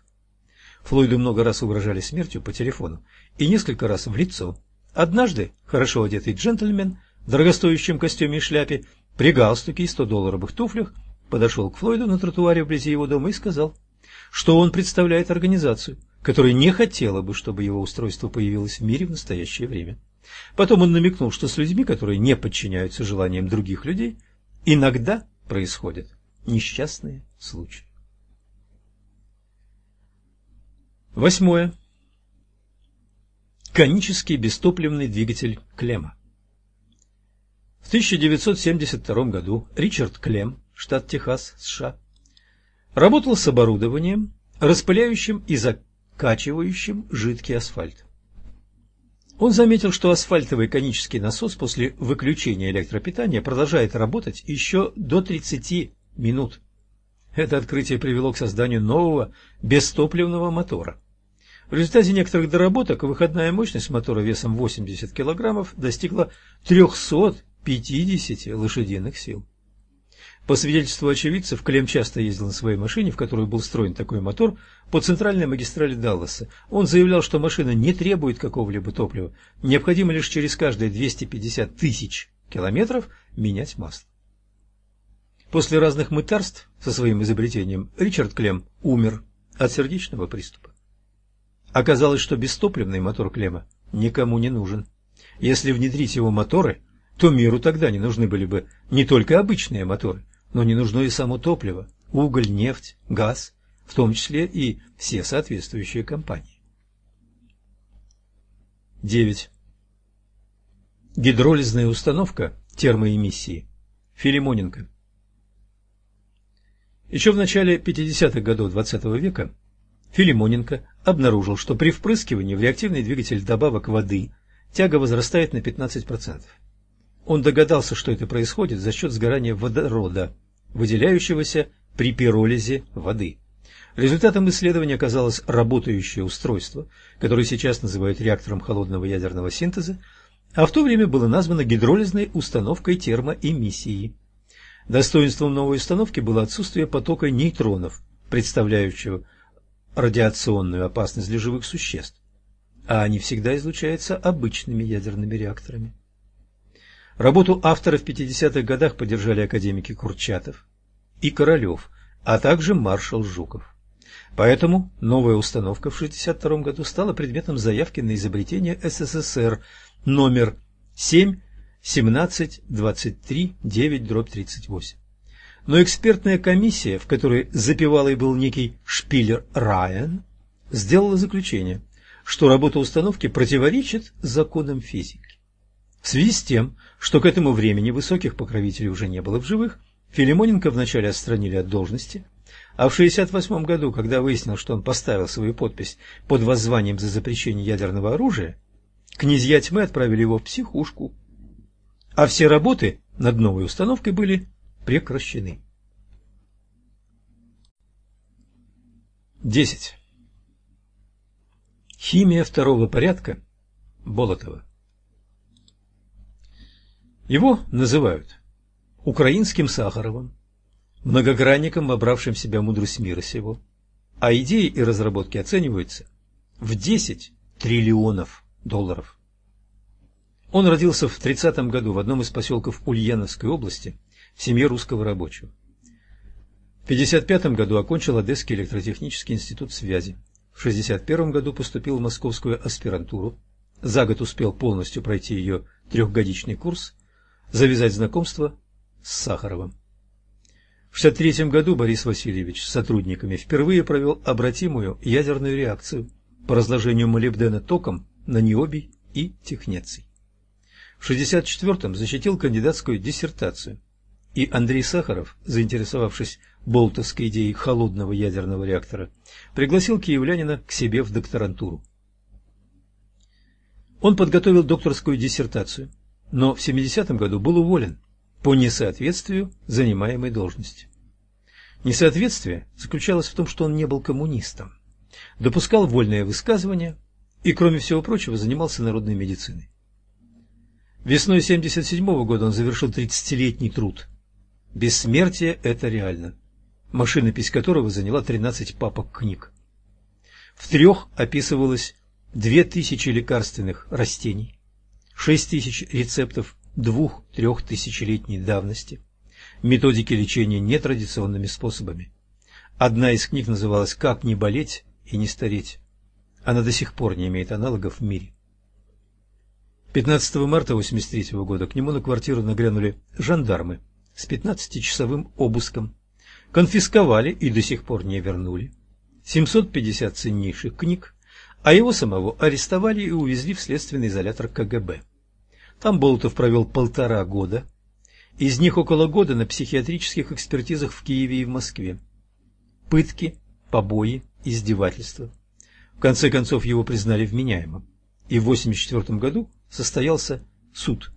Флойду много раз угрожали смертью по телефону и несколько раз в лицо. Однажды хорошо одетый джентльмен в дорогостоящем костюме и шляпе, при галстуке и 100-долларовых туфлях подошел к Флойду на тротуаре вблизи его дома и сказал, что он представляет организацию, которая не хотела бы, чтобы его устройство появилось в мире в настоящее время. Потом он намекнул, что с людьми, которые не подчиняются желаниям других людей, Иногда происходят несчастные случаи. Восьмое. Конический бестопливный двигатель Клема. В 1972 году Ричард Клем, штат Техас, США, работал с оборудованием, распыляющим и закачивающим жидкий асфальт. Он заметил, что асфальтовый конический насос после выключения электропитания продолжает работать еще до 30 минут. Это открытие привело к созданию нового бестопливного мотора. В результате некоторых доработок выходная мощность мотора весом 80 кг достигла 350 лошадиных сил. По свидетельству очевидцев, Клем часто ездил на своей машине, в которую был встроен такой мотор, по центральной магистрали Далласа. Он заявлял, что машина не требует какого-либо топлива, необходимо лишь через каждые 250 тысяч километров менять масло. После разных мытарств со своим изобретением Ричард Клем умер от сердечного приступа. Оказалось, что бестопливный мотор Клема никому не нужен. Если внедрить его моторы, то миру тогда не нужны были бы не только обычные моторы, но не нужно и само топливо, уголь, нефть, газ, в том числе и все соответствующие компании. 9. Гидролизная установка термоэмиссии Филимоненко. Еще в начале 50-х годов XX -го века Филимоненко обнаружил, что при впрыскивании в реактивный двигатель добавок воды тяга возрастает на 15%. Он догадался, что это происходит за счет сгорания водорода, выделяющегося при пиролизе воды. Результатом исследования оказалось работающее устройство, которое сейчас называют реактором холодного ядерного синтеза, а в то время было названо гидролизной установкой термоэмиссии. Достоинством новой установки было отсутствие потока нейтронов, представляющего радиационную опасность для живых существ, а они всегда излучаются обычными ядерными реакторами. Работу автора в 50-х годах поддержали академики Курчатов и Королев, а также маршал Жуков. Поэтому новая установка в 1962 году стала предметом заявки на изобретение СССР номер 7 17 23 9 дробь 38. Но экспертная комиссия, в которой запевалый был некий Шпиллер Райан, сделала заключение, что работа установки противоречит законам физики. В связи с тем, что к этому времени высоких покровителей уже не было в живых, Филимоненко вначале отстранили от должности, а в 1968 году, когда выяснил, что он поставил свою подпись под воззванием за запрещение ядерного оружия, князья тьмы отправили его в психушку, а все работы над новой установкой были прекращены. 10. Химия второго порядка Болотова Его называют украинским Сахаровым, многогранником, вобравшим в себя мудрость мира сего, а идеи и разработки оцениваются в 10 триллионов долларов. Он родился в 30 году в одном из поселков Ульяновской области в семье русского рабочего. В 55 году окончил Одесский электротехнический институт связи. В 61 году поступил в московскую аспирантуру. За год успел полностью пройти ее трехгодичный курс, завязать знакомство с Сахаровым. В 1963 году Борис Васильевич с сотрудниками впервые провел обратимую ядерную реакцию по разложению молибдена током на необий и технеций. В 1964-м защитил кандидатскую диссертацию, и Андрей Сахаров, заинтересовавшись болтовской идеей холодного ядерного реактора, пригласил киевлянина к себе в докторантуру. Он подготовил докторскую диссертацию, но в 70-м году был уволен по несоответствию занимаемой должности. Несоответствие заключалось в том, что он не был коммунистом, допускал вольные высказывания и, кроме всего прочего, занимался народной медициной. Весной 77 -го года он завершил 30-летний труд. Бессмертие – это реально, машинопись которого заняла 13 папок книг. В трех описывалось 2000 лекарственных растений, 6000 рецептов двух-трех тысячелетней давности, методики лечения нетрадиционными способами. Одна из книг называлась «Как не болеть и не стареть». Она до сих пор не имеет аналогов в мире. 15 марта 1983 года к нему на квартиру нагрянули жандармы с 15-часовым обыском, конфисковали и до сих пор не вернули 750 ценнейших книг, а его самого арестовали и увезли в следственный изолятор КГБ. Там Болотов провел полтора года, из них около года на психиатрических экспертизах в Киеве и в Москве. Пытки, побои, издевательства. В конце концов его признали вменяемым, и в 1984 году состоялся суд.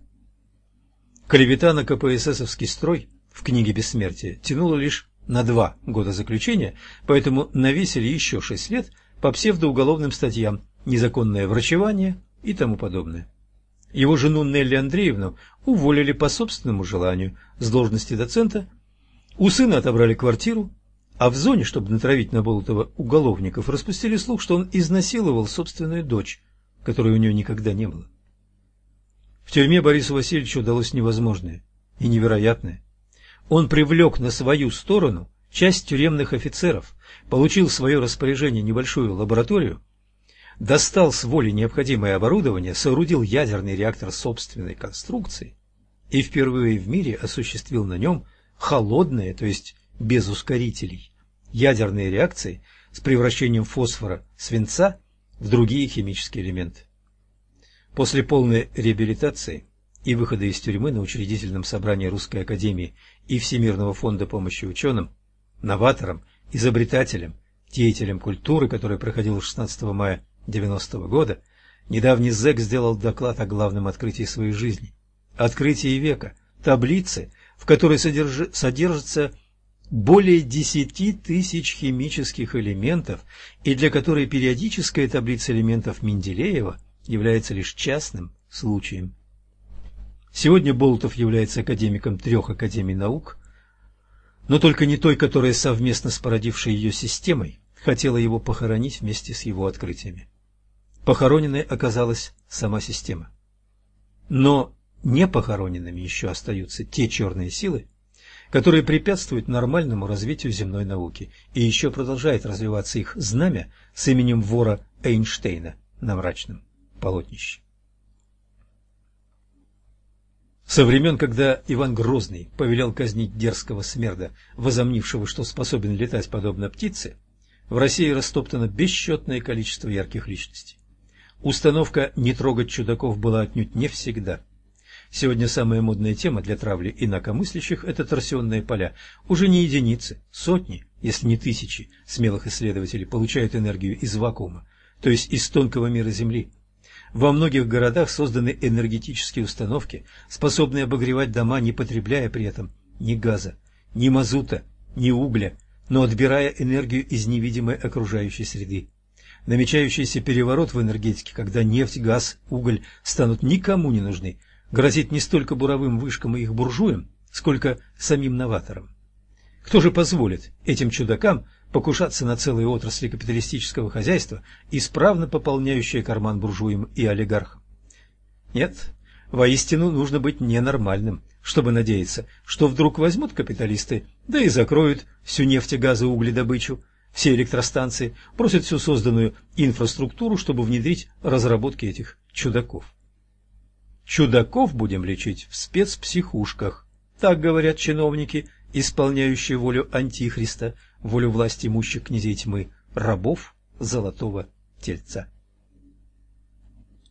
Клевета на КПССовский строй в книге «Бессмертие» тянула лишь на два года заключения, поэтому навесили еще шесть лет по псевдоуголовным статьям «Незаконное врачевание» и тому подобное. Его жену Нелли Андреевну уволили по собственному желанию с должности доцента, у сына отобрали квартиру, а в зоне, чтобы натравить на Болотова уголовников, распустили слух, что он изнасиловал собственную дочь, которой у нее никогда не было. В тюрьме Борису Васильевичу удалось невозможное и невероятное. Он привлек на свою сторону часть тюремных офицеров, получил в свое распоряжение небольшую лабораторию, достал с воли необходимое оборудование, соорудил ядерный реактор собственной конструкции и впервые в мире осуществил на нем холодные, то есть без ускорителей, ядерные реакции с превращением фосфора, свинца в другие химические элементы. После полной реабилитации и выхода из тюрьмы на учредительном собрании Русской Академии и Всемирного фонда помощи ученым, новаторам, изобретателям, деятелям культуры, который проходил 16 мая 90 -го года, недавний зэк сделал доклад о главном открытии своей жизни Открытие века, таблицы, в которой содерж... содержится более 10 тысяч химических элементов и для которой периодическая таблица элементов Менделеева является лишь частным случаем. Сегодня Болтов является академиком трех академий наук, но только не той, которая совместно с породившей ее системой хотела его похоронить вместе с его открытиями. Похороненной оказалась сама система. Но не похороненными еще остаются те черные силы, которые препятствуют нормальному развитию земной науки, и еще продолжает развиваться их знамя с именем вора Эйнштейна на мрачном полотнище. Со времен, когда Иван Грозный повелел казнить дерзкого смерда, возомнившего, что способен летать подобно птице, в России растоптано бесчетное количество ярких личностей. Установка «не трогать чудаков» была отнюдь не всегда. Сегодня самая модная тема для травли инакомыслящих – это торсионные поля. Уже не единицы, сотни, если не тысячи смелых исследователей получают энергию из вакуума, то есть из тонкого мира Земли. Во многих городах созданы энергетические установки, способные обогревать дома, не потребляя при этом ни газа, ни мазута, ни угля, но отбирая энергию из невидимой окружающей среды. Намечающийся переворот в энергетике, когда нефть, газ, уголь станут никому не нужны, грозит не столько буровым вышкам и их буржуям, сколько самим новаторам. Кто же позволит этим чудакам покушаться на целые отрасли капиталистического хозяйства, исправно пополняющие карман буржуям и олигархам? Нет, воистину нужно быть ненормальным, чтобы надеяться, что вдруг возьмут капиталисты, да и закроют всю нефть, и угледобычу, все электростанции, просят всю созданную инфраструктуру, чтобы внедрить разработки этих чудаков. Чудаков будем лечить в спецпсихушках, так говорят чиновники, исполняющие волю Антихриста, волю власти имущих князей тьмы, рабов золотого тельца.